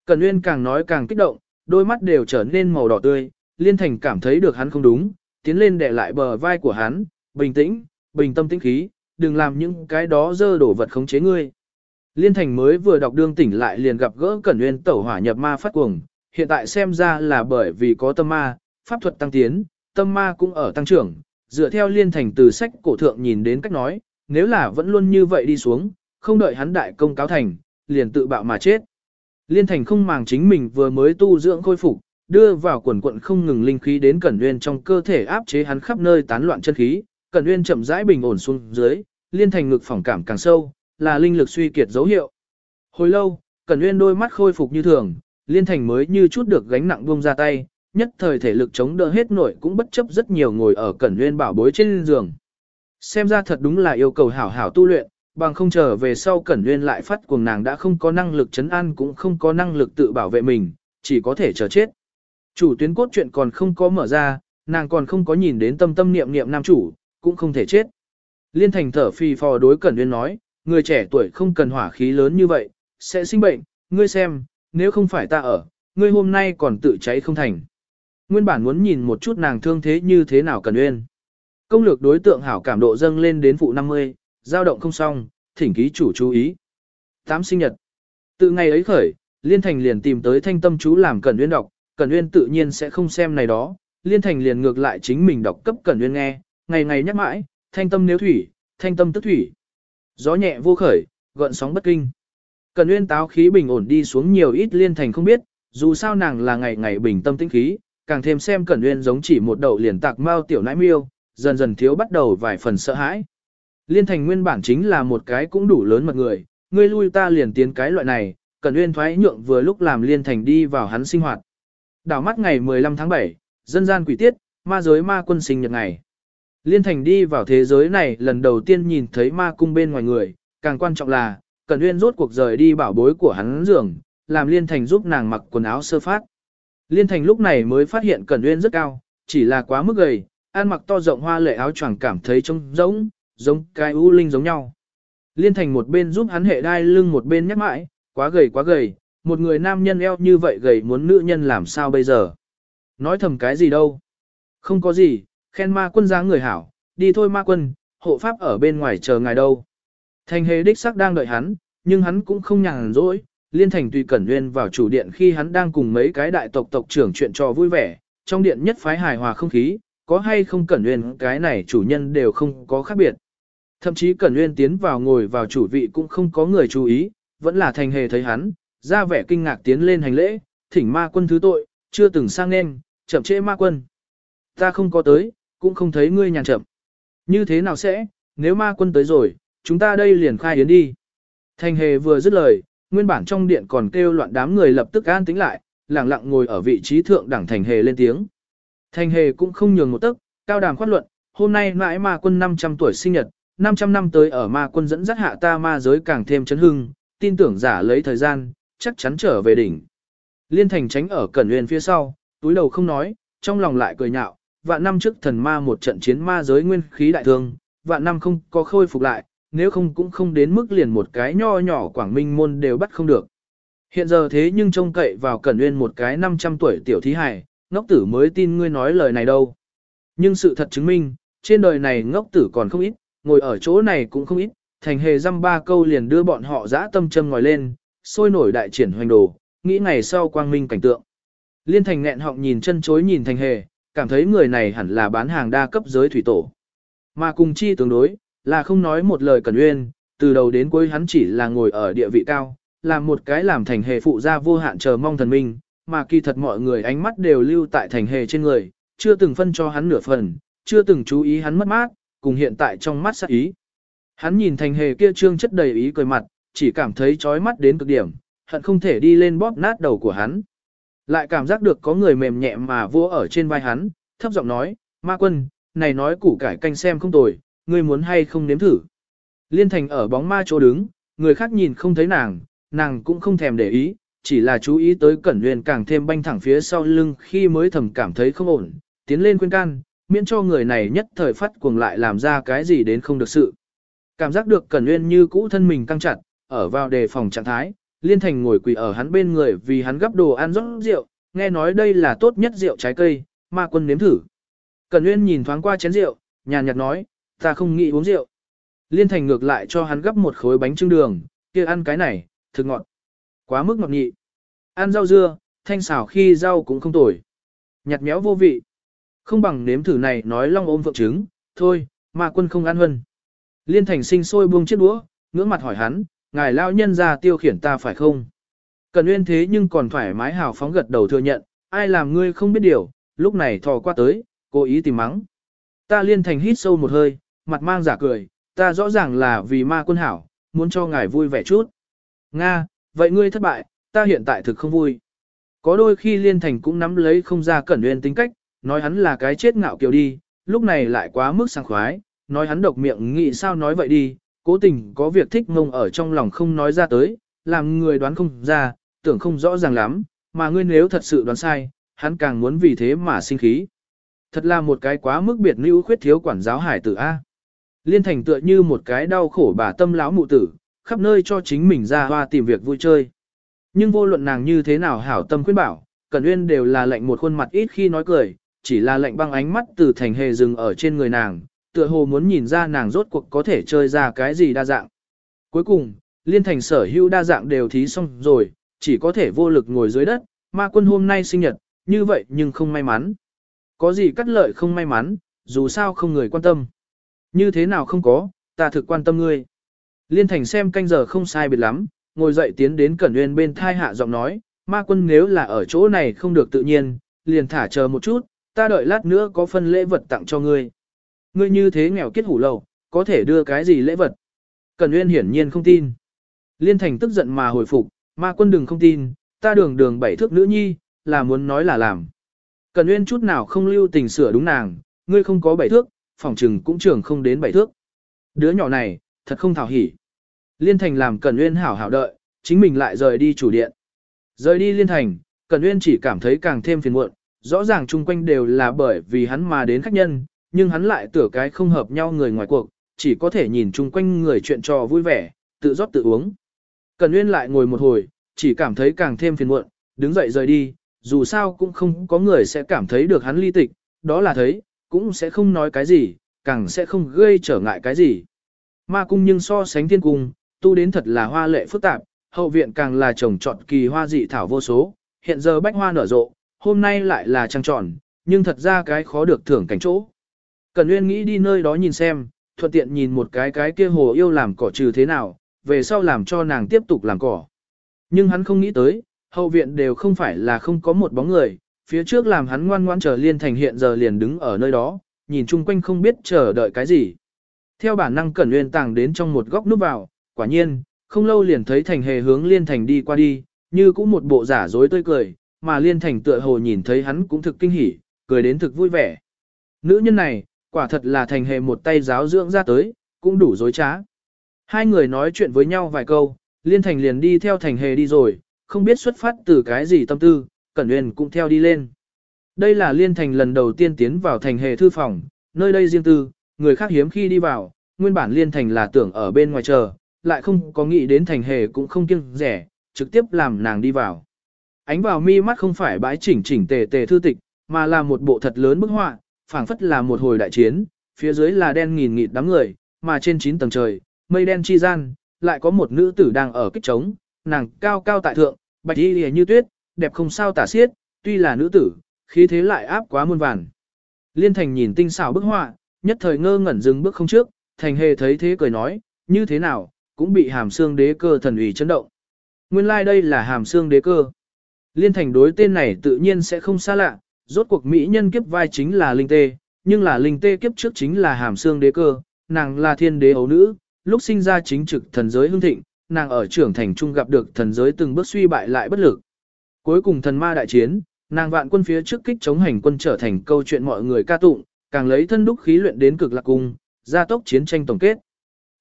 Cẩn Nguyên càng nói càng kích động, đôi mắt đều trở nên màu đỏ tươi, Liên Thành cảm thấy được hắn không đúng, tiến lên để lại bờ vai của hắn, bình tĩnh, bình tâm tĩnh khí, đừng làm những cái đó dơ đổ vật khống chế ngươi. Liên Thành mới vừa đọc đương tỉnh lại liền gặp gỡ Cẩn Nguyên tẩu hỏa nhập ma phát cuồng, hiện tại xem ra là bởi vì có tâm ma, pháp thuật tăng tiến, tâm ma cũng ở tăng trưởng, dựa theo liên thành từ sách cổ thượng nhìn đến cách nói, nếu là vẫn luôn như vậy đi xuống, không đợi hắn đại công cáo thành, liền tự bạo mà chết. Liên thành không màng chính mình vừa mới tu dưỡng khôi phục, đưa vào quần quận không ngừng linh khí đến Cẩn Nguyên trong cơ thể áp chế hắn khắp nơi tán loạn chân khí, Cẩn Nguyên chậm rãi bình ổn xuống dưới, liên thành ngực phỏng cảm càng sâu, là linh lực suy kiệt dấu hiệu. Hồi lâu, Cẩn Nguyên đôi mắt khôi phục như thường, liên thành mới như chút được gánh nặng buông ra tay, nhất thời thể lực chống đỡ hết nổi cũng bất chấp rất nhiều ngồi ở Cẩn Nguyên bảo bối trên giường. Xem ra thật đúng là yêu cầu hảo hảo tu luyện, bằng không chờ về sau Cẩn Nguyên lại phát cuồng nàng đã không có năng lực chấn an cũng không có năng lực tự bảo vệ mình, chỉ có thể chờ chết. Chủ tuyến cốt truyện còn không có mở ra, nàng còn không có nhìn đến tâm tâm niệm niệm nam chủ, cũng không thể chết. Liên thành thở phì phò đối Cẩn Nguyên nói, người trẻ tuổi không cần hỏa khí lớn như vậy, sẽ sinh bệnh, ngươi xem, nếu không phải ta ở, ngươi hôm nay còn tự cháy không thành. Nguyên bản muốn nhìn một chút nàng thương thế như thế nào Cẩn Nguyên. Công lược đối tượng hảo cảm độ dâng lên đến phụ 50, dao động không xong, thỉnh ký chủ chú ý. Tám sinh nhật. Từ ngày ấy khởi, Liên Thành liền tìm tới thanh tâm chú làm Cẩn Nguyên đọc, Cẩn Nguyên tự nhiên sẽ không xem này đó, Liên Thành liền ngược lại chính mình đọc cấp Cẩn Nguyên nghe, ngày ngày nhắc mãi, thanh tâm nếu thủy, thanh tâm tức thủy. Gió nhẹ vô khởi, gợn sóng bất kinh. Cẩn Nguyên táo khí bình ổn đi xuống nhiều ít Liên Thành không biết, dù sao nàng là ngày ngày bình tâm tĩnh khí, càng thêm xem Cẩn Nguyên giống chỉ một đậu liền tạc mao tiểu nãi miêu, dần dần thiếu bắt đầu vài phần sợ hãi. Liên Thành nguyên bản chính là một cái cũng đủ lớn mật người, ngươi lui ta liền tiến cái loại này, Cẩn Nguyên thoái nhượng vừa lúc làm Liên Thành đi vào hắn sinh hoạt. Đảo mắt ngày 15 tháng 7, dân gian quỷ tiết, ma giới ma quân sinh nhật ngày. Liên Thành đi vào thế giới này lần đầu tiên nhìn thấy ma cung bên ngoài người, càng quan trọng là, Cẩn Uyên rốt cuộc rời đi bảo bối của hắn giường, làm Liên Thành giúp nàng mặc quần áo sơ phát. Liên Thành lúc này mới phát hiện Cẩn Uyên rất cao, chỉ là quá mức gầy, ăn mặc to rộng hoa lệ áo choàng cảm thấy trông giống, giống cái u linh giống nhau. Liên Thành một bên giúp hắn hệ đai lưng một bên nhắc mãi, quá gầy quá gầy, một người nam nhân eo như vậy gầy muốn nữ nhân làm sao bây giờ. Nói thầm cái gì đâu. Không có gì, khen ma quân dáng người hảo, đi thôi ma quân, hộ pháp ở bên ngoài chờ ngài đâu. Thành hề đích sắc đang đợi hắn, nhưng hắn cũng không nhàn rỗi. Liên thành tùy cẩn nguyên vào chủ điện khi hắn đang cùng mấy cái đại tộc tộc trưởng chuyện trò vui vẻ, trong điện nhất phái hài hòa không khí, có hay không cẩn nguyên cái này chủ nhân đều không có khác biệt. Thậm chí cẩn nguyên tiến vào ngồi vào chủ vị cũng không có người chú ý, vẫn là thành hề thấy hắn, ra vẻ kinh ngạc tiến lên hành lễ, thỉnh ma quân thứ tội, chưa từng sang nên, chậm trễ ma quân. Ta không có tới, cũng không thấy ngươi nhàn chậm. Như thế nào sẽ, nếu ma quân tới rồi, chúng ta đây liền khai yến đi. Thành hề vừa dứt lời, nguyên bản trong điện còn kêu loạn đám người lập tức an tĩnh lại, lặng lặng ngồi ở vị trí thượng đẳng thành hề lên tiếng. Thành hề cũng không nhường một tấc, cao đàm khoát luận, hôm nay mãi ma quân 500 tuổi sinh nhật, 500 năm tới ở ma quân dẫn dắt hạ ta ma giới càng thêm chấn hưng, tin tưởng giả lấy thời gian, chắc chắn trở về đỉnh. Liên thành tránh ở cẩn nguyên phía sau, túi đầu không nói, trong lòng lại cười nhạo, vạn năm trước thần ma một trận chiến ma giới nguyên khí đại thương, vạn năm không có khôi phục lại, nếu không cũng không đến mức liền một cái nho nhỏ quảng minh môn đều bắt không được. Hiện giờ thế nhưng trông cậy vào cẩn nguyên một cái 500 tuổi tiểu thí hài, ngốc tử mới tin ngươi nói lời này đâu. Nhưng sự thật chứng minh, trên đời này ngốc tử còn không ít, ngồi ở chỗ này cũng không ít, thành hề dăm ba câu liền đưa bọn họ dã tâm châm ngòi lên, sôi nổi đại triển hoành đồ, nghĩ ngày sau quang minh cảnh tượng. Liên thành nghẹn họng nhìn chân chối nhìn thành hề, cảm thấy người này hẳn là bán hàng đa cấp giới thủy tổ. Mà cùng chi tương đối, là không nói một lời cần uyên, từ đầu đến cuối hắn chỉ là ngồi ở địa vị cao, làm một cái làm thành hề phụ gia vô hạn chờ mong thần minh, mà kỳ thật mọi người ánh mắt đều lưu tại thành hề trên người, chưa từng phân cho hắn nửa phần, chưa từng chú ý hắn mất mát, cùng hiện tại trong mắt sát ý. Hắn nhìn thành hề kia trương chất đầy ý cười mặt, chỉ cảm thấy chói mắt đến cực điểm, hận không thể đi lên bóp nát đầu của hắn. Lại cảm giác được có người mềm nhẹ mà vua ở trên vai hắn, thấp giọng nói, ma quân, này nói củ cải canh xem không tồi, ngươi muốn hay không nếm thử. Liên thành ở bóng ma chỗ đứng, người khác nhìn không thấy nàng, nàng cũng không thèm để ý, chỉ là chú ý tới cẩn huyền càng thêm banh thẳng phía sau lưng khi mới thầm cảm thấy không ổn, tiến lên khuyên can, miễn cho người này nhất thời phát cuồng lại làm ra cái gì đến không được sự. Cảm giác được cẩn huyền như cũ thân mình căng chặt, ở vào đề phòng trạng thái, liên thành ngồi quỳ ở hắn bên người vì hắn gấp đồ ăn rót rượu, nghe nói đây là tốt nhất rượu trái cây, ma quân nếm thử. Cẩn Nguyên nhìn thoáng qua chén rượu, nhàn nhạt nói, ta không nghĩ uống rượu. Liên thành ngược lại cho hắn gấp một khối bánh trưng đường, kia ăn cái này, thực ngọt. Quá mức ngọt nhị. Ăn rau dưa, thanh xào khi rau cũng không tồi. Nhạt méo vô vị. Không bằng nếm thử này nói long ôm vượng trứng, Thôi, ma quân không ăn huân. Liên thành sinh sôi buông chiếc đũa, ngưỡng mặt hỏi hắn, ngài lao nhân ra tiêu khiển ta phải không? Cần nguyên thế nhưng còn thoải mái hào phóng gật đầu thừa nhận, ai làm ngươi không biết điều, lúc này thò qua tới, cố ý tìm mắng. Ta liên thành hít sâu một hơi, mặt mang giả cười, ta rõ ràng là vì ma quân hảo, muốn cho ngài vui vẻ chút. Nga, vậy ngươi thất bại, ta hiện tại thực không vui. Có đôi khi liên thành cũng nắm lấy không ra cẩn nguyên tính cách, nói hắn là cái chết ngạo kiều đi, lúc này lại quá mức sang khoái, nói hắn độc miệng nghĩ sao nói vậy đi, cố tình có việc thích ngông ở trong lòng không nói ra tới, làm người đoán không ra, tưởng không rõ ràng lắm, mà ngươi nếu thật sự đoán sai, hắn càng muốn vì thế mà sinh khí. Thật là một cái quá mức biệt nữ khuyết thiếu quản giáo hải tử A. Liên thành tựa như một cái đau khổ bà tâm lão mụ tử, khắp nơi cho chính mình ra hoa tìm việc vui chơi. Nhưng vô luận nàng như thế nào hảo tâm khuyên bảo, Cẩn Uyên đều là lệnh một khuôn mặt ít khi nói cười, chỉ là lệnh băng ánh mắt từ thành hề dừng ở trên người nàng, tựa hồ muốn nhìn ra nàng rốt cuộc có thể chơi ra cái gì đa dạng. Cuối cùng, liên thành sở hữu đa dạng đều thí xong rồi, chỉ có thể vô lực ngồi dưới đất, ma quân hôm nay sinh nhật, như vậy nhưng không may mắn. Có gì cắt lợi không may mắn, dù sao không người quan tâm. Như thế nào không có, ta thực quan tâm ngươi. Liên thành xem canh giờ không sai biệt lắm, ngồi dậy tiến đến Cẩn Nguyên bên thai hạ giọng nói, ma quân nếu là ở chỗ này không được tự nhiên, liền thả chờ một chút, ta đợi lát nữa có phân lễ vật tặng cho ngươi. Ngươi như thế nghèo kết hủ lầu, có thể đưa cái gì lễ vật? Cẩn Uyên hiển nhiên không tin. Liên thành tức giận mà hồi phục, ma quân đừng không tin, ta đường đường bảy thước nữ nhi, là muốn nói là làm. Cẩn Uyên chút nào không lưu tình sửa đúng nàng, ngươi không có bảy thước, phòng trừng cũng trưởng không đến bảy thước. Đứa nhỏ này, thật không thảo hỉ. Liên Thành làm Cẩn Uyên hảo hảo đợi, chính mình lại rời đi chủ điện. Rời đi Liên Thành, Cẩn Uyên chỉ cảm thấy càng thêm phiền muộn, rõ ràng chung quanh đều là bởi vì hắn mà đến khách nhân, nhưng hắn lại tưởng cái không hợp nhau người ngoài cuộc, chỉ có thể nhìn chung quanh người chuyện trò vui vẻ, tự rót tự uống. cần Nguyên lại ngồi một hồi, chỉ cảm thấy càng thêm phiền muộn, đứng dậy rời đi, dù sao cũng không có người sẽ cảm thấy được hắn ly tịch, đó là thấy, cũng sẽ không nói cái gì, càng sẽ không gây trở ngại cái gì. Ma cung nhưng so sánh thiên cung, tu đến thật là hoa lệ phức tạp, hậu viện càng là trồng trọt kỳ hoa dị thảo vô số, hiện giờ bách hoa nở rộ, hôm nay lại là trăng tròn, nhưng thật ra cái khó được thưởng cảnh chỗ. Cần Nguyên nghĩ đi nơi đó nhìn xem, thuận tiện nhìn một cái cái kia hồ yêu làm cỏ trừ thế nào, về sau làm cho nàng tiếp tục làm cỏ. Nhưng hắn không nghĩ tới, hậu viện đều không phải là không có một bóng người, phía trước làm hắn ngoan ngoan chờ liên thành hiện giờ liền đứng ở nơi đó, nhìn chung quanh không biết chờ đợi cái gì. Theo bản năng Cẩn Nguyên tàng đến trong một góc núp vào, quả nhiên, không lâu liền thấy thành hề hướng liên thành đi qua đi, như cũng một bộ giả dối tươi cười, mà liên thành tựa hồ nhìn thấy hắn cũng thực kinh hỉ, cười đến thực vui vẻ. Nữ nhân này, quả thật là thành hề một tay giáo dưỡng ra tới, cũng đủ dối trá. Hai người nói chuyện với nhau vài câu, liên thành liền đi theo thành hề đi rồi, không biết xuất phát từ cái gì tâm tư, Cẩn Nguyên cũng theo đi lên. Đây là liên thành lần đầu tiên tiến vào thành hề thư phòng, nơi đây riêng tư, người khác hiếm khi đi vào, nguyên bản liên thành là tưởng ở bên ngoài chờ, lại không có nghĩ đến thành hề cũng không kiêng rẻ, trực tiếp làm nàng đi vào. Ánh vào mi mắt không phải bãi chỉnh chỉnh tề tề thư tịch, mà là một bộ thật lớn bức họa, phảng phất là một hồi đại chiến, phía dưới là đen nghìn nghịt đám người, mà trên 9 tầng trời, mây đen chi gian, lại có một nữ tử đang ở kích trống, nàng cao cao tại thượng, bạch y lìa như tuyết, đẹp không sao tả xiết, tuy là nữ tử, khí thế lại áp quá muôn vàn. Liên thành nhìn tinh xảo bức họa, nhất thời ngơ ngẩn dừng bước không trước, thành hề thấy thế cười nói, như thế nào, cũng bị hàm xương đế cơ thần ủy chấn động. Nguyên lai like đây là hàm xương đế cơ. Liên thành đối tên này tự nhiên sẽ không xa lạ, rốt cuộc mỹ nhân kiếp vai chính là linh tê, nhưng là linh tê kiếp trước chính là hàm xương đế cơ, nàng là thiên đế ấu nữ, lúc sinh ra chính trực thần giới hương thịnh, nàng ở trưởng thành trung gặp được thần giới từng bước suy bại lại bất lực. Cuối cùng thần ma đại chiến, nàng vạn quân phía trước kích chống hành quân trở thành câu chuyện mọi người ca tụng, càng lấy thân đúc khí luyện đến cực lạc cung, gia tốc chiến tranh tổng kết.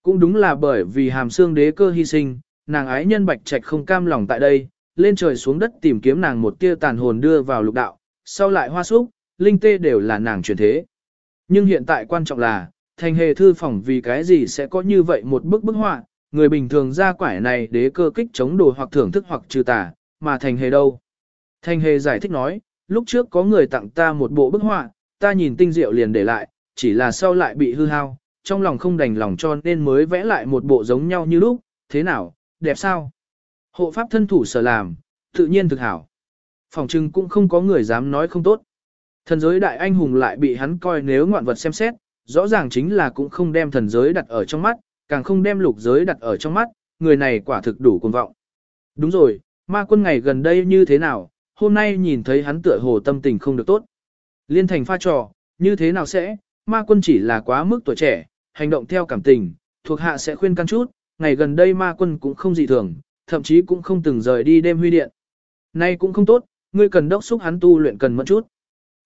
Cũng đúng là bởi vì hàm xương đế cơ hy sinh, nàng ái nhân bạch trạch không cam lòng tại đây, lên trời xuống đất tìm kiếm nàng một tia tàn hồn đưa vào lục đạo, sau lại hoa súc, linh tê đều là nàng truyền thế. Nhưng hiện tại quan trọng là, thành hề thư phòng vì cái gì sẽ có như vậy một bức bức họa, người bình thường ra quải này đế cơ kích chống đồ hoặc thưởng thức hoặc trừ tà, mà thành hề đâu. Thành hề giải thích nói, lúc trước có người tặng ta một bộ bức họa, ta nhìn tinh diệu liền để lại, chỉ là sau lại bị hư hao, trong lòng không đành lòng cho nên mới vẽ lại một bộ giống nhau như lúc, thế nào, đẹp sao? Hộ pháp thân thủ sở làm, tự nhiên thực hảo. Phòng trưng cũng không có người dám nói không tốt. Thần giới đại anh hùng lại bị hắn coi nếu ngoạn vật xem xét, rõ ràng chính là cũng không đem thần giới đặt ở trong mắt, càng không đem lục giới đặt ở trong mắt, người này quả thực đủ cuồng vọng. Đúng rồi, ma quân ngày gần đây như thế nào, hôm nay nhìn thấy hắn tựa hồ tâm tình không được tốt. Liên thành pha trò, như thế nào sẽ, ma quân chỉ là quá mức tuổi trẻ, hành động theo cảm tình, thuộc hạ sẽ khuyên căn chút, ngày gần đây ma quân cũng không dị thường, thậm chí cũng không từng rời đi đêm huy điện. Nay cũng không tốt, ngươi cần đốc xúc hắn tu luyện cần mẫn chút.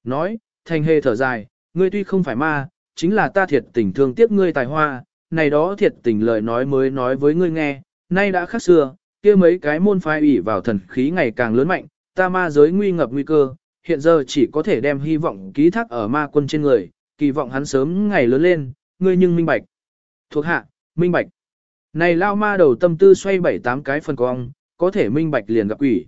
Nói, thành hề thở dài, ngươi tuy không phải ma, chính là ta thiệt tình thương tiếc ngươi tài hoa, này đó thiệt tình lời nói mới nói với ngươi nghe, nay đã khác xưa, kia mấy cái môn phái ủy vào thần khí ngày càng lớn mạnh, ta ma giới nguy ngập nguy cơ, hiện giờ chỉ có thể đem hy vọng ký thác ở ma quân trên người, kỳ vọng hắn sớm ngày lớn lên, ngươi nhưng minh bạch. Thuộc hạ, minh bạch. Này lao ma đầu tâm tư xoay bảy tám cái phần cong, có thể minh bạch liền gặp quỷ.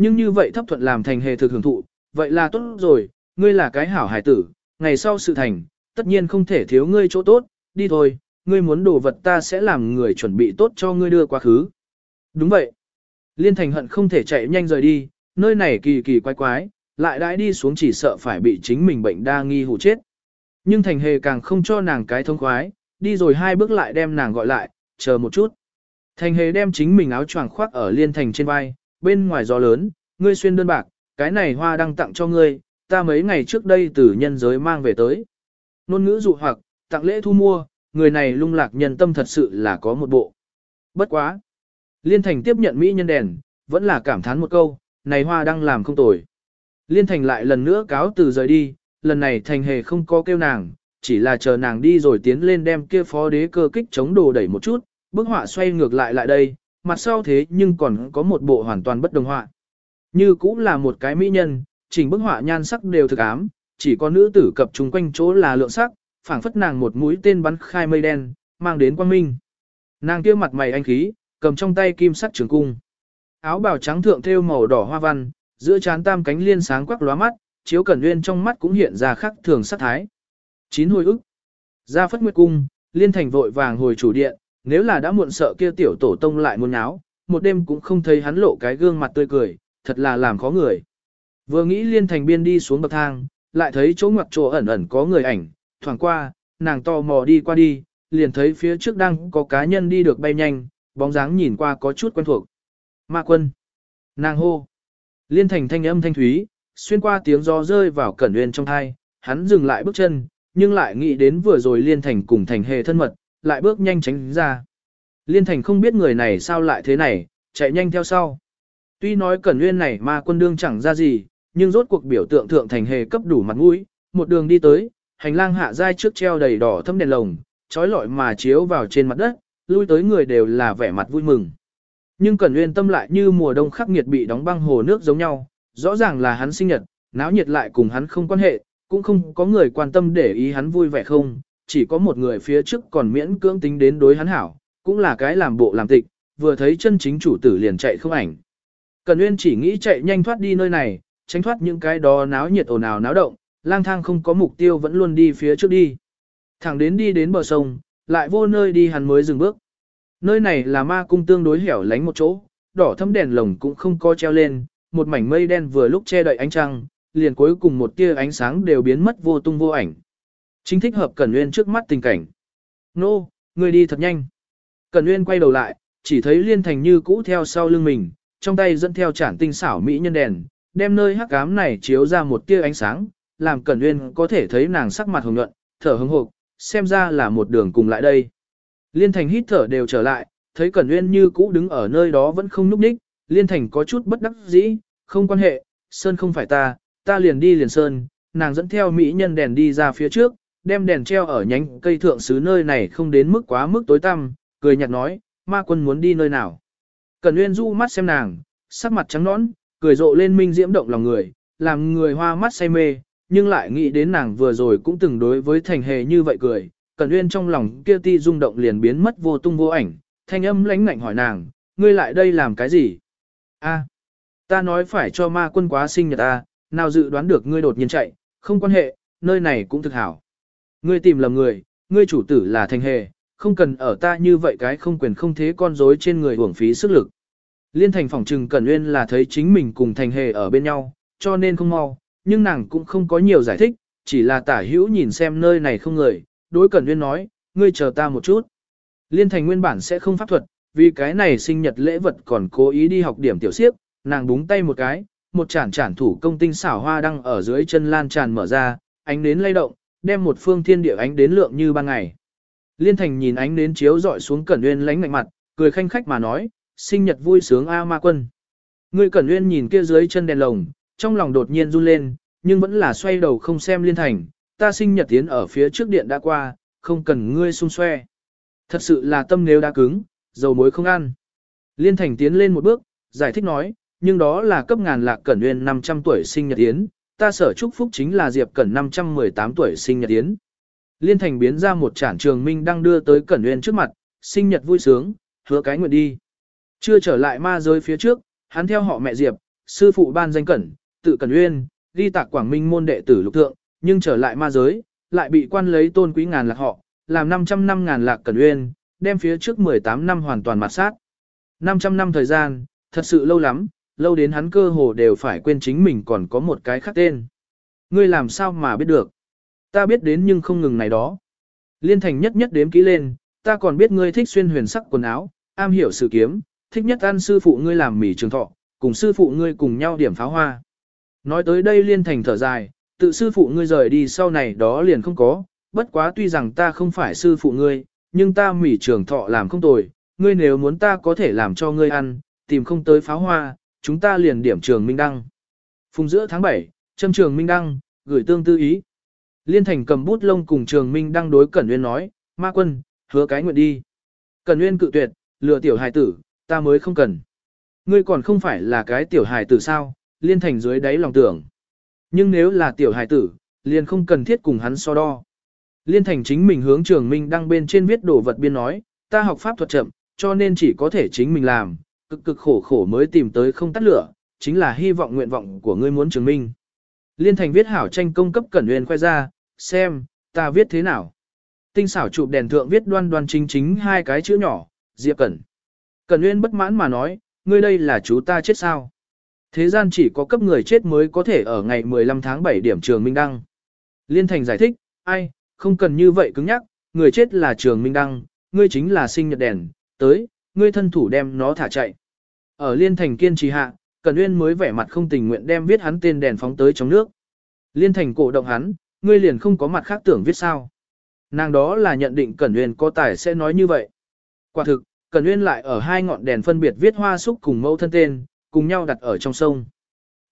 Nhưng như vậy thấp thuận làm thành hề thực hưởng thụ, vậy là tốt rồi, ngươi là cái hảo hải tử, ngày sau sự thành, tất nhiên không thể thiếu ngươi chỗ tốt, đi thôi, ngươi muốn đồ vật ta sẽ làm người chuẩn bị tốt cho ngươi đưa quá khứ. Đúng vậy. Liên thành hận không thể chạy nhanh rời đi, nơi này kỳ kỳ quái quái, lại đãi đi xuống chỉ sợ phải bị chính mình bệnh đa nghi hủ chết. Nhưng thành hề càng không cho nàng cái thông khoái, đi rồi hai bước lại đem nàng gọi lại, chờ một chút. Thành hề đem chính mình áo choàng khoác ở liên thành trên vai, bên ngoài gió lớn, ngươi xuyên đơn bạc, cái này hoa đang tặng cho ngươi, ta mấy ngày trước đây từ nhân giới mang về tới. Nôn ngữ dụ hoặc, tặng lễ thu mua, người này lung lạc nhân tâm thật sự là có một bộ. Bất quá. Liên thành tiếp nhận Mỹ nhân đèn, vẫn là cảm thán một câu, này hoa đang làm không tồi. Liên thành lại lần nữa cáo từ rời đi, lần này thành hề không có kêu nàng, chỉ là chờ nàng đi rồi tiến lên đem kia phó đế cơ kích chống đồ đẩy một chút, bức họa xoay ngược lại lại đây, mặt sau thế nhưng còn có một bộ hoàn toàn bất đồng họa. Như cũng là một cái mỹ nhân, chỉnh bức họa nhan sắc đều thực ám, chỉ có nữ tử cập chung quanh chỗ là lượng sắc, phảng phất nàng một mũi tên bắn khai mây đen, mang đến quang minh. Nàng kia mặt mày anh khí, cầm trong tay kim sắc trường cung. Áo bào trắng thượng thêu màu đỏ hoa văn, giữa trán tam cánh liên sáng quắc lóa mắt, chiếu cẩn nguyên trong mắt cũng hiện ra khắc thường sắc thái. Chín hồi ức. Ra phất nguyệt cung, liên thành vội vàng hồi chủ điện, nếu là đã muộn sợ kia tiểu tổ tông lại muốn áo, một đêm cũng không thấy hắn lộ cái gương mặt tươi cười, thật là làm khó người. Vừa nghĩ liên thành biên đi xuống bậc thang, lại thấy chỗ ngoặc chỗ ẩn ẩn có người ảnh, thoảng qua, nàng to mò đi qua đi, liền thấy phía trước đang có cá nhân đi được bay nhanh, bóng dáng nhìn qua có chút quen thuộc. Ma quân. Nàng hô. Liên thành thanh âm thanh thúy, xuyên qua tiếng gió rơi vào cẩn nguyên trong thai, hắn dừng lại bước chân, nhưng lại nghĩ đến vừa rồi liên thành cùng thành hề thân mật, lại bước nhanh tránh ra. Liên thành không biết người này sao lại thế này, chạy nhanh theo sau. Tuy nói cẩn nguyên này mà quân đương chẳng ra gì, nhưng rốt cuộc biểu tượng thượng thành hề cấp đủ mặt mũi, một đường đi tới, hành lang hạ giai trước treo đầy đỏ thâm đèn lồng, trói lọi mà chiếu vào trên mặt đất, lui tới người đều là vẻ mặt vui mừng. Nhưng Cẩn Nguyên tâm lại như mùa đông khắc nghiệt bị đóng băng hồ nước giống nhau, rõ ràng là hắn sinh nhật, náo nhiệt lại cùng hắn không quan hệ, cũng không có người quan tâm để ý hắn vui vẻ không, chỉ có một người phía trước còn miễn cưỡng tính đến đối hắn hảo, cũng là cái làm bộ làm tịch, vừa thấy chân chính chủ tử liền chạy không ảnh. cần Nguyên chỉ nghĩ chạy nhanh thoát đi nơi này, tránh thoát những cái đó náo nhiệt ồn ào náo động, lang thang không có mục tiêu vẫn luôn đi phía trước đi. Thẳng đến đi đến bờ sông, lại vô nơi đi hắn mới dừng bước. Nơi này là ma cung tương đối hẻo lánh một chỗ, đỏ thâm đèn lồng cũng không có treo lên, một mảnh mây đen vừa lúc che đậy ánh trăng, liền cuối cùng một tia ánh sáng đều biến mất vô tung vô ảnh. Chính thích hợp Cẩn Nguyên trước mắt tình cảnh. Nô, no, người đi thật nhanh. Cẩn Nguyên quay đầu lại, chỉ thấy Liên Thành như cũ theo sau lưng mình, trong tay dẫn theo chản tinh xảo mỹ nhân đèn, đem nơi hắc ám này chiếu ra một tia ánh sáng, làm Cẩn Nguyên có thể thấy nàng sắc mặt hồng nhuận, thở hững hộp, xem ra là một đường cùng lại đây. Liên Thành hít thở đều trở lại, thấy Cẩn Nguyên như cũ đứng ở nơi đó vẫn không núp ních, Liên Thành có chút bất đắc dĩ, không quan hệ, Sơn không phải ta, ta liền đi liền Sơn, nàng dẫn theo mỹ nhân đèn đi ra phía trước, đem đèn treo ở nhánh cây thượng xứ nơi này không đến mức quá mức tối tăm, cười nhạt nói, ma quân muốn đi nơi nào. Cẩn Nguyên du mắt xem nàng, sắc mặt trắng nõn, cười rộ lên minh diễm động lòng người, làm người hoa mắt say mê, nhưng lại nghĩ đến nàng vừa rồi cũng từng đối với thành hề như vậy cười, Cẩn Nguyên trong lòng kia ti rung động liền biến mất vô tung vô ảnh, thanh âm lãnh ngạnh hỏi nàng, ngươi lại đây làm cái gì? A, ta nói phải cho ma quân quá sinh nhật ta, nào dự đoán được ngươi đột nhiên chạy, không quan hệ, nơi này cũng thực hảo. Ngươi tìm lầm người, ngươi chủ tử là thành hề, không cần ở ta như vậy cái không quyền không thế con rối trên người uổng phí sức lực. Liên thành phỏng trừng Cẩn Nguyên là thấy chính mình cùng thành hề ở bên nhau, cho nên không mau, nhưng nàng cũng không có nhiều giải thích, chỉ là tả hữu nhìn xem nơi này không người, đối Cẩn Nguyên nói, ngươi chờ ta một chút. Liên Thành nguyên bản sẽ không pháp thuật, vì cái này sinh nhật lễ vật còn cố ý đi học điểm tiểu siếp, nàng búng tay một cái, một chản chản thủ công tinh xảo hoa đăng ở dưới chân lan tràn mở ra, ánh nến lay động, đem một phương thiên địa ánh đến lượng như ban ngày. Liên Thành nhìn ánh đến chiếu dọi xuống Cẩn Uyên lánh mạnh mặt, cười khanh khách mà nói, sinh nhật vui sướng A Ma Quân. Ngươi Cẩn Uyên nhìn kia dưới chân đèn lồng, trong lòng đột nhiên run lên, nhưng vẫn là xoay đầu không xem Liên Thành, ta sinh nhật tiến ở phía trước điện đã qua, không cần ngươi xung xoe. Thật sự là tâm nếu đã cứng, dầu muối không ăn. Liên Thành tiến lên một bước, giải thích nói, nhưng đó là cấp ngàn lạc cẩn Uyên 500 tuổi sinh nhật yến, ta sở chúc phúc chính là Diệp Cẩn 518 tuổi sinh nhật yến. Liên Thành biến ra một trản trường minh đang đưa tới Cẩn Nguyên trước mặt, sinh nhật vui sướng, hứa cái nguyện đi. Chưa trở lại ma giới phía trước, hắn theo họ mẹ Diệp, sư phụ ban danh Cẩn, tự Cẩn Nguyên, ghi tạc Quảng Minh môn đệ tử lục thượng, nhưng trở lại ma giới, lại bị quan lấy tôn quý ngàn lạc họ, làm 500 năm ngàn lạc Cẩn Nguyên, đem phía trước 18 năm hoàn toàn mặt sát. 500 năm thời gian, thật sự lâu lắm, lâu đến hắn cơ hồ đều phải quên chính mình còn có một cái khác tên. Ngươi làm sao mà biết được? Ta biết đến nhưng không ngừng này đó. Liên thành nhất nhất đếm kỹ lên, ta còn biết ngươi thích xuyên huyền sắc quần áo, am hiểu sử kiếm, thích nhất ăn sư phụ ngươi làm mì trường thọ, cùng sư phụ ngươi cùng nhau điểm pháo hoa. Nói tới đây liên thành thở dài, tự sư phụ ngươi rời đi sau này đó liền không có, bất quá tuy rằng ta không phải sư phụ ngươi, nhưng ta mỉ trường thọ làm không tồi, ngươi nếu muốn ta có thể làm cho ngươi ăn, tìm không tới pháo hoa, chúng ta liền điểm trường minh đăng. Phùng giữa tháng 7, châm trường minh đăng, gửi tương tư ý. Liên thành cầm bút lông cùng trường minh đăng đối Cẩn Nguyên nói, ma quân, hứa cái nguyện đi. Cẩn Nguyên cự tuyệt, lừa tiểu hài tử, ta mới không cần. Ngươi còn không phải là cái tiểu hài tử sao, liên thành dưới đáy lòng tưởng. Nhưng nếu là tiểu hài tử, liền không cần thiết cùng hắn so đo. Liên thành chính mình hướng trường minh đăng bên trên viết đồ vật biên nói, ta học pháp thuật chậm, cho nên chỉ có thể chính mình làm, cực cực khổ khổ mới tìm tới không tắt lửa, chính là hy vọng nguyện vọng của ngươi muốn chứng minh. Liên thành viết hảo tranh công cấp cẩn nguyên khoe ra, xem, ta viết thế nào. Tinh xảo chụp đèn thượng viết đoan đoan chính chính hai cái chữ nhỏ, Diệp Cẩn. Cẩn nguyên bất mãn mà nói, ngươi đây là chú ta chết sao. Thế gian chỉ có cấp người chết mới có thể ở ngày 15 tháng 7 điểm trường Minh Đăng. Liên thành giải thích, ai, không cần như vậy cứng nhắc, người chết là trường Minh Đăng, ngươi chính là sinh nhật đèn, tới, ngươi thân thủ đem nó thả chạy. Ở Liên Thành kiên trì hạ, Cẩn Uyên mới vẻ mặt không tình nguyện đem viết hắn tên đèn phóng tới trong nước. Liên Thành cổ động hắn, ngươi liền không có mặt khác tưởng viết sao. Nàng đó là nhận định Cẩn Uyên có tài sẽ nói như vậy. Quả thực, Cẩn Uyên lại ở hai ngọn đèn phân biệt viết hoa súc cùng mẫu thân tên, cùng nhau đặt ở trong sông.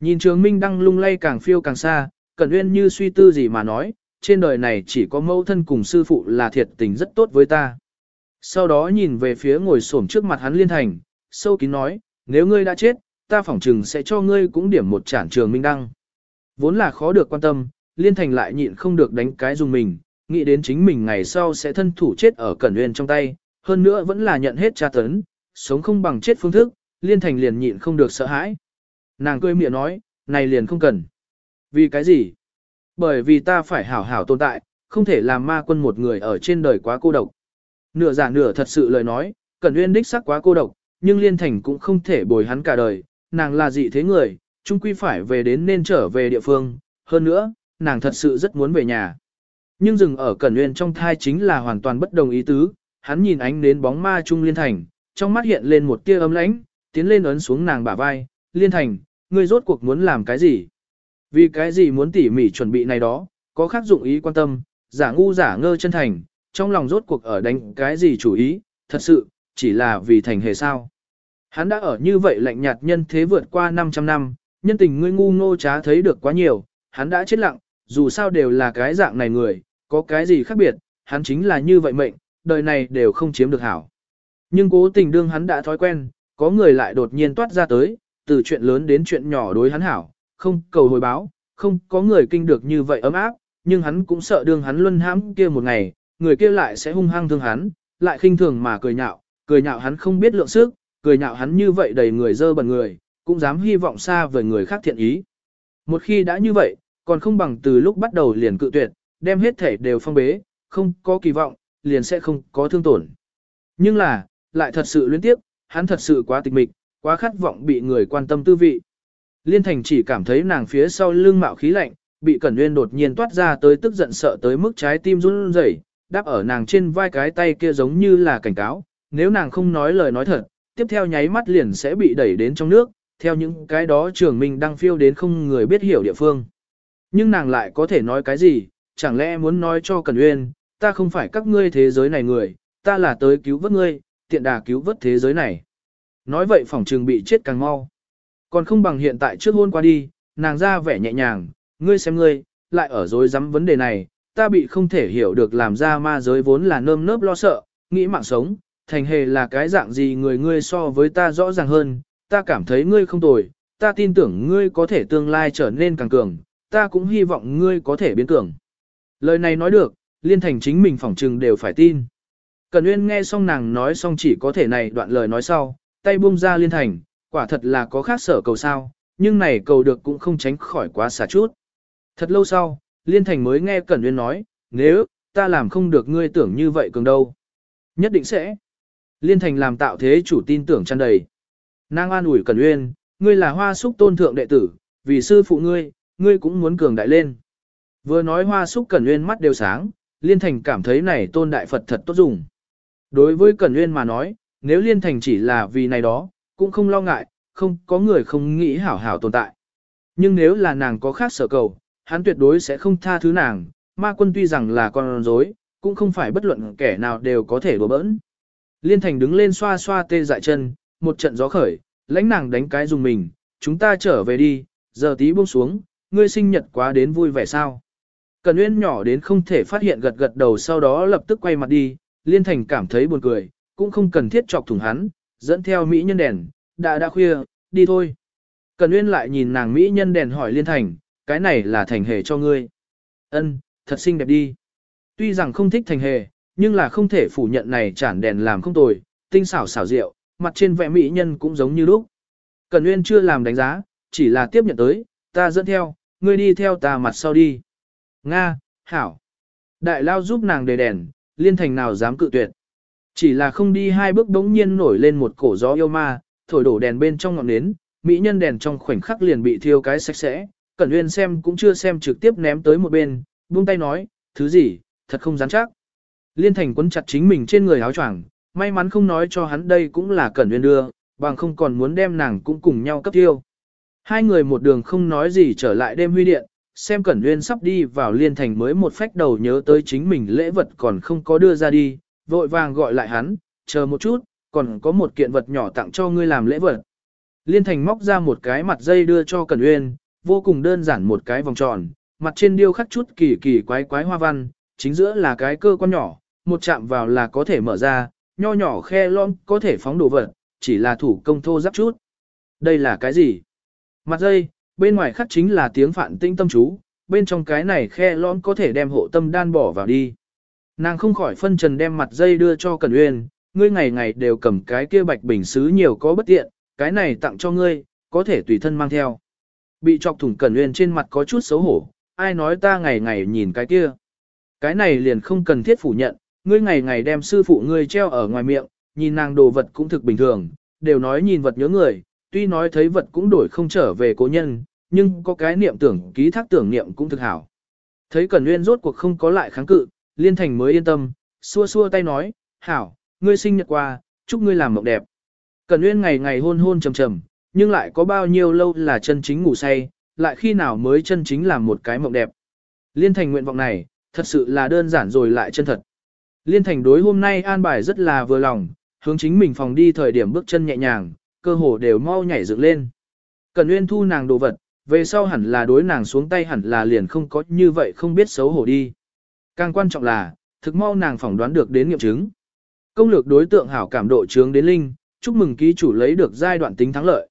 Nhìn Trường Minh đang lung lay càng phiêu càng xa, Cẩn Uyên như suy tư gì mà nói, trên đời này chỉ có mẫu thân cùng sư phụ là thiệt tình rất tốt với ta. Sau đó nhìn về phía ngồi xổm trước mặt hắn liên thành, sâu kín nói, nếu ngươi đã chết, ta phỏng chừng sẽ cho ngươi cũng điểm một chản trường minh đăng. Vốn là khó được quan tâm, liên thành lại nhịn không được đánh cái dùng mình, nghĩ đến chính mình ngày sau sẽ thân thủ chết ở cẩn nguyên trong tay, hơn nữa vẫn là nhận hết tra tấn, sống không bằng chết phương thức, liên thành liền nhịn không được sợ hãi. Nàng cười miệng nói, này liền không cần. Vì cái gì? Bởi vì ta phải hảo hảo tồn tại, không thể làm ma quân một người ở trên đời quá cô độc. Nửa giả nửa thật sự lời nói, Cẩn Uyên đích sắc quá cô độc, nhưng Liên Thành cũng không thể bồi hắn cả đời, nàng là dị thế người, chung quy phải về đến nên trở về địa phương, hơn nữa, nàng thật sự rất muốn về nhà. Nhưng dừng ở Cẩn Uyên trong thai chính là hoàn toàn bất đồng ý tứ, hắn nhìn ánh đến bóng ma trung Liên Thành, trong mắt hiện lên một tia ấm lãnh, tiến lên ấn xuống nàng bả vai, Liên Thành, ngươi rốt cuộc muốn làm cái gì? Vì cái gì muốn tỉ mỉ chuẩn bị này đó, có khác dụng ý quan tâm, giả ngu giả ngơ chân thành, trong lòng rốt cuộc ở đánh cái gì chủ ý, thật sự, chỉ là vì thành hề sao. Hắn đã ở như vậy lạnh nhạt nhân thế vượt qua 500 năm, nhân tình ngươi ngu ngô trá thấy được quá nhiều, hắn đã chết lặng, dù sao đều là cái dạng này người, có cái gì khác biệt, hắn chính là như vậy mệnh, đời này đều không chiếm được hảo. Nhưng cố tình đương hắn đã thói quen, có người lại đột nhiên toát ra tới, từ chuyện lớn đến chuyện nhỏ đối hắn hảo, không cầu hồi báo, không có người kinh được như vậy ấm áp, nhưng hắn cũng sợ đương hắn luân hãm kia một ngày, người kia lại sẽ hung hăng thương hắn, lại khinh thường mà cười nhạo, cười nhạo hắn không biết lượng sức, cười nhạo hắn như vậy đầy người dơ bẩn người, cũng dám hy vọng xa với người khác thiện ý. Một khi đã như vậy, còn không bằng từ lúc bắt đầu liền cự tuyệt, đem hết thể đều phong bế, không có kỳ vọng, liền sẽ không có thương tổn. Nhưng là, lại thật sự luyến tiếp, hắn thật sự quá tịch mịch, quá khát vọng bị người quan tâm tư vị. Liên Thành chỉ cảm thấy nàng phía sau lưng mạo khí lạnh, bị Cẩn Nguyên đột nhiên toát ra tới tức giận sợ tới mức trái tim run rẩy, đáp ở nàng trên vai cái tay kia giống như là cảnh cáo, nếu nàng không nói lời nói thật, tiếp theo nháy mắt liền sẽ bị đẩy đến trong nước, theo những cái đó trường mình đang phiêu đến không người biết hiểu địa phương. Nhưng nàng lại có thể nói cái gì, chẳng lẽ muốn nói cho Cần Uyên, ta không phải các ngươi thế giới này người, ta là tới cứu vớt ngươi, tiện đà cứu vớt thế giới này. Nói vậy phỏng trường bị chết càng mau. Còn không bằng hiện tại trước hôn qua đi, nàng ra vẻ nhẹ nhàng, ngươi xem ngươi, lại ở dối rắm vấn đề này, ta bị không thể hiểu được làm ra ma giới vốn là nơm nớp lo sợ, nghĩ mạng sống, thành hề là cái dạng gì người ngươi so với ta rõ ràng hơn, ta cảm thấy ngươi không tồi, ta tin tưởng ngươi có thể tương lai trở nên càng cường, ta cũng hy vọng ngươi có thể biến cường. Lời này nói được, liên thành chính mình phỏng trừng đều phải tin. Cần uyên nghe xong nàng nói xong chỉ có thể này đoạn lời nói sau, tay buông ra liên thành, quả thật là có khác sở cầu sao, nhưng này cầu được cũng không tránh khỏi quá xả chút. Thật lâu sau, liên thành mới nghe Cẩn Nguyên nói, nếu, ta làm không được ngươi tưởng như vậy cường đâu. Nhất định sẽ. Liên thành làm tạo thế chủ tin tưởng tràn đầy. Nàng an ủi Cẩn Nguyên, ngươi là hoa súc tôn thượng đệ tử, vì sư phụ ngươi, ngươi cũng muốn cường đại lên. Vừa nói hoa súc Cẩn Nguyên mắt đều sáng, Liên Thành cảm thấy này tôn đại Phật thật tốt dùng. Đối với Cẩn Nguyên mà nói, nếu Liên Thành chỉ là vì này đó, cũng không lo ngại, không có người không nghĩ hảo hảo tồn tại. Nhưng nếu là nàng có khác sở cầu, hắn tuyệt đối sẽ không tha thứ nàng, ma quân tuy rằng là con rối, cũng không phải bất luận kẻ nào đều có thể đùa bỡn. Liên Thành đứng lên xoa xoa tê dại chân, một trận gió khởi, lãnh nàng đánh cái dùng mình, chúng ta trở về đi, giờ tí buông xuống, ngươi sinh nhật quá đến vui vẻ sao. Cần Nguyên nhỏ đến không thể phát hiện gật gật đầu sau đó lập tức quay mặt đi, Liên Thành cảm thấy buồn cười, cũng không cần thiết chọc thủng hắn, dẫn theo Mỹ nhân đèn, đã đã khuya, đi thôi. Cần Nguyên lại nhìn nàng Mỹ nhân đèn hỏi Liên Thành, cái này là thành hề cho ngươi. Ân, thật xinh đẹp đi. Tuy rằng không thích thành hề, nhưng là không thể phủ nhận này chản đèn làm không tồi, tinh xảo xảo diệu, mặt trên vẽ mỹ nhân cũng giống như lúc. Cần Nguyên chưa làm đánh giá, chỉ là tiếp nhận tới, ta dẫn theo, ngươi đi theo ta mặt sau đi. Nga, Hảo. Đại lao giúp nàng đề đèn, liên thành nào dám cự tuyệt. Chỉ là không đi hai bước đống nhiên nổi lên một cổ gió yêu ma, thổi đổ đèn bên trong ngọn nến, mỹ nhân đèn trong khoảnh khắc liền bị thiêu cái sạch sẽ. Cẩn Nguyên xem cũng chưa xem trực tiếp ném tới một bên, buông tay nói, thứ gì, thật không dám chắc. Liên thành quấn chặt chính mình trên người áo choàng, may mắn không nói cho hắn đây cũng là Cẩn Nguyên đưa, bằng không còn muốn đem nàng cũng cùng nhau cấp tiêu. Hai người một đường không nói gì trở lại đêm huy điện, xem Cẩn Nguyên sắp đi vào liên thành mới một phách đầu nhớ tới chính mình lễ vật còn không có đưa ra đi, vội vàng gọi lại hắn, chờ một chút, còn có một kiện vật nhỏ tặng cho ngươi làm lễ vật. Liên thành móc ra một cái mặt dây đưa cho Cẩn Nguyên, vô cùng đơn giản một cái vòng tròn, mặt trên điêu khắc chút kỳ kỳ quái quái hoa văn, chính giữa là cái cơ quan nhỏ, một chạm vào là có thể mở ra, nho nhỏ khe lon có thể phóng đồ vật, chỉ là thủ công thô giáp chút. Đây là cái gì? Mặt dây, bên ngoài khắc chính là tiếng phạn tinh tâm chú, bên trong cái này khe lõm có thể đem hộ tâm đan bỏ vào đi. Nàng không khỏi phân trần đem mặt dây đưa cho cẩn Uyên, ngươi ngày ngày đều cầm cái kia bạch bình xứ nhiều có bất tiện, cái này tặng cho ngươi, có thể tùy thân mang theo. Bị chọc thủng Cần Uyên trên mặt có chút xấu hổ, ai nói ta ngày ngày nhìn cái kia. Cái này liền không cần thiết phủ nhận, ngươi ngày ngày đem sư phụ ngươi treo ở ngoài miệng, nhìn nàng đồ vật cũng thực bình thường, đều nói nhìn vật nhớ người, tuy nói thấy vật cũng đổi không trở về cố nhân, nhưng có cái niệm tưởng ký thác tưởng niệm cũng thực hảo. Thấy Cẩn uyên rốt cuộc không có lại kháng cự, Liên Thành mới yên tâm, xua xua tay nói, hảo, ngươi sinh nhật qua, chúc ngươi làm mộng đẹp. Cẩn uyên ngày ngày hôn hôn trầm trầm, nhưng lại có bao nhiêu lâu là chân chính ngủ say, lại khi nào mới chân chính làm một cái mộng đẹp. Liên Thành nguyện vọng này, thật sự là đơn giản rồi lại chân thật. Liên Thành đối hôm nay an bài rất là vừa lòng, hướng chính mình phòng đi thời điểm bước chân nhẹ nhàng, cơ hồ đều mau nhảy dựng lên. Cần Nguyên thu nàng đồ vật, về sau hẳn là đối nàng xuống tay hẳn là liền không có như vậy không biết xấu hổ đi. Càng quan trọng là, thực mau nàng phỏng đoán được đến nghiệm chứng. Công lược đối tượng hảo cảm độ trướng đến linh, chúc mừng ký chủ lấy được giai đoạn tính thắng lợi.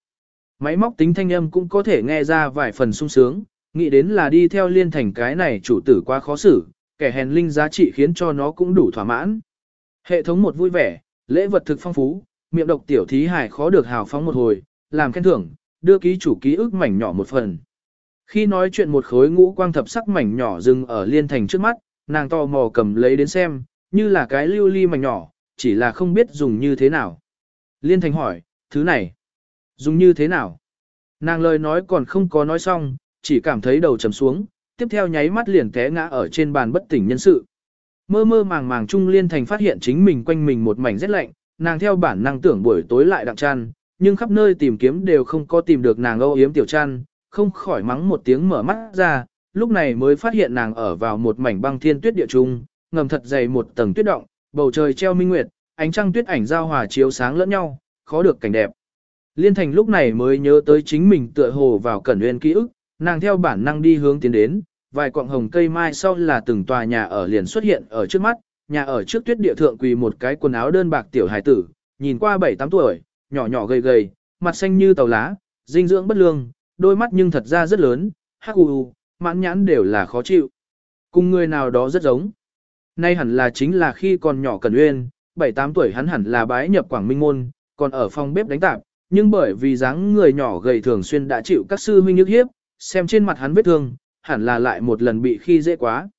Máy móc tính thanh âm cũng có thể nghe ra vài phần sung sướng, nghĩ đến là đi theo liên thành cái này chủ tử quá khó xử, kẻ hèn linh giá trị khiến cho nó cũng đủ thỏa mãn. Hệ thống một vui vẻ, lễ vật thực phong phú, miệng độc tiểu thí hải khó được hào phóng một hồi, làm khen thưởng, đưa ký chủ ký ức mảnh nhỏ một phần. Khi nói chuyện một khối ngũ quang thập sắc mảnh nhỏ dừng ở liên thành trước mắt, nàng to mò cầm lấy đến xem, như là cái lưu ly mảnh nhỏ, chỉ là không biết dùng như thế nào. Liên thành hỏi, thứ này, dùng như thế nào? Nàng lời nói còn không có nói xong, chỉ cảm thấy đầu chầm xuống, tiếp theo nháy mắt liền té ngã ở trên bàn bất tỉnh nhân sự. mơ mơ màng màng Trung Liên Thành phát hiện chính mình quanh mình một mảnh rét lạnh, nàng theo bản năng tưởng buổi tối lại đặng chăn, nhưng khắp nơi tìm kiếm đều không có tìm được nàng âu yếm tiểu chăn, không khỏi mắng một tiếng mở mắt ra, lúc này mới phát hiện nàng ở vào một mảnh băng thiên tuyết địa trung, ngầm thật dày một tầng tuyết động, bầu trời treo minh nguyệt, ánh trăng tuyết ảnh giao hòa chiếu sáng lẫn nhau, khó được cảnh đẹp. Liên Thành lúc này mới nhớ tới chính mình tựa hồ vào cẩn nguyên ký ức, nàng theo bản năng đi hướng tiến đến, vài quạng hồng cây mai sau là từng tòa nhà ở liền xuất hiện ở trước mắt, nhà ở trước tuyết địa thượng quỳ một cái quần áo đơn bạc tiểu hài tử, nhìn qua 7-8 tuổi, nhỏ nhỏ gầy gầy, mặt xanh như tàu lá, dinh dưỡng bất lương, đôi mắt nhưng thật ra rất lớn, hắc u, mãn nhãn đều là khó chịu. Cùng người nào đó rất giống. Nay hẳn là chính là khi còn nhỏ Cẩn Uyên, 7-8 tuổi hắn hẳn là bái nhập Quảng Minh Môn, còn ở phòng bếp đánh tạp, nhưng bởi vì dáng người nhỏ gầy thường xuyên đã chịu các sư huynh nhức hiếp, xem trên mặt hắn vết thương, hẳn là lại một lần bị khi dễ quá.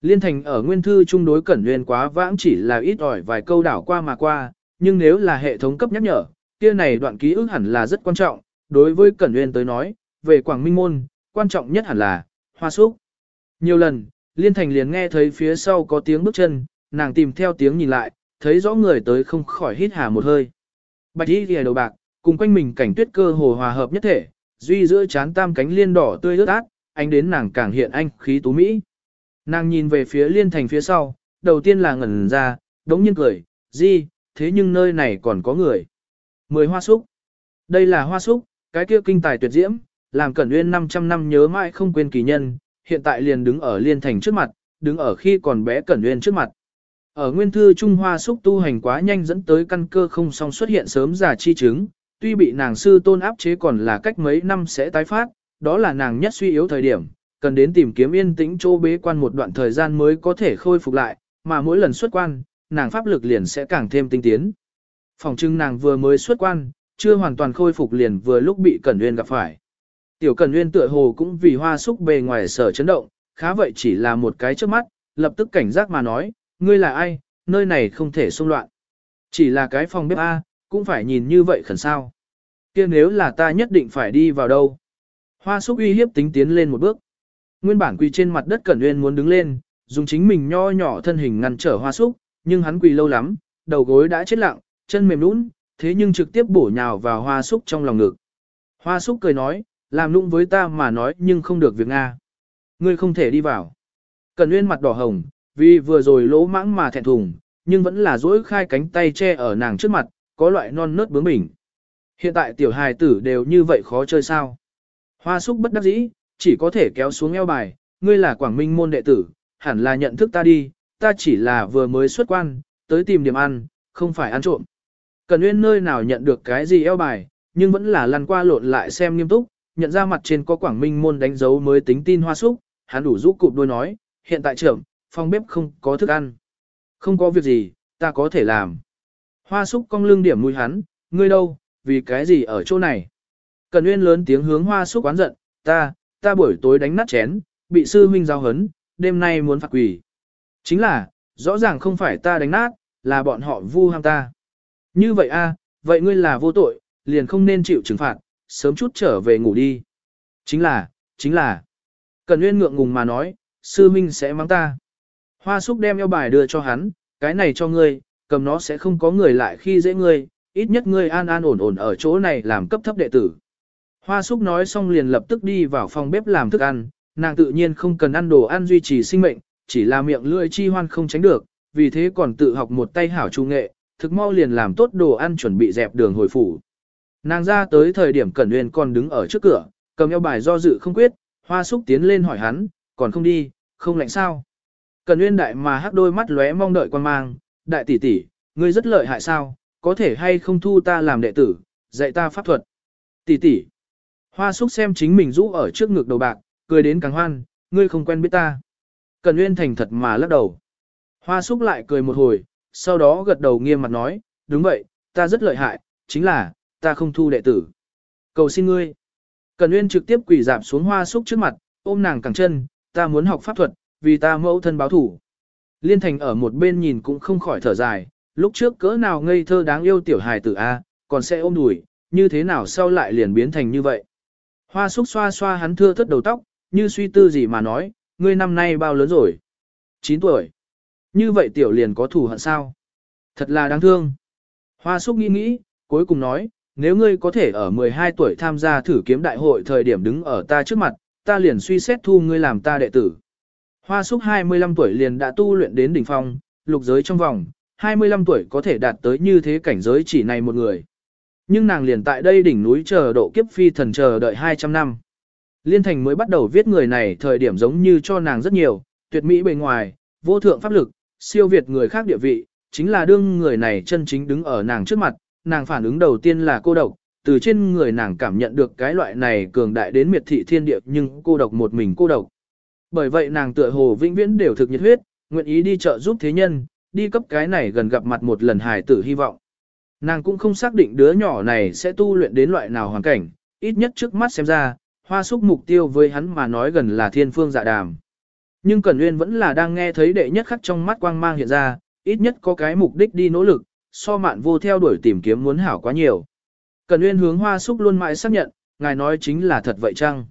Liên thành ở nguyên thư trung đối Cẩn Nguyên quá vãng chỉ là ít ỏi vài câu đảo qua mà qua, nhưng nếu là hệ thống cấp nhắc nhở, kia này đoạn ký ức hẳn là rất quan trọng, đối với Cẩn Nguyên tới nói, về Quảng Minh Môn, quan trọng nhất hẳn là, hoa súc. Nhiều lần, Liên Thành liền nghe thấy phía sau có tiếng bước chân, nàng tìm theo tiếng nhìn lại, thấy rõ người tới không khỏi hít hà một hơi. Bạch y ghề đầu bạc, cùng quanh mình cảnh tuyết cơ hồ hòa hợp nhất thể, duy giữa chán tam cánh liên đỏ tươi ướt át, anh đến nàng càng hiện anh khí tú mỹ. Nàng nhìn về phía Liên Thành phía sau, đầu tiên là ngẩn ra, đống nhiên cười, gì, thế nhưng nơi này còn có người. Mười hoa súc. Đây là hoa súc, cái kia kinh tài tuyệt diễm, làm Cẩn Nguyên 500 năm nhớ mãi không quên kỳ nhân, hiện tại liền đứng ở Liên Thành trước mặt, đứng ở khi còn bé Cẩn Nguyên trước mặt. Ở nguyên thư Trung Hoa súc tu hành quá nhanh dẫn tới căn cơ không song xuất hiện sớm già chi chứng, tuy bị nàng sư tôn áp chế còn là cách mấy năm sẽ tái phát, đó là nàng nhất suy yếu thời điểm, cần đến tìm kiếm yên tĩnh chỗ bế quan một đoạn thời gian mới có thể khôi phục lại, mà mỗi lần xuất quan, nàng pháp lực liền sẽ càng thêm tinh tiến. Phòng trưng nàng vừa mới xuất quan, chưa hoàn toàn khôi phục liền vừa lúc bị Cẩn Nguyên gặp phải. Tiểu Cẩn Nguyên tựa hồ cũng vì hoa súc bề ngoài sở chấn động, khá vậy chỉ là một cái trước mắt, lập tức cảnh giác mà nói, ngươi là ai, nơi này không thể xung loạn. Chỉ là cái phòng bếp A, cũng phải nhìn như vậy khẩn sao kia nếu là ta nhất định phải đi vào đâu. Hoa súc uy hiếp tính tiến lên một bước. Nguyên bản quỳ trên mặt đất Cẩn Nguyên muốn đứng lên, dùng chính mình nho nhỏ thân hình ngăn trở hoa súc, nhưng hắn quỳ lâu lắm, đầu gối đã chết lặng, chân mềm nũng, thế nhưng trực tiếp bổ nhào vào hoa súc trong lòng ngực. Hoa súc cười nói, làm nũng với ta mà nói nhưng không được việc Nga. Ngươi không thể đi vào. Cẩn Nguyên mặt đỏ hồng, vì vừa rồi lỗ mãng mà thẹn thùng, nhưng vẫn là dỗi khai cánh tay che ở nàng trước mặt, có loại non nớt bướng bỉnh. Hiện tại tiểu hài tử đều như vậy khó chơi sao. Hoa súc bất đắc dĩ, chỉ có thể kéo xuống eo bài, ngươi là Quảng Minh môn đệ tử, hẳn là nhận thức ta đi, ta chỉ là vừa mới xuất quan, tới tìm điểm ăn, không phải ăn trộm. Cần Nguyên nơi nào nhận được cái gì eo bài, nhưng vẫn là lăn qua lộn lại xem nghiêm túc, nhận ra mặt trên có Quảng Minh môn đánh dấu mới tính tin hoa súc, hắn đủ rũ cụp đôi nói, hiện tại trưởng, phòng bếp không có thức ăn. Không có việc gì, ta có thể làm. Hoa súc cong lưng điểm mũi hắn, ngươi đâu, vì cái gì ở chỗ này. Cần Nguyên lớn tiếng hướng hoa súc quán giận, ta, ta buổi tối đánh nát chén, bị sư huynh giao hấn, đêm nay muốn phạt quỷ. Chính là, rõ ràng không phải ta đánh nát, là bọn họ vu ham ta. Như vậy a, vậy ngươi là vô tội, liền không nên chịu trừng phạt, sớm chút trở về ngủ đi. Chính là, chính là. Cần Nguyên ngượng ngùng mà nói, sư huynh sẽ mang ta. Hoa súc đem eo bài đưa cho hắn, cái này cho ngươi, cầm nó sẽ không có người lại khi dễ ngươi, ít nhất ngươi an an ổn ổn ở chỗ này làm cấp thấp đệ tử. Hoa súc nói xong liền lập tức đi vào phòng bếp làm thức ăn, nàng tự nhiên không cần ăn đồ ăn duy trì sinh mệnh, chỉ là miệng lưỡi chi hoan không tránh được, vì thế còn tự học một tay hảo trung nghệ, thực mau liền làm tốt đồ ăn chuẩn bị dẹp đường hồi phủ. Nàng ra tới thời điểm Cẩn Nguyên còn đứng ở trước cửa, cầm eo bài do dự không quyết, hoa súc tiến lên hỏi hắn, còn không đi, không lạnh sao. Cần Nguyên đại mà hắc đôi mắt lóe mong đợi quan mang, đại tỷ tỷ, ngươi rất lợi hại sao, có thể hay không thu ta làm đệ tử, dạy ta pháp thuật. Tỷ tỷ. Hoa Súc xem chính mình rũ ở trước ngực đầu bạc, cười đến càng hoan, ngươi không quen biết ta. Cần Nguyên thành thật mà lắc đầu. Hoa Súc lại cười một hồi, sau đó gật đầu nghiêm mặt nói, đúng vậy, ta rất lợi hại, chính là, ta không thu đệ tử. Cầu xin ngươi. Cần Nguyên trực tiếp quỳ dạp xuống Hoa Súc trước mặt, ôm nàng cẳng chân, ta muốn học pháp thuật, vì ta mẫu thân báo thủ. Liên Thành ở một bên nhìn cũng không khỏi thở dài, lúc trước cỡ nào ngây thơ đáng yêu tiểu hài tử A, còn sẽ ôm đùi, như thế nào sau lại liền biến thành như vậy. Hoa xúc xoa xoa hắn thưa thất đầu tóc, như suy tư gì mà nói, ngươi năm nay bao lớn rồi? 9 tuổi. Như vậy tiểu liền có thù hận sao? Thật là đáng thương. Hoa xúc nghĩ nghĩ, cuối cùng nói, nếu ngươi có thể ở 12 tuổi tham gia thử kiếm đại hội thời điểm đứng ở ta trước mặt, ta liền suy xét thu ngươi làm ta đệ tử. Hoa xúc 25 tuổi liền đã tu luyện đến đỉnh phong, lục giới trong vòng, 25 tuổi có thể đạt tới như thế cảnh giới chỉ này một người. Nhưng nàng liền tại đây đỉnh núi chờ độ kiếp phi thần chờ đợi 200 năm. Liên Thành mới bắt đầu viết người này thời điểm giống như cho nàng rất nhiều, tuyệt mỹ bề ngoài, vô thượng pháp lực, siêu việt người khác địa vị, chính là đương người này chân chính đứng ở nàng trước mặt, nàng phản ứng đầu tiên là cô độc, từ trên người nàng cảm nhận được cái loại này cường đại đến miệt thị thiên địa nhưng cô độc một mình cô độc. Bởi vậy nàng tựa hồ vĩnh viễn đều thực nhiệt huyết, nguyện ý đi trợ giúp thế nhân, đi cấp cái này gần gặp mặt một lần hài tử hy vọng. Nàng cũng không xác định đứa nhỏ này sẽ tu luyện đến loại nào hoàn cảnh, ít nhất trước mắt xem ra, hoa súc mục tiêu với hắn mà nói gần là thiên phương dạ đàm. Nhưng Cẩn Nguyên vẫn là đang nghe thấy đệ nhất khắc trong mắt quang mang hiện ra, ít nhất có cái mục đích đi nỗ lực, so mạn vô theo đuổi tìm kiếm muốn hảo quá nhiều. Cẩn Nguyên hướng hoa súc luôn mãi xác nhận, ngài nói chính là thật vậy chăng?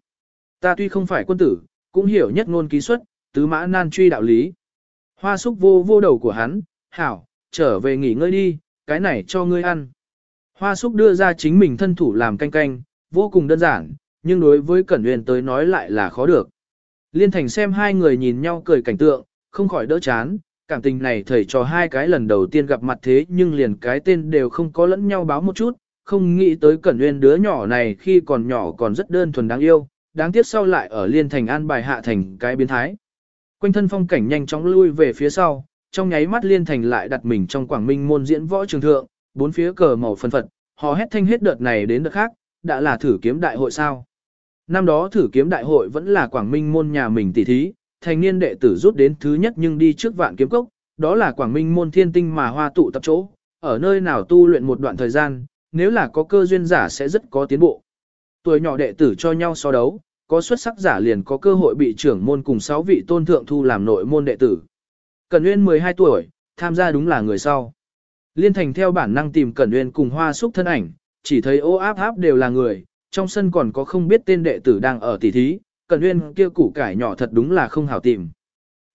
Ta tuy không phải quân tử, cũng hiểu nhất ngôn ký xuất, tứ mã nan truy đạo lý. Hoa súc vô vô đầu của hắn, hảo, trở về nghỉ ngơi đi, cái này cho ngươi ăn. Hoa súc đưa ra chính mình thân thủ làm canh canh, vô cùng đơn giản, nhưng đối với Cẩn Uyên tới nói lại là khó được. Liên Thành xem hai người nhìn nhau cười cảnh tượng, không khỏi đỡ chán, cảm tình này thầy trò hai cái lần đầu tiên gặp mặt thế nhưng liền cái tên đều không có lẫn nhau báo một chút, không nghĩ tới Cẩn Uyên đứa nhỏ này khi còn nhỏ còn rất đơn thuần đáng yêu, đáng tiếc sau lại ở Liên Thành an bài hạ thành cái biến thái. Quanh thân phong cảnh nhanh chóng lui về phía sau, trong nháy mắt Liên Thành lại đặt mình trong Quảng Minh môn diễn võ trường thượng, bốn phía cờ màu phân phật, họ hét thanh hết đợt này đến đợt khác, đã là thử kiếm đại hội sao. Năm đó thử kiếm đại hội vẫn là Quảng Minh môn nhà mình tỷ thí, thành niên đệ tử rút đến thứ nhất nhưng đi trước vạn kiếm cốc, đó là Quảng Minh môn thiên tinh mà hoa tụ tập chỗ, ở nơi nào tu luyện một đoạn thời gian, nếu là có cơ duyên giả sẽ rất có tiến bộ. Tuổi nhỏ đệ tử cho nhau so đấu, có xuất sắc giả liền có cơ hội bị trưởng môn cùng 6 vị tôn thượng thu làm nội môn đệ tử. Cẩn Nguyên 12 tuổi, tham gia đúng là người sau. Liên Thành theo bản năng tìm Cẩn Nguyên cùng Hoa Súc thân ảnh, chỉ thấy ô áp áp đều là người, trong sân còn có không biết tên đệ tử đang ở tỉ thí, Cẩn Nguyên kia củ cải nhỏ thật đúng là không hảo tìm.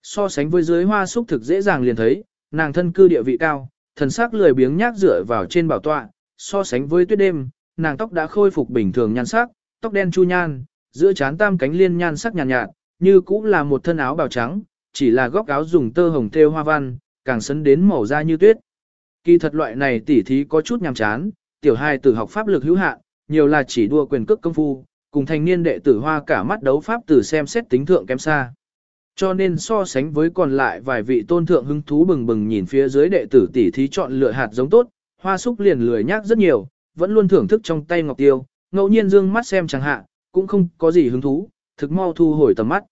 So sánh với dưới Hoa Súc thực dễ dàng liền thấy, nàng thân cư địa vị cao, thần sắc lười biếng nhác dựa vào trên bảo tọa, so sánh với tuyết đêm, nàng tóc đã khôi phục bình thường nhan sắc, tóc đen chu nhan, giữa trán tam cánh liên nhan sắc nhàn nhạt, nhạt, như cũng là một thân áo bào trắng, chỉ là góc áo dùng tơ hồng thêu hoa văn, càng sấn đến màu da như tuyết. Kỳ thật loại này tỉ thí có chút nhàm chán, tiểu hai tử học pháp lực hữu hạn, nhiều là chỉ đua quyền cước công phu, cùng thành niên đệ tử hoa cả mắt đấu pháp tử xem xét tính thượng kém xa. Cho nên so sánh với còn lại vài vị tôn thượng hứng thú bừng bừng nhìn phía dưới đệ tử tỉ thí chọn lựa hạt giống tốt, hoa súc liền lười nhác rất nhiều, vẫn luôn thưởng thức trong tay ngọc tiêu, ngẫu nhiên dương mắt xem chẳng hạ, cũng không có gì hứng thú, thực mau thu hồi tầm mắt.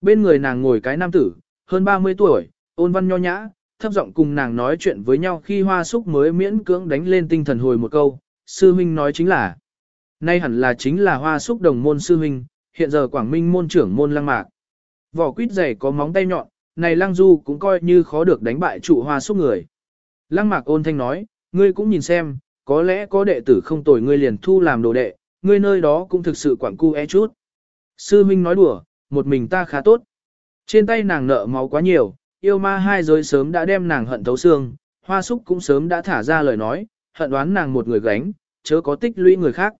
Bên người nàng ngồi cái nam tử, hơn 30 tuổi, ôn văn nho nhã, thấp giọng cùng nàng nói chuyện với nhau khi hoa súc mới miễn cưỡng đánh lên tinh thần hồi một câu, sư huynh nói chính là. Nay hẳn là chính là hoa súc đồng môn sư huynh, hiện giờ Quảng Minh môn trưởng môn lăng mạc. Vỏ quýt dày có móng tay nhọn, này lăng du cũng coi như khó được đánh bại trụ hoa súc người. Lăng mạc ôn thanh nói, ngươi cũng nhìn xem, có lẽ có đệ tử không tồi ngươi liền thu làm đồ đệ, ngươi nơi đó cũng thực sự quảng cu e chút. Sư Minh nói đùa, một mình ta khá tốt. Trên tay nàng nợ máu quá nhiều, yêu ma hai giới sớm đã đem nàng hận thấu xương, hoa súc cũng sớm đã thả ra lời nói, hận đoán nàng một người gánh, chớ có tích lũy người khác.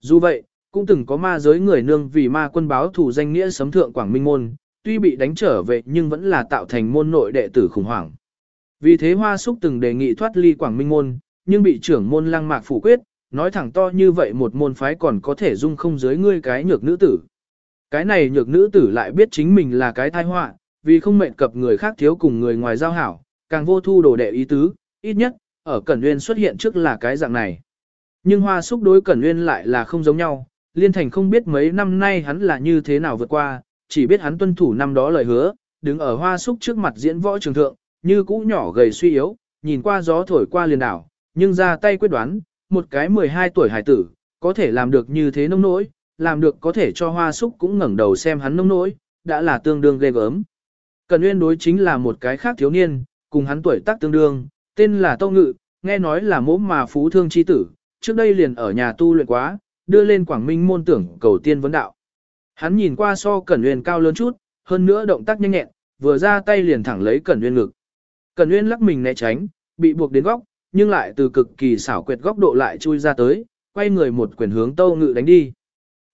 Dù vậy, cũng từng có ma giới người nương vì ma quân báo thủ danh nghĩa sấm thượng Quảng Minh Môn, tuy bị đánh trở về nhưng vẫn là tạo thành môn nội đệ tử khủng hoảng. Vì thế Hoa Súc từng đề nghị thoát ly Quảng Minh Môn, nhưng bị trưởng môn lăng mạc phủ quyết, nói thẳng to như vậy một môn phái còn có thể dung không dưới ngươi cái nhược nữ tử. Cái này nhược nữ tử lại biết chính mình là cái tai họa, vì không mệnh cập người khác thiếu cùng người ngoài giao hảo, càng vô thu đồ đệ ý tứ, ít nhất, ở Cẩn Nguyên xuất hiện trước là cái dạng này. Nhưng hoa xúc đối Cẩn Nguyên lại là không giống nhau, Liên Thành không biết mấy năm nay hắn là như thế nào vượt qua, chỉ biết hắn tuân thủ năm đó lời hứa, đứng ở hoa xúc trước mặt diễn võ trường thượng, như cũ nhỏ gầy suy yếu, nhìn qua gió thổi qua liền đảo, nhưng ra tay quyết đoán, một cái 12 tuổi hải tử, có thể làm được như thế nông nỗi, làm được có thể cho hoa súc cũng ngẩng đầu xem hắn nông nỗi, đã là tương đương ghê gớm. Cần Nguyên đối chính là một cái khác thiếu niên, cùng hắn tuổi tác tương đương, tên là Tâu Ngự, nghe nói là mốm mà phú thương chi tử, trước đây liền ở nhà tu luyện quá, đưa lên Quảng Minh môn tưởng cầu tiên vấn đạo. Hắn nhìn qua so Cẩn Nguyên cao lớn chút, hơn nữa động tác nhanh nhẹn, vừa ra tay liền thẳng lấy Cẩn Nguyên ngực. Cẩn Nguyên lắc mình né tránh, bị buộc đến góc, nhưng lại từ cực kỳ xảo quyệt góc độ lại chui ra tới, quay người một quyền hướng Tâu Ngự đánh đi.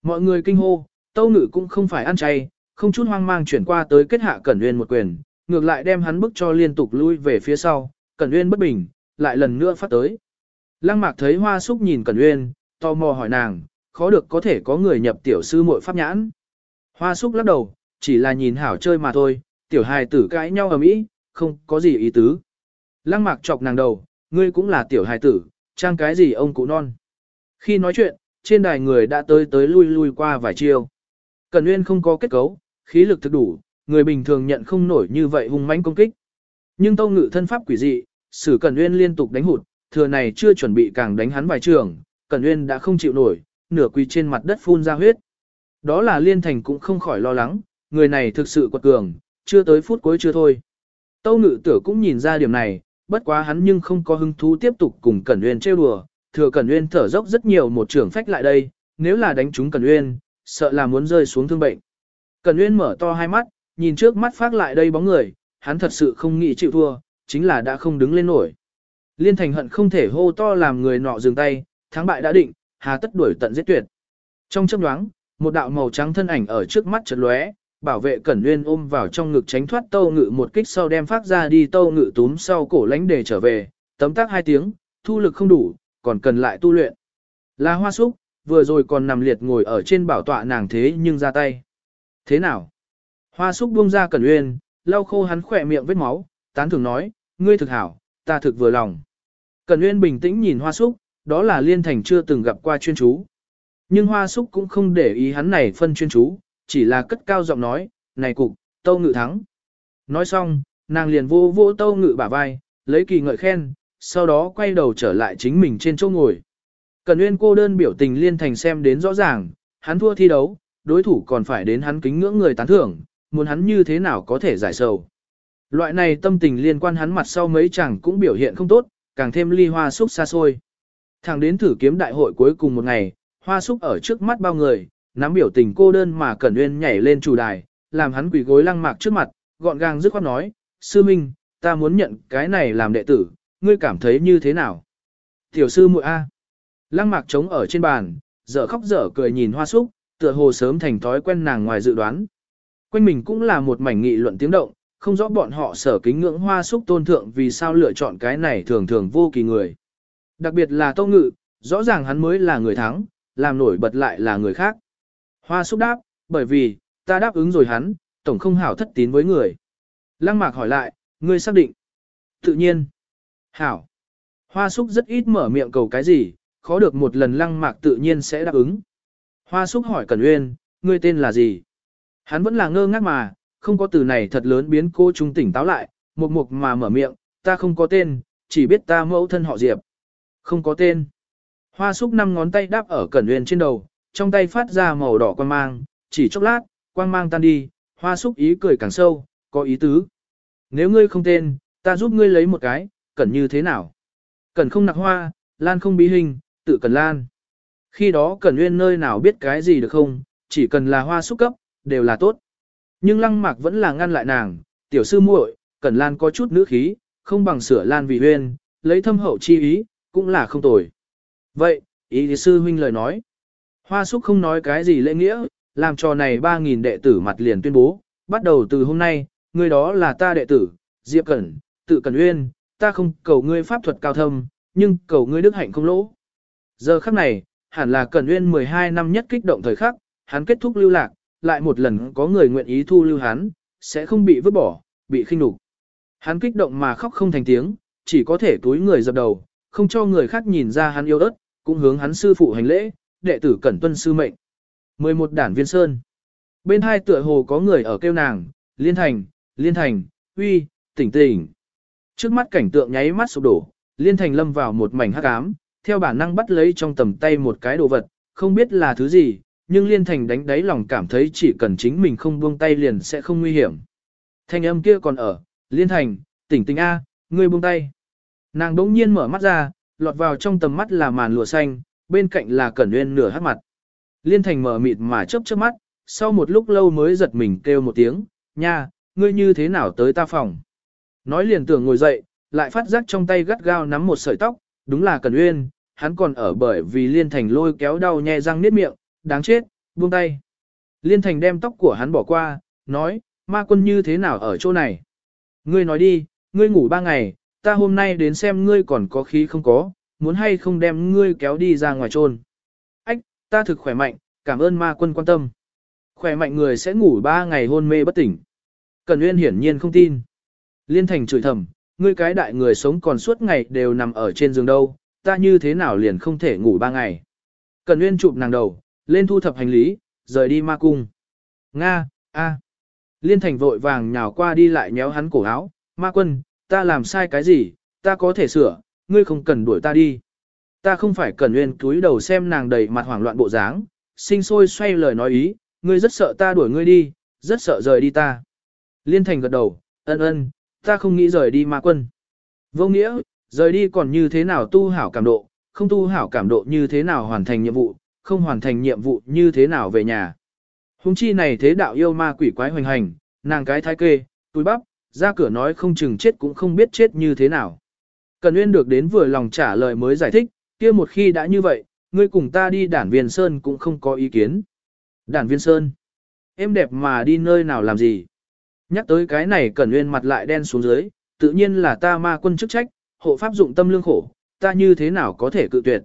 Mọi người kinh hô, Tâu Ngự cũng không phải ăn chay, không chút hoang mang chuyển qua tới kết hạ Cẩn uyên một quyền, ngược lại đem hắn bức cho liên tục lui về phía sau, Cẩn uyên bất bình, lại lần nữa phát tới. Lăng Mạc thấy Hoa Súc nhìn Cẩn uyên, tò mò hỏi nàng, khó được có thể có người nhập tiểu sư muội pháp nhãn. Hoa Súc lắc đầu, chỉ là nhìn hảo chơi mà thôi, tiểu hài tử cãi nhau ở mỹ, không có gì ý tứ. Lăng Mạc chọc nàng đầu, ngươi cũng là tiểu hài tử, trang cái gì ông cụ non. Khi nói chuyện, trên đài người đã tới tới lui lui qua vài chiêu. Cẩn Nguyên không có kết cấu, khí lực thực đủ, người bình thường nhận không nổi như vậy hung mãnh công kích. Nhưng Tâu Ngự thân pháp quỷ dị, Sử Cẩn Nguyên liên tục đánh hụt, thừa này chưa chuẩn bị càng đánh hắn vài trường, Cẩn Nguyên đã không chịu nổi, nửa quỳ trên mặt đất phun ra huyết. Đó là Liên Thành cũng không khỏi lo lắng, người này thực sự quật cường, chưa tới phút cuối chưa thôi. Tâu Ngự Tử cũng nhìn ra điểm này, bất quá hắn nhưng không có hứng thú tiếp tục cùng Cẩn Uyên trêu đùa, thừa Cẩn Uyên thở dốc rất nhiều một trường phách lại đây, nếu là đánh trúng Cẩn Uyên, sợ là muốn rơi xuống thương bệnh. Cẩn Uyên mở to hai mắt, nhìn trước mắt phát lại đây bóng người, hắn thật sự không nghĩ chịu thua, chính là đã không đứng lên nổi. Liên thành hận không thể hô to làm người nọ dừng tay, thắng bại đã định, hà tất đuổi tận giết tuyệt. Trong chớp nhoáng, một đạo màu trắng thân ảnh ở trước mắt chợt lóe, bảo vệ Cẩn Nguyên ôm vào trong ngực tránh thoát Tâu Ngự một kích sau đem phát ra đi Tâu Ngự túm sau cổ lánh để trở về, tấm tác hai tiếng, thu lực không đủ, còn cần lại tu luyện. Là hoa súc, vừa rồi còn nằm liệt ngồi ở trên bảo tọa nàng thế nhưng ra tay. Thế nào? Hoa súc buông ra Cẩn Nguyên, lau khô hắn khỏe miệng vết máu, tán thường nói, ngươi thực hảo, ta thực vừa lòng. Cẩn Nguyên bình tĩnh nhìn Hoa Súc, đó là Liên Thành chưa từng gặp qua chuyên chú. Nhưng Hoa Súc cũng không để ý hắn này phân chuyên chú, chỉ là cất cao giọng nói, này cục, Tâu Ngự thắng. Nói xong, nàng liền vô vô Tâu Ngự bả vai, lấy kỳ ngợi khen, sau đó quay đầu trở lại chính mình trên chỗ ngồi. cần Nguyên cô đơn biểu tình Liên Thành xem đến rõ ràng, hắn thua thi đấu, đối thủ còn phải đến hắn kính ngưỡng người tán thưởng, muốn hắn như thế nào có thể giải sầu. Loại này tâm tình liên quan hắn mặt sau mấy chẳng cũng biểu hiện không tốt, càng thêm ly hoa súc xa xôi. Thẳng đến thử kiếm đại hội cuối cùng một ngày, hoa súc ở trước mắt bao người, nắm biểu tình cô đơn mà Cẩn Uyên nhảy lên chủ đài, làm hắn quỳ gối lăng mạc trước mặt, gọn gàng dứt khoát nói, sư minh, ta muốn nhận cái này làm đệ tử, ngươi cảm thấy như thế nào? Tiểu sư muội A. Lăng mạc trống ở trên bàn, dở khóc dở cười nhìn hoa súc, tựa hồ sớm thành thói quen nàng ngoài dự đoán. Quanh mình cũng là một mảnh nghị luận tiếng động, không rõ bọn họ sở kính ngưỡng hoa súc tôn thượng vì sao lựa chọn cái này thường thường vô kỳ người. Đặc biệt là Tô Ngự, rõ ràng hắn mới là người thắng, làm nổi bật lại là người khác. Hoa xúc đáp, bởi vì, ta đáp ứng rồi hắn, tổng không hảo thất tín với người. Lăng mạc hỏi lại, ngươi xác định. Tự nhiên. Hảo. Hoa xúc rất ít mở miệng cầu cái gì, khó được một lần lăng mạc tự nhiên sẽ đáp ứng. Hoa xúc hỏi Cẩn Uyên, ngươi tên là gì? Hắn vẫn là ngơ ngác mà, không có từ này thật lớn biến cô trung tỉnh táo lại, một mục mà mở miệng, ta không có tên, chỉ biết ta mẫu thân họ Diệp. Không có tên. Hoa xúc năm ngón tay đáp ở cẩn uyên trên đầu, trong tay phát ra màu đỏ quang mang, chỉ chốc lát, quang mang tan đi, hoa súc ý cười càng sâu, có ý tứ. Nếu ngươi không tên, ta giúp ngươi lấy một cái, cần như thế nào? Cần không nặc hoa, lan không bí hình, tự cần lan. Khi đó cần nguyên nơi nào biết cái gì được không, chỉ cần là hoa súc cấp, đều là tốt. Nhưng lăng mạc vẫn là ngăn lại nàng, tiểu sư muội, cần Lan có chút nữ khí, không bằng sửa Lan vì huyên, lấy thâm hậu chi ý, cũng là không tồi. Vậy, ý thì sư huynh lời nói. Hoa Súc không nói cái gì lễ nghĩa, làm trò này 3.000 đệ tử mặt liền tuyên bố, bắt đầu từ hôm nay, người đó là ta đệ tử, Diệp Cẩn, tự Cẩn Uyên, ta không cầu ngươi pháp thuật cao thâm, nhưng cầu ngươi đức hạnh không lỗ. Giờ khắc này, hẳn là Cẩn Uyên 12 năm nhất kích động thời khắc, hắn kết thúc lưu lạc, lại một lần có người nguyện ý thu lưu hắn, sẽ không bị vứt bỏ, bị khinh nhục. Hắn kích động mà khóc không thành tiếng, chỉ có thể túi người dập đầu, không cho người khác nhìn ra hắn yêu ớt, cũng hướng hắn sư phụ hành lễ, đệ tử cẩn tuân sư mệnh. 11 đản viên sơn. Bên hai tựa hồ có người ở kêu nàng, liên thành, liên thành, uy, tỉnh tỉnh. Trước mắt cảnh tượng nháy mắt sụp đổ, liên thành lâm vào một mảnh hắc ám, theo bản năng bắt lấy trong tầm tay một cái đồ vật, không biết là thứ gì, nhưng Liên Thành đánh đáy lòng cảm thấy chỉ cần chính mình không buông tay liền sẽ không nguy hiểm. Thanh âm kia còn ở, Liên Thành, tỉnh tỉnh A, ngươi buông tay. Nàng đỗng nhiên mở mắt ra, lọt vào trong tầm mắt là màn lụa xanh, bên cạnh là Cẩn Nguyên nửa hát mặt. Liên Thành mở mịt mà chớp chớp mắt, sau một lúc lâu mới giật mình kêu một tiếng, nha, ngươi như thế nào tới ta phòng. Nói liền tưởng ngồi dậy, lại phát giác trong tay gắt gao nắm một sợi tóc, đúng là Cẩn Uyên, hắn còn ở bởi vì Liên Thành lôi kéo đau nhè răng niết miệng, đáng chết, buông tay. Liên Thành đem tóc của hắn bỏ qua, nói, ma quân như thế nào ở chỗ này? Ngươi nói đi, ngươi ngủ ba ngày, ta hôm nay đến xem ngươi còn có khí không có, muốn hay không đem ngươi kéo đi ra ngoài trôn. Ách, ta thực khỏe mạnh, cảm ơn ma quân quan tâm. Khỏe mạnh người sẽ ngủ ba ngày hôn mê bất tỉnh. Cần Uyên hiển nhiên không tin. Liên Thành chửi thầm, ngươi cái đại người sống còn suốt ngày đều nằm ở trên giường đâu, ta như thế nào liền không thể ngủ ba ngày. Cần Uyên chụp nàng đầu, lên thu thập hành lý, rời đi ma cung. Nga, a. Liên Thành vội vàng nhào qua đi lại nhéo hắn cổ áo, ma quân, ta làm sai cái gì, ta có thể sửa, ngươi không cần đuổi ta đi. Ta không phải cần Uyên túi đầu xem nàng đầy mặt hoảng loạn bộ dáng, sinh sôi xoay lời nói ý, ngươi rất sợ ta đuổi ngươi đi, rất sợ rời đi ta. Liên Thành gật đầu, ân ân, ta không nghĩ rời đi ma quân. Vô nghĩa, rời đi còn như thế nào tu hảo cảm độ, không tu hảo cảm độ như thế nào hoàn thành nhiệm vụ, không hoàn thành nhiệm vụ như thế nào về nhà. Hùng chi này thế đạo yêu ma quỷ quái hoành hành, nàng cái thái kê, túi bắp, ra cửa nói không chừng chết cũng không biết chết như thế nào. Cần Nguyên được đến vừa lòng trả lời mới giải thích, kia một khi đã như vậy, ngươi cùng ta đi đản viên sơn cũng không có ý kiến. Đản viên sơn, em đẹp mà đi nơi nào làm gì? Nhắc tới cái này Cẩn Nguyên mặt lại đen xuống dưới, tự nhiên là ta ma quân chức trách, hộ pháp dụng tâm lương khổ, ta như thế nào có thể cự tuyệt.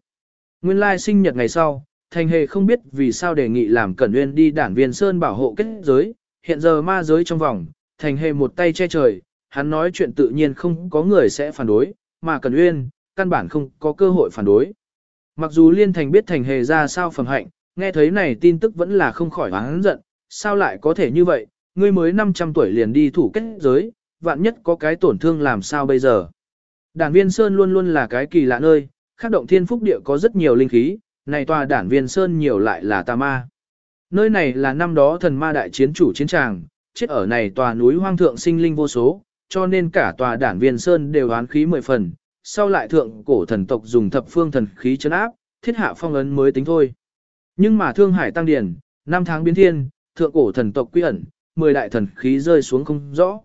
Nguyên lai sinh nhật ngày sau, Thành Hề không biết vì sao đề nghị làm Cẩn Nguyên đi đản viên sơn bảo hộ kết giới, hiện giờ ma giới trong vòng, Thành Hề một tay che trời, hắn nói chuyện tự nhiên không có người sẽ phản đối, mà Cẩn uyên, căn bản không có cơ hội phản đối. Mặc dù Liên Thành biết Thành Hề ra sao phẩm hạnh, nghe thấy này tin tức vẫn là không khỏi hắn giận, sao lại có thể như vậy, ngươi mới 500 tuổi liền đi thủ kết giới, vạn nhất có cái tổn thương làm sao bây giờ. Đản viên Sơn luôn luôn là cái kỳ lạ nơi, khắc động thiên phúc địa có rất nhiều linh khí, này tòa đản viên Sơn nhiều lại là tà ma. Nơi này là năm đó thần ma đại chiến chủ chiến tràng, chết ở này tòa núi hoang thượng sinh linh vô số, cho nên cả tòa đản viên Sơn đều oán khí mười phần, sau lại thượng cổ thần tộc dùng thập phương thần khí chấn áp, thiết hạ phong ấn mới tính thôi. Nhưng mà thương hải tăng điển, năm tháng biến thiên, thượng cổ thần tộc quy ẩn, mười đại thần khí rơi xuống không rõ.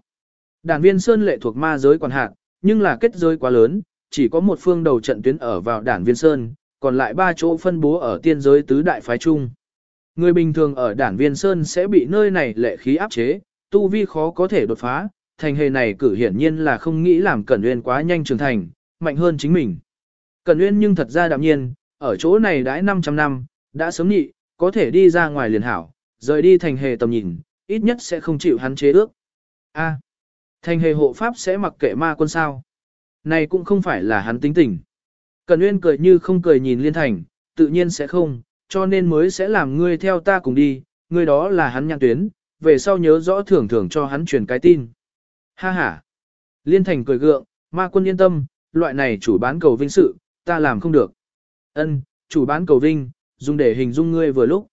Đản viên Sơn lệ thuộc ma giới quản hạt, nhưng là kết giới quá lớn, chỉ có một phương đầu trận tuyến ở vào Đản viên Sơn, còn lại ba chỗ phân bố ở tiên giới tứ đại phái chung. Người bình thường ở đản viên Sơn sẽ bị nơi này lệ khí áp chế, tu vi khó có thể đột phá, thành hề này cử hiển nhiên là không nghĩ làm Cẩn Uyên quá nhanh trưởng thành, mạnh hơn chính mình. Cẩn Uyên nhưng thật ra đạm nhiên, ở chỗ này đãi 500 năm, đã sớm nhị, có thể đi ra ngoài liền hảo, rời đi thành hề tầm nhìn, ít nhất sẽ không chịu hắn chế ước. A, thành hề hộ pháp sẽ mặc kệ ma quân sao. Này cũng không phải là hắn tính tình. Cần Uyên cười như không cười nhìn Liên Thành, tự nhiên sẽ không, cho nên mới sẽ làm ngươi theo ta cùng đi, ngươi đó là hắn nhãn tuyến, về sau nhớ rõ thưởng thưởng cho hắn truyền cái tin. Ha ha. Liên Thành cười gượng, ma quân yên tâm, loại này chủ bán cầu vinh sự, ta làm không được. Ân, chủ bán cầu vinh, dùng để hình dung ngươi vừa lúc.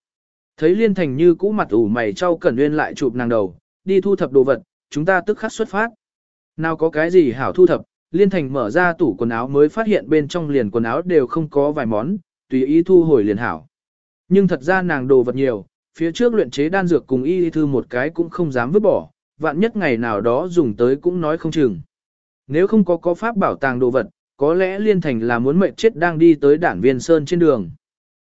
Thấy Liên Thành như cũ mặt ủ mày trao cẩn nguyên lại chụp nàng đầu, đi thu thập đồ vật, chúng ta tức khắc xuất phát. Nào có cái gì hảo thu thập, Liên Thành mở ra tủ quần áo mới phát hiện bên trong liền quần áo đều không có vài món, tùy ý thu hồi liền hảo. Nhưng thật ra nàng đồ vật nhiều, phía trước luyện chế đan dược cùng y thư một cái cũng không dám vứt bỏ, vạn nhất ngày nào đó dùng tới cũng nói không chừng. Nếu không có có pháp bảo tàng đồ vật, có lẽ Liên Thành là muốn mệnh chết đang đi tới đản viên sơn trên đường.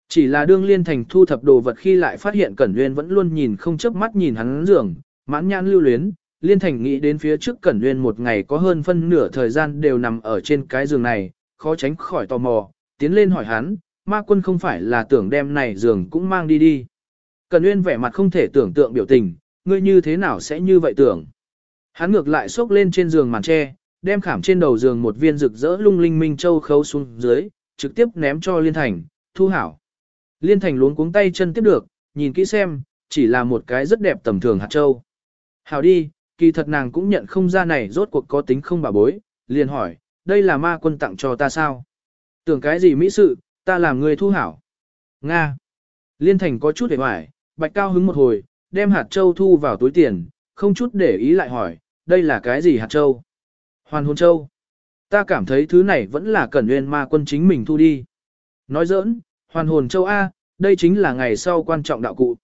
Chỉ là đương Liên Thành thu thập đồ vật khi lại phát hiện Cẩn Nguyên vẫn luôn nhìn không chớp mắt nhìn hắn giường, mãn nhãn lưu luyến, Liên Thành nghĩ đến phía trước Cẩn Nguyên một ngày có hơn phân nửa thời gian đều nằm ở trên cái giường này, khó tránh khỏi tò mò, tiến lên hỏi hắn, ma quân không phải là tưởng đem này giường cũng mang đi đi. Cẩn Nguyên vẻ mặt không thể tưởng tượng biểu tình, ngươi như thế nào sẽ như vậy tưởng. Hắn ngược lại xốc lên trên giường màn tre, đem khảm trên đầu giường một viên rực rỡ lung linh minh châu khấu xuống dưới, trực tiếp ném cho Liên Thành, thu hảo. Liên Thành luống cuống tay chân tiếp được, nhìn kỹ xem, chỉ là một cái rất đẹp tầm thường hạt châu. Hảo đi, kỳ thật nàng cũng nhận không ra này rốt cuộc có tính không bà bối, liền hỏi, đây là ma quân tặng cho ta sao? Tưởng cái gì mỹ sự, ta làm người thu hảo. Nga. Liên Thành có chút hề hoài, bạch cao hứng một hồi, đem hạt châu thu vào túi tiền, không chút để ý lại hỏi, đây là cái gì hạt châu? Hoàn hồn châu. Ta cảm thấy thứ này vẫn là cẩn nguyên ma quân chính mình thu đi. Nói giỡn, hoàn hồn châu A, đây chính là ngày sau quan trọng đạo cụ.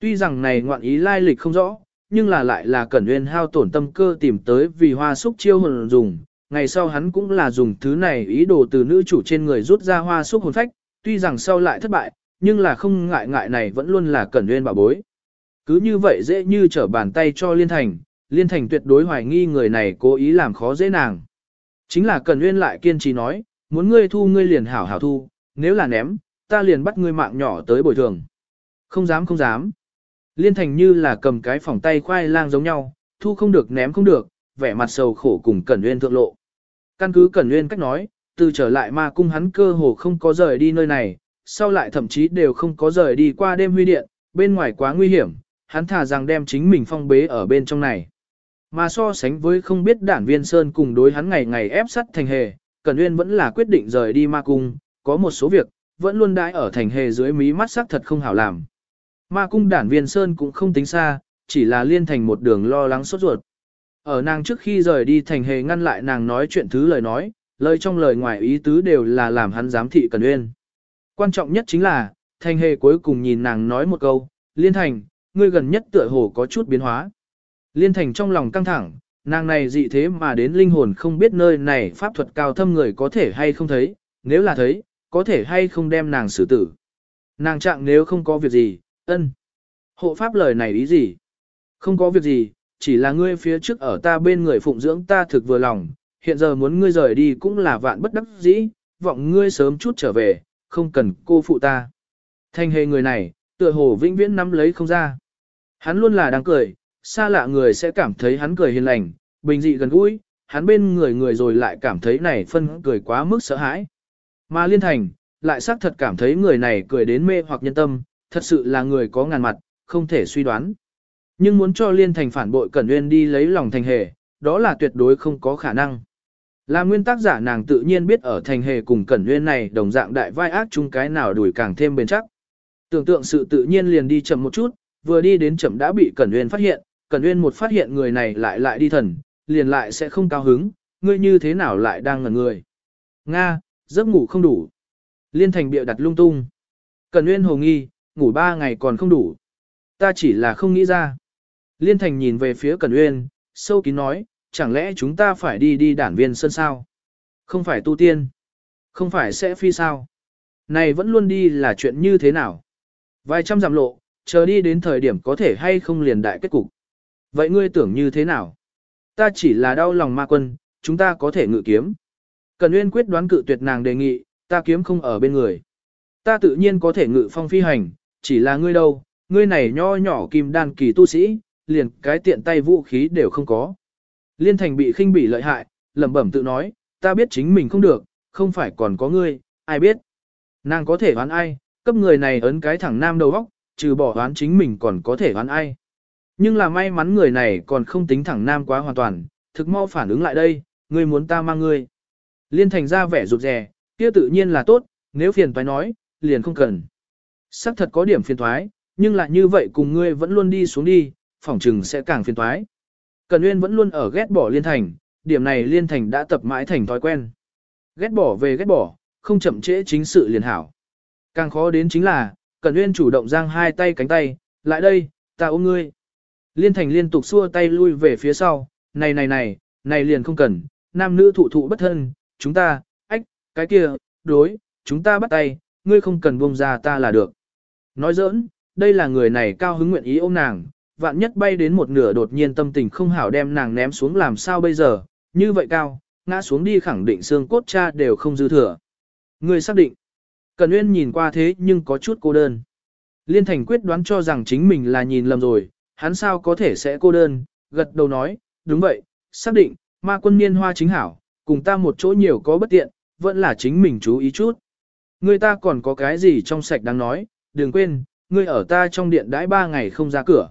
Tuy rằng này ngoạn ý lai lịch không rõ, nhưng là lại là Cẩn Nguyên hao tổn tâm cơ tìm tới vì hoa súc chiêu hồn dùng. Ngày sau hắn cũng là dùng thứ này ý đồ từ nữ chủ trên người rút ra hoa súc hồn phách, tuy rằng sau lại thất bại, nhưng là không ngại ngại này vẫn luôn là Cẩn Nguyên bảo bối. Cứ như vậy dễ như trở bàn tay cho Liên Thành, Liên Thành tuyệt đối hoài nghi người này cố ý làm khó dễ nàng. Chính là Cẩn Nguyên lại kiên trì nói, muốn ngươi thu ngươi liền hảo hảo thu, nếu là ném, ta liền bắt ngươi mạng nhỏ tới bồi thường. Không dám không dám. Liên Thành như là cầm cái phòng tay khoai lang giống nhau, thu không được ném không được, vẻ mặt sầu khổ cùng Cẩn Nguyên thượng lộ. Căn cứ Cẩn Nguyên cách nói, từ trở lại ma cung hắn cơ hồ không có rời đi nơi này, sau lại thậm chí đều không có rời đi qua đêm huy điện, bên ngoài quá nguy hiểm, hắn thà rằng đem chính mình phong bế ở bên trong này. Mà so sánh với không biết đản viên Sơn cùng đối hắn ngày ngày ép sắt thành hề, Cẩn uyên vẫn là quyết định rời đi ma cung, có một số việc, vẫn luôn đãi ở thành hề dưới mí mắt sắc thật không hảo làm. Ma cung đản viên Sơn cũng không tính xa, chỉ là liên thành một đường lo lắng sốt ruột. Ở nàng trước khi rời đi thành hề ngăn lại nàng nói chuyện thứ lời nói, lời trong lời ngoài ý tứ đều là làm hắn giám thị Cẩn uyên. Quan trọng nhất chính là, thành hề cuối cùng nhìn nàng nói một câu, liên thành, ngươi gần nhất tựa hồ có chút biến hóa. Liên thành trong lòng căng thẳng, nàng này dị thế mà đến linh hồn không biết nơi này pháp thuật cao thâm người có thể hay không thấy, nếu là thấy, có thể hay không đem nàng xử tử. Nàng trạng nếu không có việc gì, ân. Hộ pháp lời này ý gì? Không có việc gì, chỉ là ngươi phía trước ở ta bên người phụng dưỡng ta thực vừa lòng, hiện giờ muốn ngươi rời đi cũng là vạn bất đắc dĩ, vọng ngươi sớm chút trở về, không cần cô phụ ta. Thanh hề người này, tựa hồ vĩnh viễn nắm lấy không ra. Hắn luôn là đang cười, xa lạ người sẽ cảm thấy hắn cười hiền lành, bình dị gần gũi, hắn bên người người rồi lại cảm thấy này phân cười quá mức sợ hãi. Mà liên thành, lại xác thật cảm thấy người này cười đến mê hoặc nhân tâm, thật sự là người có ngàn mặt, không thể suy đoán. Nhưng muốn cho liên thành phản bội Cẩn Nguyên đi lấy lòng thành hề, đó là tuyệt đối không có khả năng. Là nguyên tác giả nàng tự nhiên biết ở thành hề cùng Cẩn Nguyên này đồng dạng đại vai ác chung cái nào đuổi càng thêm bền chắc. Tưởng tượng sự tự nhiên liền đi chậm một chút, vừa đi đến chậm đã bị Cẩn Uyên phát hiện, Cẩn Uyên một phát hiện người này lại lại đi thần, liền lại sẽ không cao hứng, ngươi như thế nào lại đang ngẩn người. Nga, giấc ngủ không đủ. Liên thành bịa đặt lung tung. Cẩn Uyên hồ nghi, ngủ ba ngày còn không đủ. Ta chỉ là không nghĩ ra. Liên thành nhìn về phía Cẩn Uyên, sâu kín nói, chẳng lẽ chúng ta phải đi đi đản viên sân sao? Không phải tu tiên. Không phải sẽ phi sao? Này vẫn luôn đi là chuyện như thế nào? Vài trăm dặm lộ, chờ đi đến thời điểm có thể hay không liền đại kết cục. Vậy ngươi tưởng như thế nào? Ta chỉ là đau lòng ma quân, chúng ta có thể ngự kiếm. Cần Nguyên quyết đoán cự tuyệt nàng đề nghị, ta kiếm không ở bên người. Ta tự nhiên có thể ngự phong phi hành, chỉ là ngươi đâu, ngươi này nho nhỏ kim đan kỳ tu sĩ, liền cái tiện tay vũ khí đều không có. Liên thành bị khinh bỉ lợi hại, lẩm bẩm tự nói, ta biết chính mình không được, không phải còn có ngươi, ai biết. Nàng có thể đoán ai, cấp người này ấn cái thẳng nam đầu óc, trừ bỏ đoán chính mình còn có thể đoán ai. Nhưng là may mắn người này còn không tính thẳng nam quá hoàn toàn, thực mau phản ứng lại đây, ngươi muốn ta mang ngươi. Liên thành ra vẻ rụt rè, kia tự nhiên là tốt, nếu phiền toái nói, liền không cần. Sắc thật có điểm phiền toái, nhưng là như vậy cùng ngươi vẫn luôn đi xuống đi, phỏng trừng sẽ càng phiền toái. Cần Nguyên vẫn luôn ở ghét bỏ Liên Thành, điểm này Liên Thành đã tập mãi thành thói quen. Ghét bỏ về ghét bỏ, không chậm trễ chính sự liền hảo. Càng khó đến chính là, Cần Nguyên chủ động giang hai tay cánh tay, lại đây, ta ôm ngươi. Liên Thành liên tục xua tay lui về phía sau, này này này, này liền không cần, nam nữ thụ thụ bất thân, chúng ta, ách, cái kia, đối, chúng ta bắt tay, ngươi không cần buông ra ta là được. Nói giỡn, đây là người này cao hứng nguyện ý ôm nàng, vạn nhất bay đến một nửa đột nhiên tâm tình không hảo đem nàng ném xuống làm sao bây giờ, như vậy cao, ngã xuống đi khẳng định xương cốt cha đều không dư thừa. Ngươi xác định. Cần Uyên nhìn qua thế nhưng có chút cô đơn. Liên Thành quyết đoán cho rằng chính mình là nhìn lầm rồi, hắn sao có thể sẽ cô đơn, gật đầu nói, đúng vậy, xác định, ma quân niên hoa chính hảo, cùng ta một chỗ nhiều có bất tiện, vẫn là chính mình chú ý chút. Người ta còn có cái gì trong sạch đang nói, đừng quên, ngươi ở ta trong điện đãi ba ngày không ra cửa.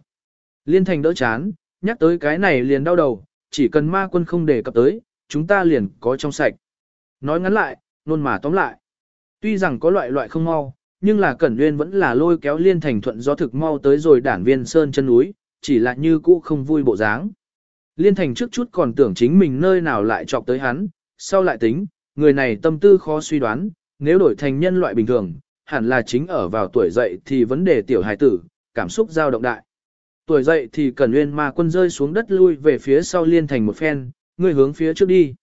Liên thành đỡ chán, nhắc tới cái này liền đau đầu, chỉ cần ma quân không đề cập tới, chúng ta liền có trong sạch. Nói ngắn lại, luôn mà tóm lại. Tuy rằng có loại loại không mau, nhưng là Cẩn Nguyên vẫn là lôi kéo Liên Thành thuận do thực mau tới rồi đản viên sơn chân núi, chỉ là như cũ không vui bộ dáng. Liên Thành trước chút còn tưởng chính mình nơi nào lại chọc tới hắn, sau lại tính, người này tâm tư khó suy đoán, nếu đổi thành nhân loại bình thường, hẳn là chính ở vào tuổi dậy thì vấn đề tiểu hài tử, cảm xúc dao động đại. Tuổi dậy thì Cẩn Nguyên mà quân rơi xuống đất lui về phía sau Liên Thành một phen, người hướng phía trước đi.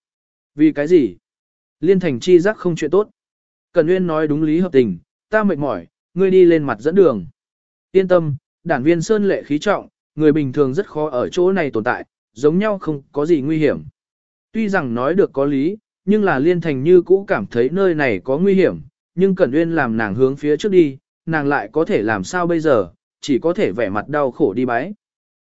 Vì cái gì? Liên Thành chi giác không chuyện tốt. Cẩn Nguyên nói đúng lý hợp tình, ta mệt mỏi, ngươi đi lên mặt dẫn đường. Yên tâm, đảng viên Sơn lệ khí trọng, người bình thường rất khó ở chỗ này tồn tại, giống nhau không có gì nguy hiểm. Tuy rằng nói được có lý, nhưng là Liên Thành như cũ cảm thấy nơi này có nguy hiểm, nhưng Cẩn Uyên làm nàng hướng phía trước đi, nàng lại có thể làm sao bây giờ, chỉ có thể vẻ mặt đau khổ đi bái.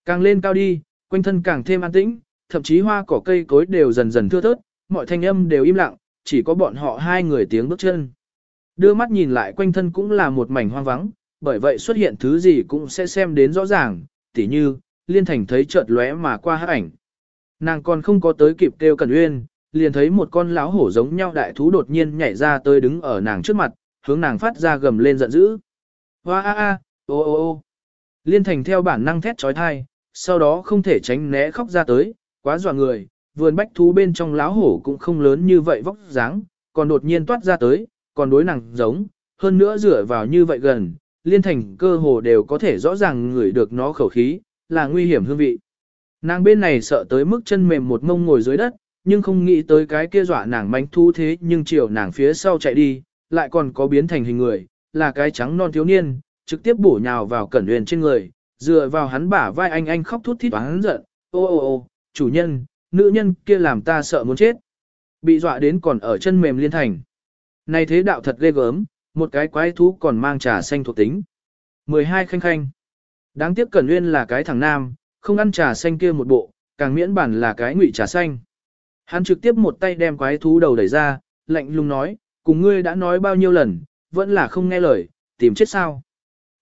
Càng lên cao đi, quanh thân càng thêm an tĩnh, thậm chí hoa cỏ cây cối đều dần dần thưa thớt, mọi thanh âm đều im lặng, chỉ có bọn họ hai người tiếng bước chân. Đưa mắt nhìn lại quanh thân cũng là một mảnh hoang vắng, bởi vậy xuất hiện thứ gì cũng sẽ xem đến rõ ràng, tỉ như, liên thành thấy chợt lóe mà qua hát ảnh. Nàng còn không có tới kịp kêu Cần Uyên, liền thấy một con lão hổ giống nhau đại thú đột nhiên nhảy ra tới đứng ở nàng trước mặt, hướng nàng phát ra gầm lên giận dữ. Hoa a a, ô ô ô. Liên thành theo bản năng thét trói thai, sau đó không thể tránh né khóc ra tới, quá dọa người, vườn bách thú bên trong lão hổ cũng không lớn như vậy vóc dáng, còn đột nhiên toát ra tới, còn đối nàng giống, hơn nữa dựa vào như vậy gần, liên thành cơ hồ đều có thể rõ ràng ngửi được nó khẩu khí, là nguy hiểm hương vị. Nàng bên này sợ tới mức chân mềm một mông ngồi dưới đất, nhưng không nghĩ tới cái kia dọa nàng mánh thú thế nhưng chiều nàng phía sau chạy đi, lại còn có biến thành hình người, là cái trắng non thiếu niên, trực tiếp bổ nhào vào cẩn huyền trên người, dựa vào hắn bả vai anh anh khóc thút thít và hắn giận, ô ô ô, chủ nhân, nữ nhân kia làm ta sợ muốn chết. Bị dọa đến còn ở chân mềm liên thành. Này thế đạo thật ghê gớm, một cái quái thú còn mang trà xanh thuộc tính. 12 khanh khanh. Đáng tiếc Cẩn Nguyên là cái thằng nam, không ăn trà xanh kia một bộ, càng miễn bản là cái ngụy trà xanh. Hắn trực tiếp một tay đem quái thú đầu đẩy ra, lạnh lùng nói, cùng ngươi đã nói bao nhiêu lần, vẫn là không nghe lời, tìm chết sao.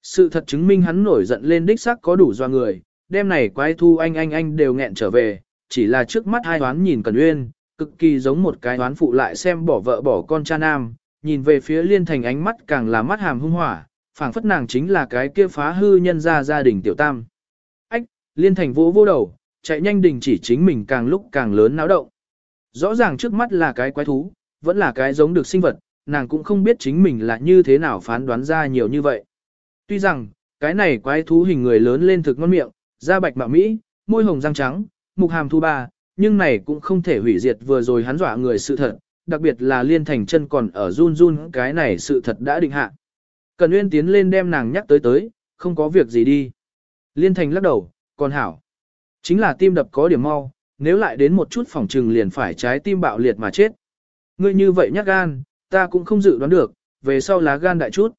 Sự thật chứng minh hắn nổi giận lên đích xác có đủ doa người, đêm này quái thú anh anh anh đều nghẹn trở về, chỉ là trước mắt hai đoán nhìn Cẩn Uyên, cực kỳ giống một cái đoán phụ lại xem bỏ vợ bỏ con cha nam, nhìn về phía liên thành ánh mắt càng là mắt hàm hung hỏa, phảng phất nàng chính là cái kia phá hư nhân ra gia đình tiểu tam. Ách, liên thành vỗ vô đầu, chạy nhanh đình chỉ chính mình càng lúc càng lớn náo động. Rõ ràng trước mắt là cái quái thú, vẫn là cái giống được sinh vật, nàng cũng không biết chính mình là như thế nào phán đoán ra nhiều như vậy. Tuy rằng, cái này quái thú hình người lớn lên thực ngon miệng, da bạch mạ mỹ, môi hồng răng trắng, mục hàm thu ba, nhưng này cũng không thể hủy diệt vừa rồi hắn dọa người sự thật, đặc biệt là liên thành chân còn ở run run cái này sự thật đã định hạ. Cần Uyên tiến lên đem nàng nhắc tới tới, không có việc gì đi. Liên thành lắc đầu, còn hảo. Chính là tim đập có điểm mau, nếu lại đến một chút phòng trừng liền phải trái tim bạo liệt mà chết. Ngươi như vậy nhắc gan, ta cũng không dự đoán được, về sau lá gan đại chút.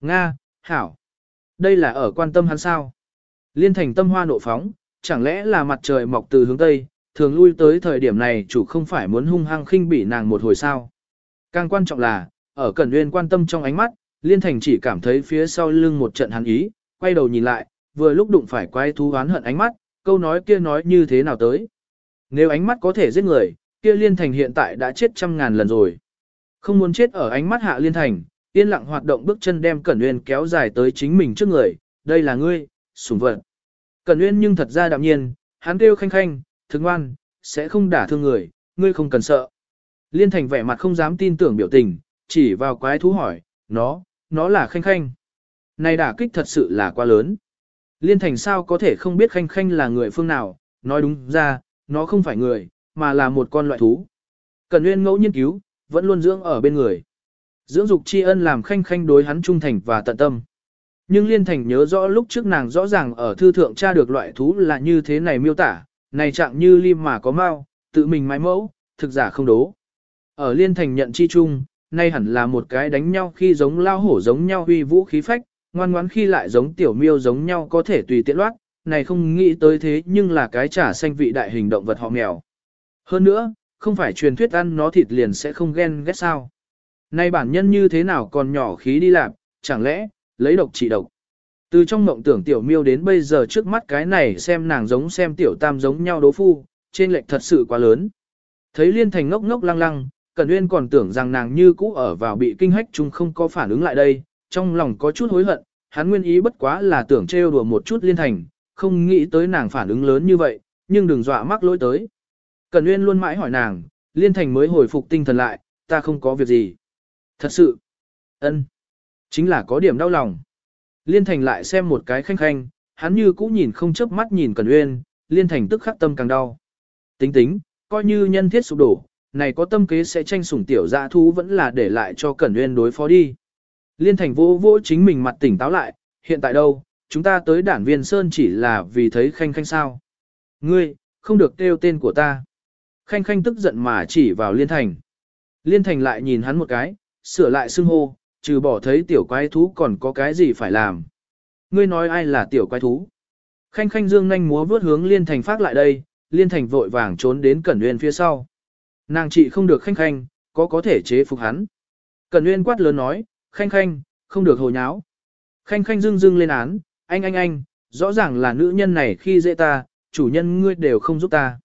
Nga, hảo. Đây là ở quan tâm hắn sao. Liên thành tâm hoa nộ phóng, chẳng lẽ là mặt trời mọc từ hướng Tây, thường lui tới thời điểm này chủ không phải muốn hung hăng khinh bỉ nàng một hồi sao. Càng quan trọng là, ở Cẩn Uyên quan tâm trong ánh mắt, Liên Thành chỉ cảm thấy phía sau lưng một trận hắn ý, quay đầu nhìn lại, vừa lúc đụng phải quái thú oán hận ánh mắt, câu nói kia nói như thế nào tới. Nếu ánh mắt có thể giết người, kia Liên Thành hiện tại đã chết trăm ngàn lần rồi. Không muốn chết ở ánh mắt hạ Liên Thành, yên lặng hoạt động bước chân đem Cẩn Uyên kéo dài tới chính mình trước người, đây là ngươi, sủng vật. Cẩn Uyên nhưng thật ra đạm nhiên, hắn kêu khanh khanh, thương ngoan, sẽ không đả thương người, ngươi không cần sợ. Liên Thành vẻ mặt không dám tin tưởng biểu tình, chỉ vào quái thú hỏi, nó, nó là khanh khanh. Này đả kích thật sự là quá lớn. Liên Thành sao có thể không biết khanh khanh là người phương nào, nói đúng ra, nó không phải người, mà là một con loại thú. Cần Nguyên ngẫu nhiên cứu, vẫn luôn dưỡng ở bên người. Dưỡng dục tri ân làm khanh khanh đối hắn trung thành và tận tâm. Nhưng Liên Thành nhớ rõ lúc trước nàng rõ ràng ở thư thượng tra được loại thú là như thế này miêu tả, này trạng như lim mà có mau, tự mình mái mẫu, thực giả không đố. Ở Liên Thành nhận chi chung, nay hẳn là một cái đánh nhau khi giống lao hổ giống nhau huy vũ khí phách, ngoan ngoãn khi lại giống tiểu miêu giống nhau có thể tùy tiện loát, này không nghĩ tới thế nhưng là cái trả xanh vị đại hình động vật họ mèo. Hơn nữa, không phải truyền thuyết ăn nó thịt liền sẽ không ghen ghét sao. Nay bản nhân như thế nào còn nhỏ khí đi làm, chẳng lẽ, lấy độc trị độc. Từ trong mộng tưởng tiểu miêu đến bây giờ trước mắt cái này xem nàng giống xem tiểu tam giống nhau đố phu, trên lệch thật sự quá lớn. Thấy liên thành ngốc ngốc lăng lăng, Cẩn Uyên còn tưởng rằng nàng như cũ ở vào bị kinh hách chung không có phản ứng lại đây, trong lòng có chút hối hận, hắn nguyên ý bất quá là tưởng trêu đùa một chút liên thành, không nghĩ tới nàng phản ứng lớn như vậy, nhưng đừng dọa mắc lỗi tới. Cẩn Uyên luôn mãi hỏi nàng, liên thành mới hồi phục tinh thần lại, ta không có việc gì. Thật sự, ân, chính là có điểm đau lòng. Liên thành lại xem một cái khanh khanh, hắn như cũ nhìn không chớp mắt nhìn Cẩn Uyên, liên thành tức khắc tâm càng đau. Tính tính, coi như nhân thiết sụp đổ, này có tâm kế sẽ tranh sủng tiểu dạ thú vẫn là để lại cho Cẩn Uyên đối phó đi. Liên thành vô vô chính mình mặt tỉnh táo lại, hiện tại đâu, chúng ta tới đản viên sơn chỉ là vì thấy khanh khanh sao. Ngươi, không được kêu tên của ta. Khanh khanh tức giận mà chỉ vào liên thành. Liên thành lại nhìn hắn một cái, sửa lại xưng hô, trừ bỏ thấy tiểu quái thú còn có cái gì phải làm. Ngươi nói ai là tiểu quái thú? Khanh khanh dương nhanh múa vướt hướng liên thành phát lại đây, liên thành vội vàng trốn đến cẩn nguyên phía sau. Nàng trị không được khanh khanh, có có thể chế phục hắn. Cẩn nguyên quát lớn nói, khanh khanh, không được hồ nháo. Khanh khanh dương dương lên án, anh anh anh, rõ ràng là nữ nhân này khi dễ ta, chủ nhân ngươi đều không giúp ta.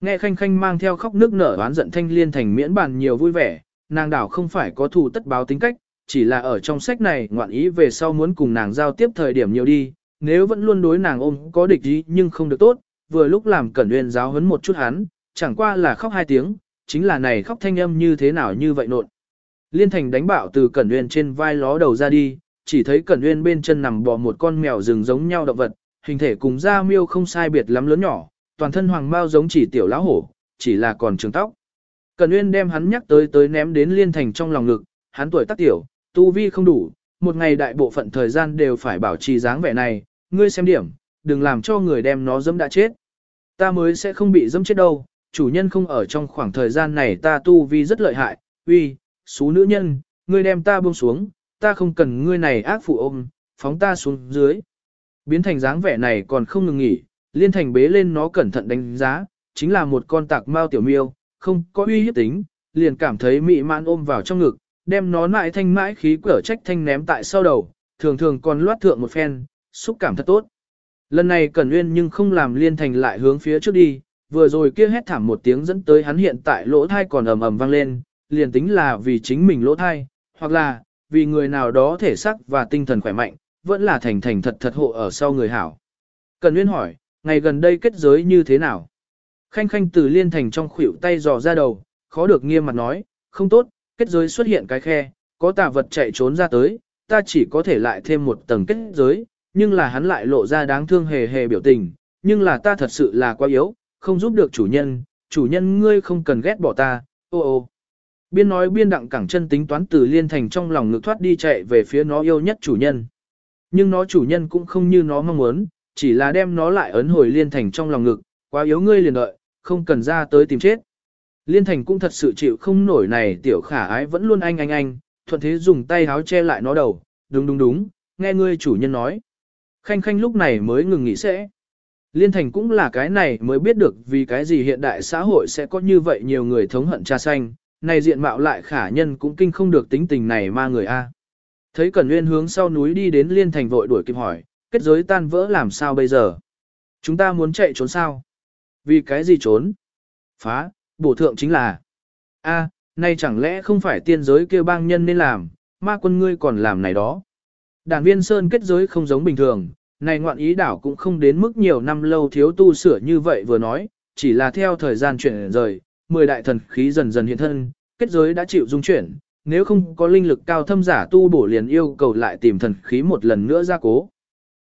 Nghe khanh khanh mang theo khóc nước nở oán giận thanh liên thành miễn bàn nhiều vui vẻ, nàng đảo không phải có thù tất báo tính cách, chỉ là ở trong sách này ngoạn ý về sau muốn cùng nàng giao tiếp thời điểm nhiều đi, nếu vẫn luôn đối nàng ôm có địch ý nhưng không được tốt, vừa lúc làm cẩn nguyên giáo hấn một chút hắn, chẳng qua là khóc hai tiếng, chính là này khóc thanh âm như thế nào như vậy nộn. Liên thành đánh bạo từ cẩn nguyên trên vai ló đầu ra đi, chỉ thấy cẩn nguyên bên chân nằm bò một con mèo rừng giống nhau động vật, hình thể cùng da miêu không sai biệt lắm lớn nhỏ, toàn thân hoàng mao giống chỉ tiểu lão hổ, chỉ là còn trường tóc. Cẩn Nguyên đem hắn nhắc tới tới ném đến Liên Thành trong lòng ngực, hắn tuổi tác tiểu, tu vi không đủ, một ngày đại bộ phận thời gian đều phải bảo trì dáng vẻ này, ngươi xem điểm, đừng làm cho người đem nó dẫm đã chết. Ta mới sẽ không bị dẫm chết đâu, chủ nhân không ở trong khoảng thời gian này ta tu vi rất lợi hại, uy, xú nữ nhân, ngươi đem ta buông xuống, ta không cần ngươi này ác phụ ôm, phóng ta xuống dưới. Biến thành dáng vẻ này còn không ngừng nghỉ, liên thành bế lên nó cẩn thận đánh giá, chính là một con tạc mao tiểu miêu, không có uy hiếp tính, liền cảm thấy mị man ôm vào trong ngực, đem nó mãi thanh mãi khí cửa trách thanh ném tại sau đầu, thường thường còn loát thượng một phen, xúc cảm thật tốt. Lần này Cẩn Nguyên nhưng không làm liên thành lại hướng phía trước đi, vừa rồi kia hét thảm một tiếng dẫn tới hắn hiện tại lỗ thai còn ầm ầm vang lên, liền tính là vì chính mình lỗ thai, hoặc là vì người nào đó thể xác và tinh thần khỏe mạnh, vẫn là thành thành thật thật hộ ở sau người hảo. Cẩn Nguyên hỏi, ngày gần đây kết giới như thế nào? Khanh khanh từ liên thành trong khuỷu tay dò ra đầu, khó được nghiêm mặt nói, không tốt, kết giới xuất hiện cái khe, có tà vật chạy trốn ra tới, ta chỉ có thể lại thêm một tầng kết giới, nhưng là hắn lại lộ ra đáng thương hề hề biểu tình, nhưng là ta thật sự là quá yếu, không giúp được chủ nhân, chủ nhân ngươi không cần ghét bỏ ta, ô ô. Biên nói biên đặng cẳng chân tính toán từ liên thành trong lòng ngực thoát đi chạy về phía nó yêu nhất chủ nhân. Nhưng nó chủ nhân cũng không như nó mong muốn, chỉ là đem nó lại ấn hồi liên thành trong lòng ngực, quá yếu ngươi liền đợi, không cần ra tới tìm chết. Liên thành cũng thật sự chịu không nổi này tiểu khả ái vẫn luôn anh anh anh, thuận thế dùng tay háo che lại nó đầu, đúng đúng đúng, nghe ngươi chủ nhân nói. Khanh khanh lúc này mới ngừng nghỉ sẽ. Liên thành cũng là cái này mới biết được vì cái gì hiện đại xã hội sẽ có như vậy nhiều người thống hận cha xanh, này diện mạo lại khả nhân cũng kinh không được tính tình này ma người a. Thấy Cẩn Nguyên hướng sau núi đi đến Liên thành vội đuổi kịp hỏi, kết giới tan vỡ làm sao bây giờ? Chúng ta muốn chạy trốn sao? Vì cái gì trốn? Phá, bổ thượng chính là. a, nay chẳng lẽ không phải tiên giới kêu bang nhân nên làm, ma quân ngươi còn làm này đó. Đàn viên sơn kết giới không giống bình thường, này ngoạn ý đảo cũng không đến mức nhiều năm lâu thiếu tu sửa như vậy vừa nói, chỉ là theo thời gian chuyển rời, mười đại thần khí dần dần hiện thân, kết giới đã chịu dung chuyển, nếu không có linh lực cao thâm giả tu bổ liền yêu cầu lại tìm thần khí một lần nữa ra cố.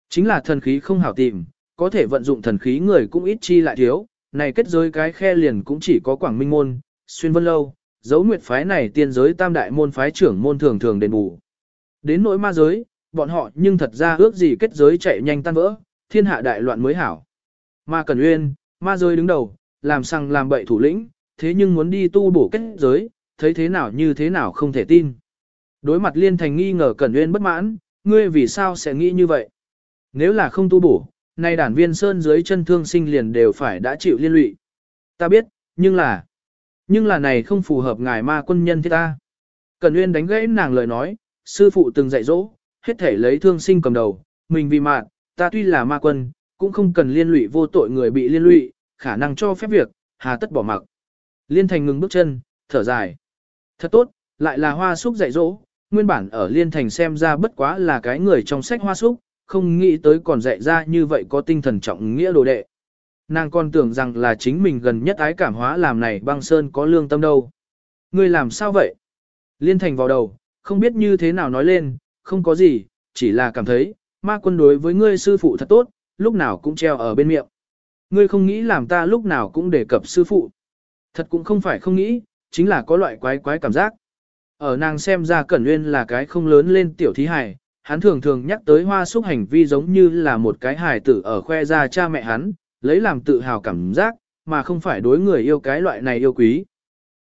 Chính là thần khí không hảo tìm, có thể vận dụng thần khí người cũng ít chi lại thiếu, này kết giới cái khe liền cũng chỉ có Quảng Minh môn, Xuyên Vân lâu, dấu nguyệt phái này tiên giới tam đại môn phái trưởng môn thường thường đền bù. Đến nỗi ma giới, bọn họ nhưng thật ra ước gì kết giới chạy nhanh tan vỡ, thiên hạ đại loạn mới hảo. Ma Cần Uyên, ma giới đứng đầu, làm sang làm bậy thủ lĩnh, thế nhưng muốn đi tu bổ kết giới, thấy thế nào như thế nào không thể tin. Đối mặt liên thành nghi ngờ Cẩn Uyên bất mãn, ngươi vì sao sẽ nghĩ như vậy? Nếu là không tu bổ, nay đản viên sơn dưới chân thương sinh liền đều phải đã chịu liên lụy. Ta biết, nhưng là, nhưng là này không phù hợp ngài ma quân nhân thế ta. Cần Nguyên đánh gãy nàng lời nói, sư phụ từng dạy dỗ, hết thể lấy thương sinh cầm đầu, mình vì mạng, ta tuy là ma quân, cũng không cần liên lụy vô tội người bị liên lụy, khả năng cho phép việc, hà tất bỏ mặc. Liên thành ngừng bước chân, thở dài. Thật tốt, lại là hoa súc dạy dỗ, nguyên bản ở liên thành xem ra bất quá là cái người trong sách hoa súc, không nghĩ tới còn dạy ra như vậy có tinh thần trọng nghĩa đồ đệ. Nàng còn tưởng rằng là chính mình gần nhất ái cảm hóa làm này băng sơn có lương tâm đâu. Ngươi làm sao vậy? Liên thành vào đầu, không biết như thế nào nói lên, không có gì, chỉ là cảm thấy, ma quân đối với ngươi sư phụ thật tốt, lúc nào cũng treo ở bên miệng. Ngươi không nghĩ làm ta lúc nào cũng đề cập sư phụ. Thật cũng không phải không nghĩ, chính là có loại quái quái cảm giác. Ở nàng xem ra Cẩn Nguyên là cái không lớn lên tiểu thí hài, hắn thường thường nhắc tới hoa xúc hành vi giống như là một cái hài tử ở khoe ra cha mẹ hắn, lấy làm tự hào cảm giác, mà không phải đối người yêu cái loại này yêu quý.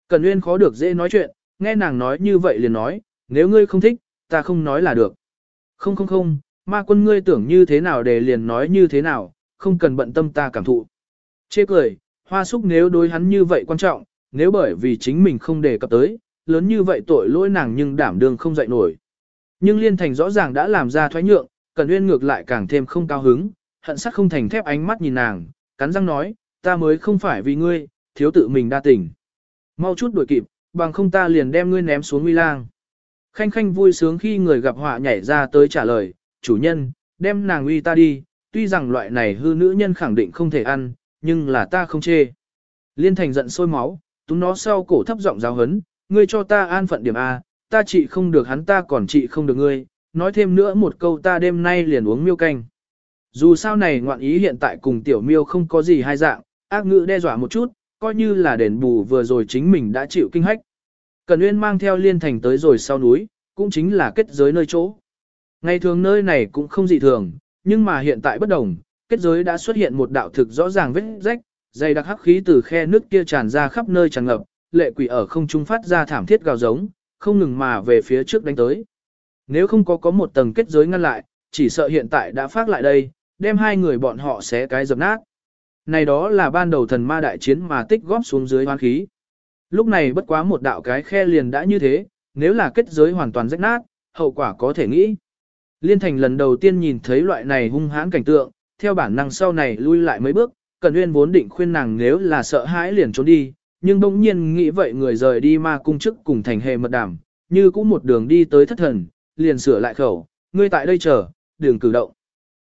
Cẩn Nguyên khó được dễ nói chuyện, nghe nàng nói như vậy liền nói, nếu ngươi không thích, ta không nói là được. Không không không, ma quân ngươi tưởng như thế nào để liền nói như thế nào, không cần bận tâm ta cảm thụ. Chê cười, hoa xúc nếu đối hắn như vậy quan trọng, nếu bởi vì chính mình không đề cập tới, lớn như vậy tội lỗi nàng nhưng đảm đương không dậy nổi. Nhưng liên thành rõ ràng đã làm ra thoái nhượng, cần uyên ngược lại càng thêm không cao hứng, hận sắc không thành thép ánh mắt nhìn nàng, cắn răng nói, ta mới không phải vì ngươi, thiếu tự mình đa tình. Mau chút đuổi kịp, bằng không ta liền đem ngươi ném xuống nguy lang. Khanh khanh vui sướng khi người gặp họa nhảy ra tới trả lời, chủ nhân, đem nàng uy ta đi, tuy rằng loại này hư nữ nhân khẳng định không thể ăn, nhưng là ta không chê. Liên thành giận sôi máu, túng nó sau cổ thấp giọng giáo hấn, ngươi cho ta an phận điểm A, ta trị không được hắn ta còn trị không được ngươi, nói thêm nữa một câu ta đêm nay liền uống miêu canh. Dù sao này ngoạn ý hiện tại cùng tiểu miêu không có gì hai dạng, ác ngữ đe dọa một chút, coi như là đền bù vừa rồi chính mình đã chịu kinh hách. Cần Uyên mang theo liên thành tới rồi sau núi, cũng chính là kết giới nơi chỗ. Ngày thường nơi này cũng không dị thường, nhưng mà hiện tại bất đồng, kết giới đã xuất hiện một đạo thực rõ ràng vết rách, dày đặc hắc khí từ khe nước kia tràn ra khắp nơi tràn ngập, lệ quỷ ở không trung phát ra thảm thiết gào giống, không ngừng mà về phía trước đánh tới. Nếu không có có một tầng kết giới ngăn lại, chỉ sợ hiện tại đã phát lại đây, đem hai người bọn họ xé cái dập nát. Này đó là ban đầu thần ma đại chiến mà tích góp xuống dưới hoán khí. Lúc này bất quá một đạo cái khe liền đã như thế, nếu là kết giới hoàn toàn rách nát, hậu quả có thể nghĩ. Liên thành lần đầu tiên nhìn thấy loại này hung hãn cảnh tượng, theo bản năng sau này lui lại mấy bước, Cẩn Nguyên vốn định khuyên nàng nếu là sợ hãi liền trốn đi, nhưng bỗng nhiên nghĩ vậy người rời đi ma cung chức cùng thành hề mật đàm, như cũng một đường đi tới thất thần, liền sửa lại khẩu, ngươi tại đây chờ, đường cử động.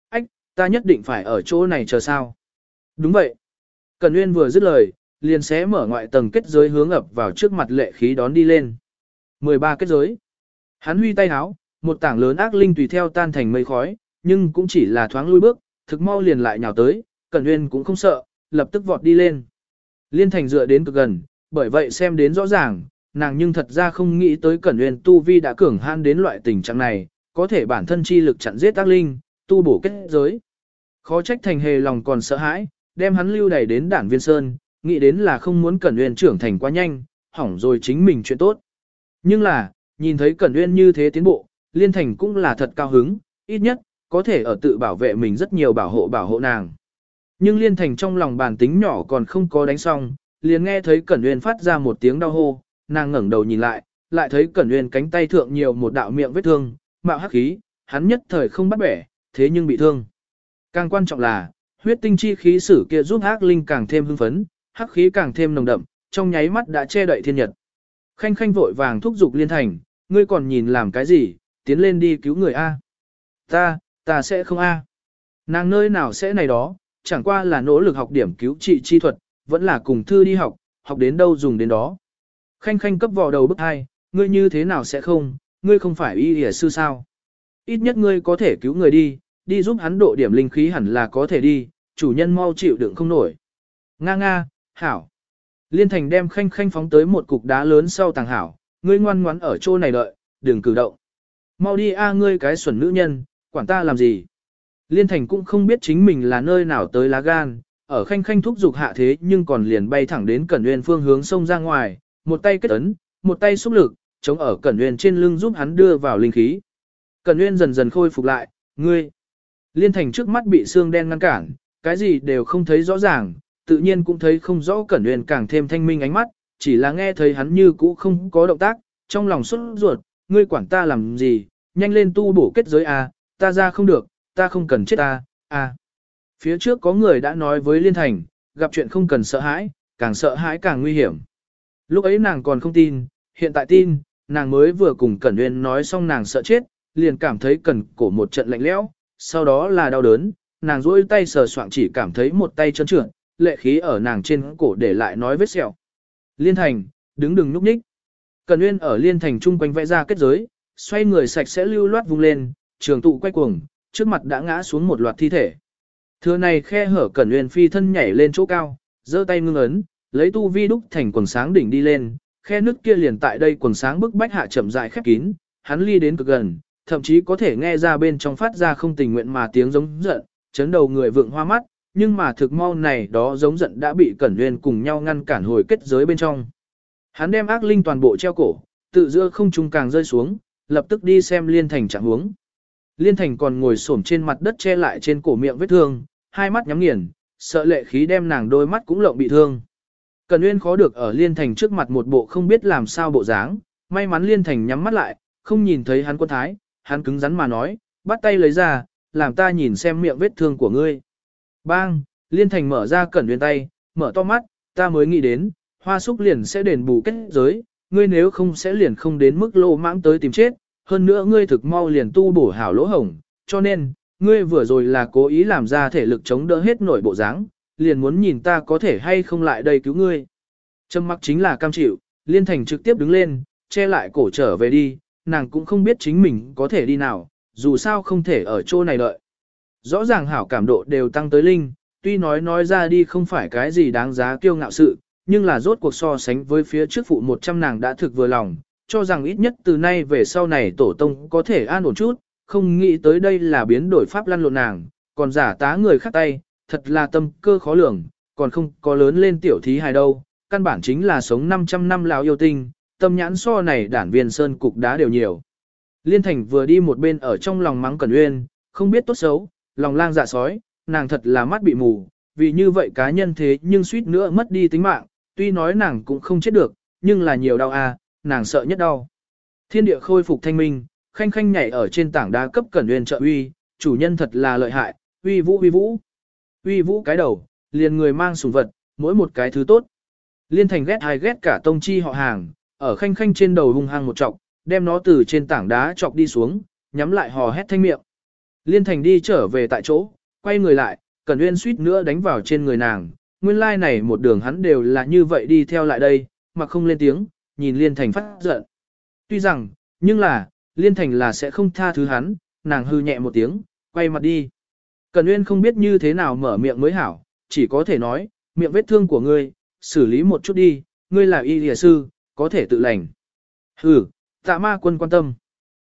Ách, ta nhất định phải ở chỗ này chờ sao? Đúng vậy. Cần Nguyên vừa dứt lời, liền sẽ mở ngoại tầng kết giới hướng ập vào trước mặt lệ khí đón đi lên. 13 kết giới. Hắn huy tay háo, một tảng lớn ác linh tùy theo tan thành mây khói, nhưng cũng chỉ là thoáng lui bước, thực mau liền lại nhào tới, Cẩn Nguyên cũng không sợ, lập tức vọt đi lên. Liên Thành dựa đến cực gần, bởi vậy xem đến rõ ràng, nàng nhưng thật ra không nghĩ tới Cẩn Nguyên tu vi đã cường han đến loại tình trạng này, có thể bản thân chi lực chặn giết ác linh, tu bổ kết giới. Khó trách Thành hề lòng còn sợ hãi, đem hắn lưu đẩy đến đản viên sơn, nghĩ đến là không muốn Cẩn Nguyên trưởng thành quá nhanh, hỏng rồi chính mình chuyện tốt. Nhưng là, nhìn thấy Cẩn Nguyên như thế tiến bộ, Liên Thành cũng là thật cao hứng, ít nhất, có thể ở tự bảo vệ mình rất nhiều bảo hộ bảo hộ nàng. Nhưng Liên Thành trong lòng bản tính nhỏ còn không có đánh xong, liền nghe thấy Cẩn Uyên phát ra một tiếng đau hô, nàng ngẩng đầu nhìn lại, lại thấy Cẩn Uyên cánh tay thượng nhiều một đạo miệng vết thương, mạo hắc khí, hắn nhất thời không bắt bẻ, thế nhưng bị thương. Càng quan trọng là, huyết tinh chi khí sử kia giúp hắc linh càng thêm hưng phấn, hắc khí càng thêm nồng đậm, trong nháy mắt đã che đậy thiên nhật. Khanh khanh vội vàng thúc giục liên thành, ngươi còn nhìn làm cái gì, tiến lên đi cứu người A. Ta, ta sẽ không A. Nàng nơi nào sẽ này đó, chẳng qua là nỗ lực học điểm cứu trị chi thuật, vẫn là cùng thư đi học, học đến đâu dùng đến đó. Khanh khanh cấp vò đầu bức hai, ngươi như thế nào sẽ không, ngươi không phải y hỉa sư sao. Ít nhất ngươi có thể cứu người đi, đi giúp hắn độ điểm linh khí hẳn là có thể đi, chủ nhân mau chịu đựng không nổi. Nga nga, hảo. Liên thành đem khanh khanh phóng tới một cục đá lớn sau tàng hảo, ngươi ngoan ngoãn ở chỗ này đợi, đừng cử động. Mau đi a ngươi cái xuẩn nữ nhân, quản ta làm gì. Liên thành cũng không biết chính mình là nơi nào tới lá gan, ở khanh khanh thúc dục hạ thế nhưng còn liền bay thẳng đến Cẩn Nguyên phương hướng sông ra ngoài, một tay kết ấn, một tay xúc lực, chống ở Cẩn Nguyên trên lưng giúp hắn đưa vào linh khí. Cẩn Nguyên dần dần khôi phục lại, ngươi. Liên thành trước mắt bị xương đen ngăn cản, cái gì đều không thấy rõ ràng, tự nhiên cũng thấy không rõ Cẩn Nguyên càng thêm thanh minh ánh mắt, chỉ là nghe thấy hắn như cũ không có động tác, trong lòng xuất ruột, ngươi quản ta làm gì, nhanh lên tu bổ kết giới a, ta ra không được, ta không cần chết ta, a. Phía trước có người đã nói với Liên Thành, gặp chuyện không cần sợ hãi, càng sợ hãi càng nguy hiểm. Lúc ấy nàng còn không tin, hiện tại tin, nàng mới vừa cùng Cẩn Nguyên nói xong nàng sợ chết, liền cảm thấy cần cổ một trận lạnh lẽo, sau đó là đau đớn, nàng duỗi tay sờ soạng chỉ cảm thấy một tay chân trượt, lệ khí ở nàng trên cổ để lại nói vết sẹo. Liên Thành, đứng đừng núp nhích. Cẩn Nguyên ở Liên Thành chung quanh vẽ ra kết giới, xoay người sạch sẽ lưu loát vung lên, trường tụ quay cuồng, trước mặt đã ngã xuống một loạt thi thể. Thừa này khe hở Cẩn Uyên phi thân nhảy lên chỗ cao, giơ tay ngưng ấn, lấy tu vi đúc thành quần sáng đỉnh đi lên, khe nước kia liền tại đây quần sáng bức bách hạ chậm rãi khép kín, hắn ly đến cực gần, thậm chí có thể nghe ra bên trong phát ra không tình nguyện mà tiếng giống giận, chấn đầu người vượng hoa mắt, nhưng mà thực mau này đó giống giận đã bị Cẩn Uyên cùng nhau ngăn cản hồi kết giới bên trong. Hắn đem ác linh toàn bộ treo cổ, tự giữa không trung càng rơi xuống, lập tức đi xem Liên Thành trạng huống. Liên Thành còn ngồi xổm trên mặt đất che lại trên cổ miệng vết thương, hai mắt nhắm nghiền, sợ lệ khí đem nàng đôi mắt cũng lộng bị thương. Cần Nguyên khó được ở Liên Thành trước mặt một bộ không biết làm sao bộ dáng, may mắn Liên Thành nhắm mắt lại, không nhìn thấy hắn quân thái, hắn cứng rắn mà nói, bắt tay lấy ra, làm ta nhìn xem miệng vết thương của ngươi. Bang, Liên Thành mở ra Cẩn Nguyên tay, mở to mắt, ta mới nghĩ đến, hoa súc liền sẽ đền bù kết giới, ngươi nếu không sẽ liền không đến mức lô mãng tới tìm chết, hơn nữa ngươi thực mau liền tu bổ hảo lỗ hổng, cho nên, ngươi vừa rồi là cố ý làm ra thể lực chống đỡ hết nổi bộ dáng, liền muốn nhìn ta có thể hay không lại đây cứu ngươi. Trâm mặc chính là cam chịu, liên thành trực tiếp đứng lên, che lại cổ trở về đi, nàng cũng không biết chính mình có thể đi nào, dù sao không thể ở chỗ này đợi. Rõ ràng hảo cảm độ đều tăng tới linh, tuy nói nói ra đi không phải cái gì đáng giá kiêu ngạo sự, nhưng là rốt cuộc so sánh với phía trước phụ 100 nàng đã thực vừa lòng, cho rằng ít nhất từ nay về sau này tổ tông có thể an ổn chút, không nghĩ tới đây là biến đổi pháp lăn lộn nàng, còn giả tá người khác tay, thật là tâm cơ khó lường, còn không có lớn lên tiểu thí hài đâu, căn bản chính là sống 500 năm lão yêu tinh, tâm nhãn so này đản viên sơn cục đá đều nhiều. Liên Thành vừa đi một bên ở trong lòng mắng Cẩn Uyên, không biết tốt xấu, lòng lang dạ sói, nàng thật là mắt bị mù, vì như vậy cá nhân thế nhưng suýt nữa mất đi tính mạng, tuy nói nàng cũng không chết được, nhưng là nhiều đau à, nàng sợ nhất đau. Thiên địa khôi phục thanh minh, khanh khanh nhảy ở trên tảng đá cấp Cẩn Uyên trợ uy, chủ nhân thật là lợi hại, uy vũ uy vũ. Uy vũ cái đầu, liền người mang sủng vật, mỗi một cái thứ tốt. Liên thành ghét hai ghét cả tông chi họ hàng, ở khanh khanh trên đầu hung hăng một trọc, đem nó từ trên tảng đá chọc đi xuống, nhắm lại hò hét thanh miệng. Liên thành đi trở về tại chỗ, quay người lại, Cẩn Uyên suýt nữa đánh vào trên người nàng, nguyên lai like này một đường hắn đều là như vậy đi theo lại đây, mà không lên tiếng, nhìn Liên Thành phát giận. Tuy rằng, nhưng là, Liên Thành là sẽ không tha thứ hắn, nàng hư nhẹ một tiếng, quay mặt đi. Cần Uyên không biết như thế nào mở miệng mới hảo, chỉ có thể nói, miệng vết thương của ngươi, xử lý một chút đi, ngươi là y lìa sư, có thể tự lành. Hừ, tạ ma quân quan tâm.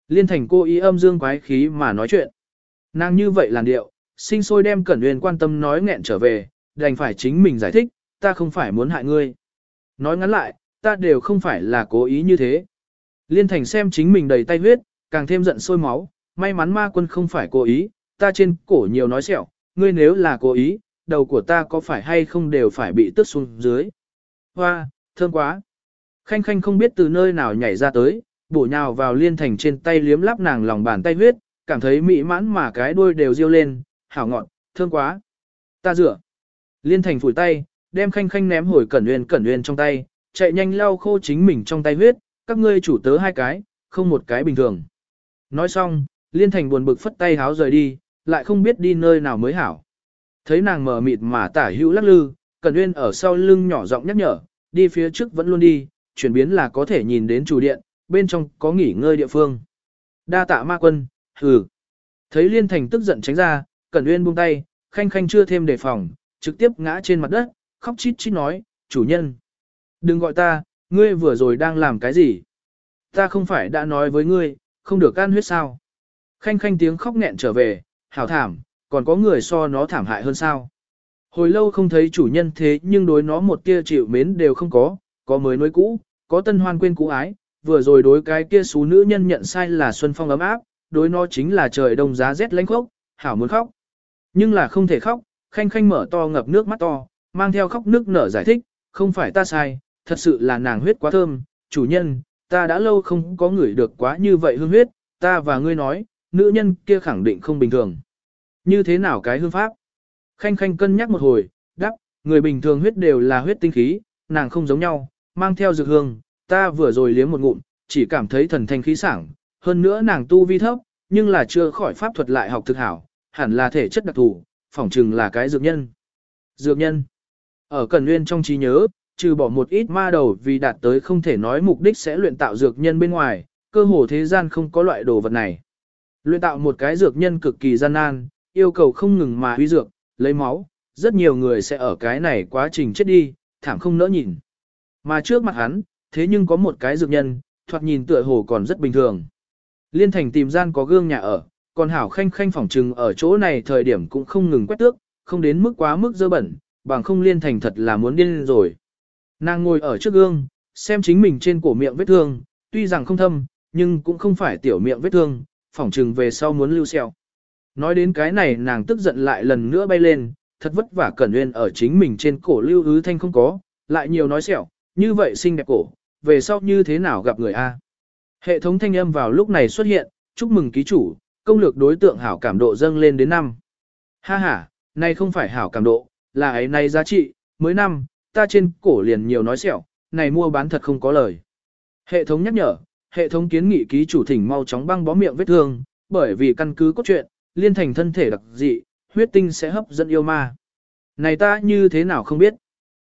Liên Thành cô ý âm dương quái khí mà nói chuyện. Nàng như vậy làn điệu, sinh sôi đem Cẩn Uyên quan tâm nói nghẹn trở về, đành phải chính mình giải thích, ta không phải muốn hại ngươi. Nói ngắn lại, ta đều không phải là cố ý như thế. Liên thành xem chính mình đầy tay huyết, càng thêm giận sôi máu, may mắn ma quân không phải cố ý, ta trên cổ nhiều nói sẹo, ngươi nếu là cố ý, đầu của ta có phải hay không đều phải bị tước xuống dưới. Hoa, thơm quá. Khanh khanh không biết từ nơi nào nhảy ra tới, bổ nhào vào liên thành trên tay liếm lắp nàng lòng bàn tay huyết, cảm thấy mỹ mãn mà cái đuôi đều riêu lên, hảo ngọn, thơm quá. Ta rửa. Liên thành phủi tay, đem khanh khanh ném hồi cẩn uyên cẩn uyên trong tay, chạy nhanh lau khô chính mình trong tay huyết, các ngươi chủ tớ hai cái, không một cái bình thường. Nói xong, liên thành buồn bực phất tay háo rời đi, lại không biết đi nơi nào mới hảo. Thấy nàng mờ mịt mà tả hữu lắc lư, Cần uyên ở sau lưng nhỏ giọng nhắc nhở, đi phía trước vẫn luôn đi, chuyển biến là có thể nhìn đến chủ điện, bên trong có nghỉ ngơi địa phương. Đa tạ ma quân, hừ. Thấy liên thành tức giận tránh ra, Cần uyên buông tay, khanh khanh chưa thêm đề phòng, trực tiếp ngã trên mặt đất, khóc chít chít nói, chủ nhân. Đừng gọi ta, ngươi vừa rồi đang làm cái gì? Ta không phải đã nói với ngươi, không được ăn huyết sao? Khanh khanh tiếng khóc nghẹn trở về, hảo thảm, còn có người so nó thảm hại hơn sao? Hồi lâu không thấy chủ nhân thế nhưng đối nó một tia chịu mến đều không có, có mới nuôi cũ, có tân hoan quên cũ ái, vừa rồi đối cái kia xú nữ nhân nhận sai là xuân phong ấm áp, đối nó chính là trời đông giá rét lánh khốc, hảo muốn khóc. Nhưng là không thể khóc, khanh khanh mở to ngập nước mắt to, mang theo khóc nước nở giải thích, không phải ta sai, thật sự là nàng huyết quá thơm, chủ nhân, ta đã lâu không có người được quá như vậy hương huyết, ta và ngươi nói, nữ nhân kia khẳng định không bình thường. Như thế nào cái hương pháp? Khanh khanh cân nhắc một hồi, đáp, người bình thường huyết đều là huyết tinh khí, nàng không giống nhau, mang theo dược hương, ta vừa rồi liếm một ngụm, chỉ cảm thấy thần thanh khí sảng, hơn nữa nàng tu vi thấp, nhưng là chưa khỏi pháp thuật lại học thực hảo, hẳn là thể chất đặc thù, phỏng chừng là cái dược nhân. Dược nhân. Ở Cần Nguyên trong trí nhớ, trừ bỏ một ít ma đầu vì đạt tới không thể nói mục đích sẽ luyện tạo dược nhân bên ngoài, cơ hồ thế gian không có loại đồ vật này. Luyện tạo một cái dược nhân cực kỳ gian nan, yêu cầu không ngừng mà huy dược, lấy máu, rất nhiều người sẽ ở cái này quá trình chết đi, thảm không nỡ nhìn. Mà trước mặt hắn, thế nhưng có một cái dược nhân, thoạt nhìn tựa hồ còn rất bình thường. Liên thành tìm gian có gương nhà ở, còn hảo khanh khanh phỏng trừng ở chỗ này thời điểm cũng không ngừng quét tước, không đến mức quá mức dơ bẩn, bằng không liên thành thật là muốn điên rồi. Nàng ngồi ở trước gương, xem chính mình trên cổ miệng vết thương, tuy rằng không thâm, nhưng cũng không phải tiểu miệng vết thương, phỏng trừng về sau muốn lưu xeo. Nói đến cái này nàng tức giận lại lần nữa bay lên, thật vất vả cẩn nguyên ở chính mình trên cổ lưu ứ thanh không có, lại nhiều nói sẹo, như vậy xinh đẹp cổ, về sau như thế nào gặp người A. Hệ thống thanh âm vào lúc này xuất hiện, chúc mừng ký chủ, công lược đối tượng hảo cảm độ dâng lên đến năm. Ha ha, nay không phải hảo cảm độ, là ấy nay giá trị, mới năm, ta trên cổ liền nhiều nói sẹo, này mua bán thật không có lời. Hệ thống nhắc nhở, hệ thống kiến nghị ký chủ thỉnh mau chóng băng bó miệng vết thương, bởi vì căn cứ cốt truyện, liên thành thân thể đặc dị, huyết tinh sẽ hấp dẫn yêu ma. Này ta như thế nào không biết.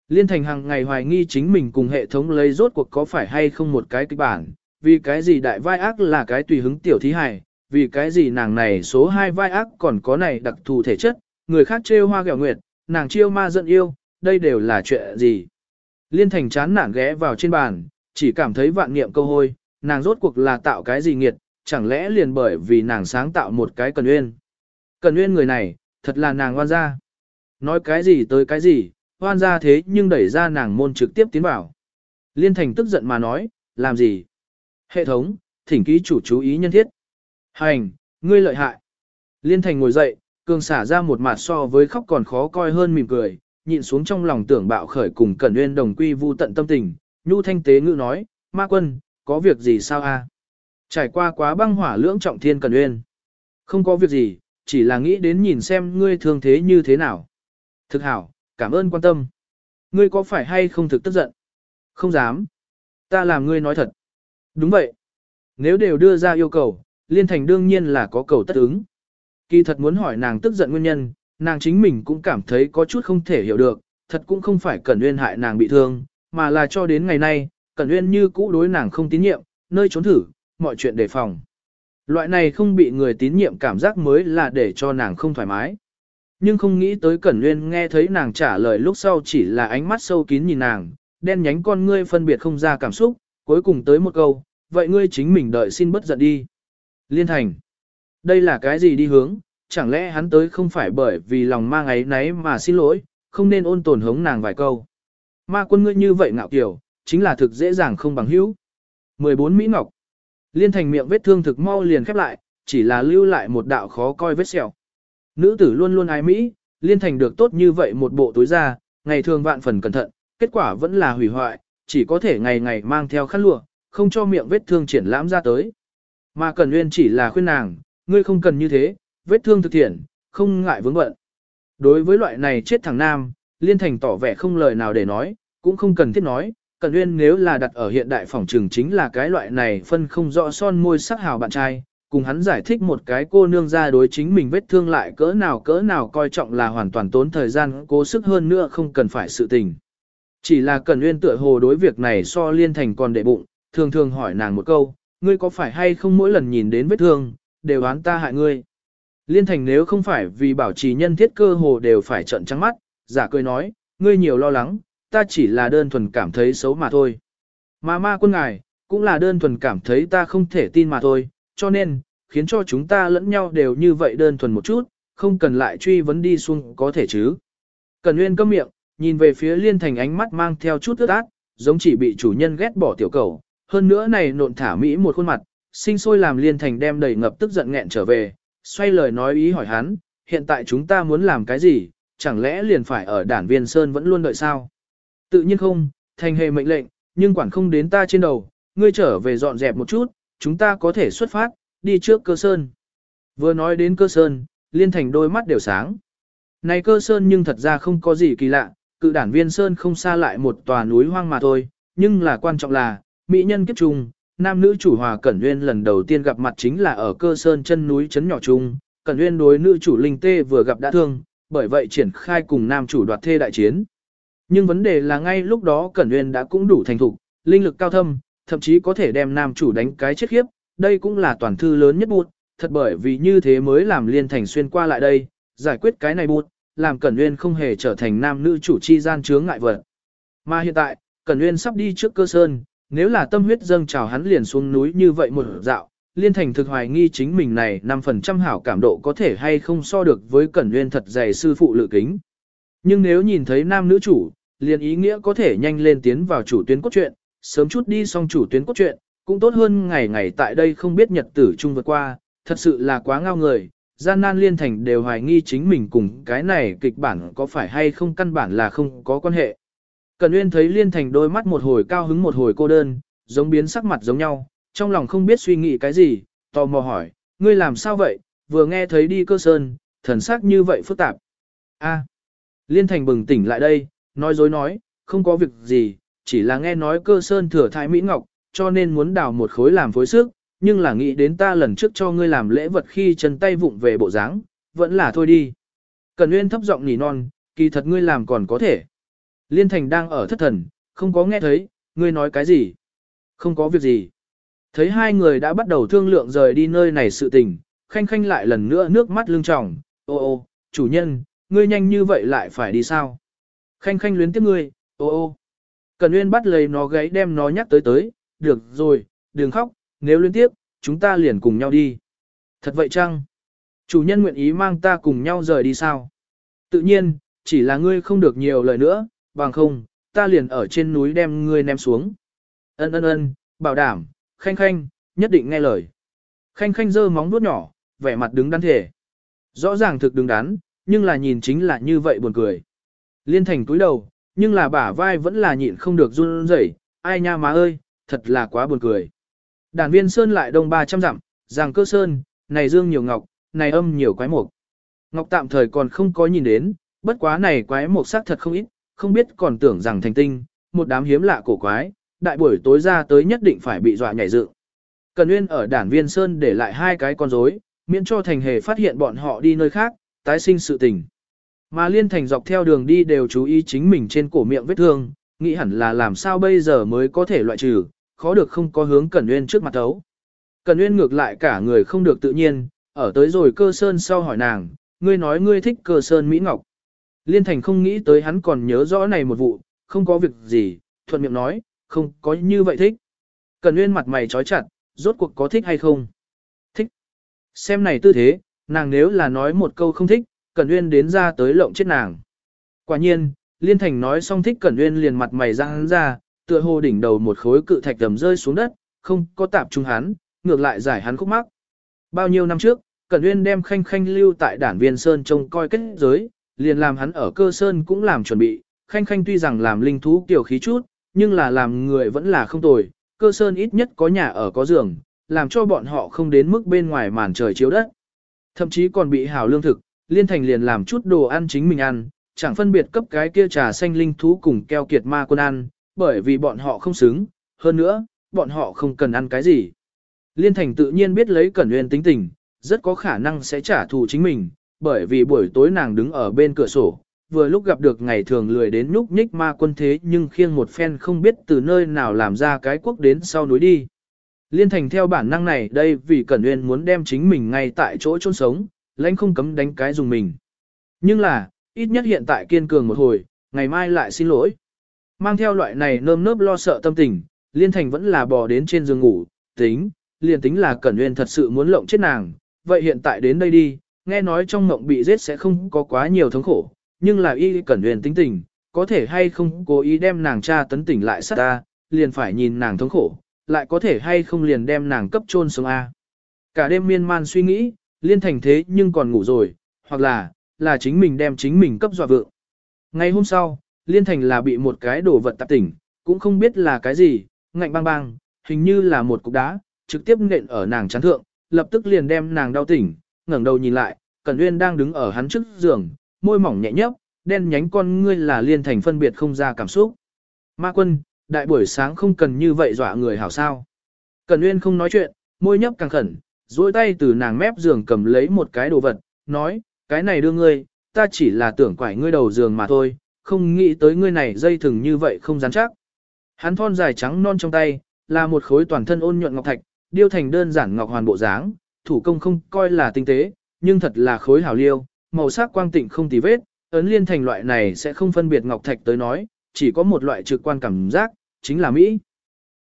Liên thành hàng ngày hoài nghi chính mình cùng hệ thống lấy rốt cuộc có phải hay không một cái kịch bản, vì cái gì đại vai ác là cái tùy hứng tiểu thí hài, vì cái gì nàng này số 2 vai ác còn có này đặc thù thể chất, người khác trêu hoa gẹo nguyệt, nàng chiêu ma giận yêu, đây đều là chuyện gì. Liên thành chán nản ghé vào trên bàn, chỉ cảm thấy vạn niệm câu hôi, nàng rốt cuộc là tạo cái gì nghiệt, chẳng lẽ liền bởi vì nàng sáng tạo một cái cần uyên. Cần uyên người này, thật là nàng oan ra. Nói cái gì tới cái gì, oan ra thế nhưng đẩy ra nàng môn trực tiếp tiến vào. Liên thành tức giận mà nói, làm gì? Hệ thống, thỉnh ký chủ chú ý nhân thiết. Hành, ngươi lợi hại. Liên thành ngồi dậy, cường xả ra một mặt so với khóc còn khó coi hơn mỉm cười, nhịn xuống trong lòng tưởng bạo khởi cùng Cẩn Nguyên đồng quy vu tận tâm tình, nhu thanh tế ngữ nói, ma quân, có việc gì sao a? Trải qua quá băng hỏa lưỡng trọng thiên Cẩn Nguyên. Không có việc gì, chỉ là nghĩ đến nhìn xem ngươi thương thế như thế nào. Thực hảo, cảm ơn quan tâm. Ngươi có phải hay không thực tức giận? Không dám. Ta làm ngươi nói thật. Đúng vậy. Nếu đều đưa ra yêu cầu, Liên Thành đương nhiên là có cầu tất ứng. Kỳ thật muốn hỏi nàng tức giận nguyên nhân, nàng chính mình cũng cảm thấy có chút không thể hiểu được, thật cũng không phải Cẩn Uyên hại nàng bị thương, mà là cho đến ngày nay, Cẩn Uyên như cũ đối nàng không tín nhiệm, nơi trốn thử, mọi chuyện đề phòng. Loại này không bị người tín nhiệm cảm giác mới là để cho nàng không thoải mái. Nhưng không nghĩ tới Cẩn Uyên nghe thấy nàng trả lời lúc sau chỉ là ánh mắt sâu kín nhìn nàng, đen nhánh con ngươi phân biệt không ra cảm xúc, cuối cùng tới một câu, vậy ngươi chính mình đợi xin bất giận đi. Liên thành, đây là cái gì đi hướng, chẳng lẽ hắn tới không phải bởi vì lòng mang ấy nấy mà xin lỗi, không nên ôn tồn hống nàng vài câu. Ma quân ngươi như vậy ngạo kiểu, chính là thực dễ dàng không bằng hữu. 14 Mỹ Ngọc Liên thành miệng vết thương thực mau liền khép lại, chỉ là lưu lại một đạo khó coi vết sẹo. Nữ tử luôn luôn ái Mỹ, liên thành được tốt như vậy một bộ túi ra, ngày thường vạn phần cẩn thận, kết quả vẫn là hủy hoại, chỉ có thể ngày ngày mang theo khăn lụa, không cho miệng vết thương triển lãm ra tới. Mà Cần Nguyên chỉ là khuyên nàng, ngươi không cần như thế, vết thương thực thiện, không ngại vướng bận. Đối với loại này chết thằng nam, Liên Thành tỏ vẻ không lời nào để nói, cũng không cần thiết nói, Cần Nguyên nếu là đặt ở hiện đại phòng trường chính là cái loại này phân không rõ son môi sắc hào bạn trai, cùng hắn giải thích một cái cô nương ra đối chính mình vết thương lại cỡ nào cỡ nào coi trọng là hoàn toàn tốn thời gian cố sức hơn nữa không cần phải sự tình. Chỉ là Cần Nguyên tựa hồ đối việc này so Liên Thành còn để bụng, thường thường hỏi nàng một câu, ngươi có phải hay không mỗi lần nhìn đến vết thương, đều oán ta hại ngươi. Liên Thành nếu không phải vì bảo trì nhân thiết cơ hồ đều phải trận trắng mắt, giả cười nói, ngươi nhiều lo lắng, ta chỉ là đơn thuần cảm thấy xấu mà thôi. Mà ma quân ngài, cũng là đơn thuần cảm thấy ta không thể tin mà thôi, cho nên, khiến cho chúng ta lẫn nhau đều như vậy đơn thuần một chút, không cần lại truy vấn đi xuống có thể chứ. Cần Nguyên câm miệng, nhìn về phía Liên Thành ánh mắt mang theo chút ướt át, giống chỉ bị chủ nhân ghét bỏ tiểu cầu. Hơn nữa này nộn thả Mỹ một khuôn mặt, sinh sôi làm Liên Thành đem đầy ngập tức giận nghẹn trở về, xoay lời nói ý hỏi hắn, hiện tại chúng ta muốn làm cái gì, chẳng lẽ liền phải ở đản viên Sơn vẫn luôn đợi sao? Tự nhiên không, Thành hề mệnh lệnh, nhưng quản không đến ta trên đầu, ngươi trở về dọn dẹp một chút, chúng ta có thể xuất phát, đi trước cơ sơn. Vừa nói đến cơ sơn, liên thành đôi mắt đều sáng. Này cơ sơn nhưng thật ra không có gì kỳ lạ, cự đản viên sơn không xa lại một tòa núi hoang mà thôi, nhưng là quan trọng là, mỹ nhân kiếp trùng, nam nữ chủ hòa Cẩn Nguyên lần đầu tiên gặp mặt chính là ở cơ sơn chân núi chấn nhỏ trung, Cẩn Nguyên đối nữ chủ linh tê vừa gặp đã thương, bởi vậy triển khai cùng nam chủ đoạt thê đại chiến. Nhưng vấn đề là ngay lúc đó Cẩn Nguyên đã cũng đủ thành thục, linh lực cao thâm, thậm chí có thể đem nam chủ đánh cái chết khiếp, đây cũng là toàn thư lớn nhất bụt, thật bởi vì như thế mới làm liên thành xuyên qua lại đây, giải quyết cái này bụt, làm Cẩn Nguyên không hề trở thành nam nữ chủ chi gian chướng ngại vật. Mà hiện tại, Cẩn Nguyên sắp đi trước cơ sơn, nếu là tâm huyết dâng trào hắn liền xuống núi như vậy một dạo, Liên Thành thực hoài nghi chính mình này 5% hảo cảm độ có thể hay không so được với Cẩn Nguyên thật dày sư phụ lự kính. Nhưng nếu nhìn thấy nam nữ chủ, liền ý nghĩa có thể nhanh lên tiến vào chủ tuyến cốt truyện, sớm chút đi xong chủ tuyến cốt truyện, cũng tốt hơn ngày ngày tại đây không biết nhật tử chung vượt qua, thật sự là quá ngao người, gian nan liên thành đều hoài nghi chính mình cùng cái này kịch bản có phải hay không căn bản là không có quan hệ. Cần Uyên thấy liên thành đôi mắt một hồi cao hứng một hồi cô đơn, giống biến sắc mặt giống nhau, trong lòng không biết suy nghĩ cái gì, tò mò hỏi, ngươi làm sao vậy, vừa nghe thấy đi cơ sơn, thần sắc như vậy phức tạp. A. Liên thành bừng tỉnh lại đây, nói dối nói, không có việc gì, chỉ là nghe nói cơ sơn thừa thái Mỹ Ngọc, cho nên muốn đào một khối làm phối sức, nhưng là nghĩ đến ta lần trước cho ngươi làm lễ vật khi chân tay vụng về bộ dáng, vẫn là thôi đi. Cần Uyên thấp giọng nỉ non, kỳ thật ngươi làm còn có thể. Liên Thành đang ở thất thần, không có nghe thấy, ngươi nói cái gì? Không có việc gì. Thấy hai người đã bắt đầu thương lượng rời đi nơi này sự tình, khanh khanh lại lần nữa nước mắt lưng tròng, ô ô, chủ nhân, ngươi nhanh như vậy lại phải đi sao? Khanh khanh luyến tiếc ngươi, ô ô. Cần Nguyên bắt lấy nó gáy đem nó nhắc tới tới, được rồi, đừng khóc, nếu luyến tiếp, chúng ta liền cùng nhau đi. Thật vậy chăng? Chủ nhân nguyện ý mang ta cùng nhau rời đi sao? Tự nhiên, chỉ là ngươi không được nhiều lời nữa, bằng không, ta liền ở trên núi đem ngươi ném xuống. Ân ân ân, bảo đảm, khanh khanh, nhất định nghe lời. Khanh khanh giơ móng vuốt nhỏ, vẻ mặt đứng đắn thể. Rõ ràng thực đứng đắn, nhưng là nhìn chính là như vậy buồn cười. Liên thành túi đầu, nhưng là bả vai vẫn là nhịn không được run rẩy, ai nha má ơi, thật là quá buồn cười. Đàn viên sơn lại đông 300 dặm, giang cơ sơn, này dương nhiều ngọc, này âm nhiều quái mục. Ngọc tạm thời còn không có nhìn đến, bất quá này quái mục sắc thật không ít, không biết còn tưởng rằng thành tinh, một đám hiếm lạ cổ quái, đại buổi tối ra tới nhất định phải bị dọa nhảy dựng. Cần Nguyên ở Đản viên sơn để lại hai cái con rối, miễn cho thành hề phát hiện bọn họ đi nơi khác, tái sinh sự tình. Mà liên thành dọc theo đường đi đều chú ý chính mình trên cổ miệng vết thương, nghĩ hẳn là làm sao bây giờ mới có thể loại trừ, khó được không có hướng Cẩn Nguyên trước mặt thấu. Cẩn Nguyên ngược lại cả người không được tự nhiên, ở tới rồi cơ sơn sau hỏi nàng, ngươi nói ngươi thích cơ sơn Mỹ Ngọc. Liên Thành không nghĩ tới hắn còn nhớ rõ này một vụ, không có việc gì, thuận miệng nói, không có như vậy thích. Cẩn Nguyên mặt mày trói chặt, rốt cuộc có thích hay không? Thích. Xem này tư thế, nàng nếu là nói một câu không thích, Cẩn Nguyên đến ra tới lộng chết nàng. Quả nhiên, Liên Thành nói xong thích Cẩn Nguyên liền mặt mày ra hắn ra, tựa hồ đỉnh đầu một khối cự thạch tầm rơi xuống đất, không có tạp trung hắn, ngược lại giải hắn khúc mắc. Bao nhiêu năm trước, Cẩn Uyên đem khanh khanh lưu tại đản viên sơn trông coi kết giới, liền làm hắn ở cơ sơn cũng làm chuẩn bị, khanh khanh tuy rằng làm linh thú tiểu khí chút, nhưng là làm người vẫn là không tồi, cơ sơn ít nhất có nhà ở có giường, làm cho bọn họ không đến mức bên ngoài màn trời chiếu đất. Thậm chí còn bị hào lương thực, liên thành liền làm chút đồ ăn chính mình ăn, chẳng phân biệt cấp cái kia trà xanh linh thú cùng keo kiệt ma quân ăn, bởi vì bọn họ không xứng, hơn nữa, bọn họ không cần ăn cái gì. Liên Thành tự nhiên biết lấy Cẩn Nguyên tính tình, rất có khả năng sẽ trả thù chính mình, bởi vì buổi tối nàng đứng ở bên cửa sổ, vừa lúc gặp được ngày thường lười đến nhúc nhích ma quân thế nhưng khiêng một phen không biết từ nơi nào làm ra cái quốc đến sau núi đi. Liên Thành theo bản năng này đây vì Cẩn uyên muốn đem chính mình ngay tại chỗ chôn sống, lãnh không cấm đánh cái dùng mình. Nhưng là, ít nhất hiện tại kiên cường một hồi, ngày mai lại xin lỗi. Mang theo loại này nơm nớp lo sợ tâm tình, Liên Thành vẫn là bò đến trên giường ngủ, tính, liền tính là Cẩn Nguyên thật sự muốn lộng chết nàng, vậy hiện tại đến đây đi, nghe nói trong mộng bị giết sẽ không có quá nhiều thống khổ, nhưng là y Cẩn huyền tính tình, có thể hay không cố ý đem nàng cha tấn tỉnh lại sát ta, liền phải nhìn nàng thống khổ, lại có thể hay không liền đem nàng cấp chôn xuống A. Cả đêm miên man suy nghĩ, Liên Thành thế nhưng còn ngủ rồi, hoặc là, là chính mình đem chính mình cấp dọa vượng. Ngày hôm sau, Liên Thành là bị một cái đồ vật tạp tỉnh, cũng không biết là cái gì, ngạnh bang bang, hình như là một cục đá, trực tiếp nện ở nàng chán thượng, lập tức liền đem nàng đau tỉnh, ngẩng đầu nhìn lại, Cẩn Uyên đang đứng ở hắn trước giường, môi mỏng nhẹ nhấp, đen nhánh con ngươi là Liên Thành phân biệt không ra cảm xúc. Ma quân, đại buổi sáng không cần như vậy dọa người hảo sao. Cẩn Uyên không nói chuyện, môi nhấp càng khẩn, duỗi tay từ nàng mép giường cầm lấy một cái đồ vật, nói, cái này đưa ngươi, ta chỉ là tưởng quải ngươi đầu giường mà thôi, không nghĩ tới ngươi này dây thừng như vậy không rắn chắc. Hắn thon dài trắng non trong tay, là một khối toàn thân ôn nhuận ngọc thạch, điêu thành đơn giản ngọc hoàn bộ dáng, thủ công không coi là tinh tế, nhưng thật là khối hảo liêu, màu sắc quang tịnh không tì vết, ấn liên thành loại này sẽ không phân biệt ngọc thạch tới nói, chỉ có một loại trực quan cảm giác, chính là Mỹ.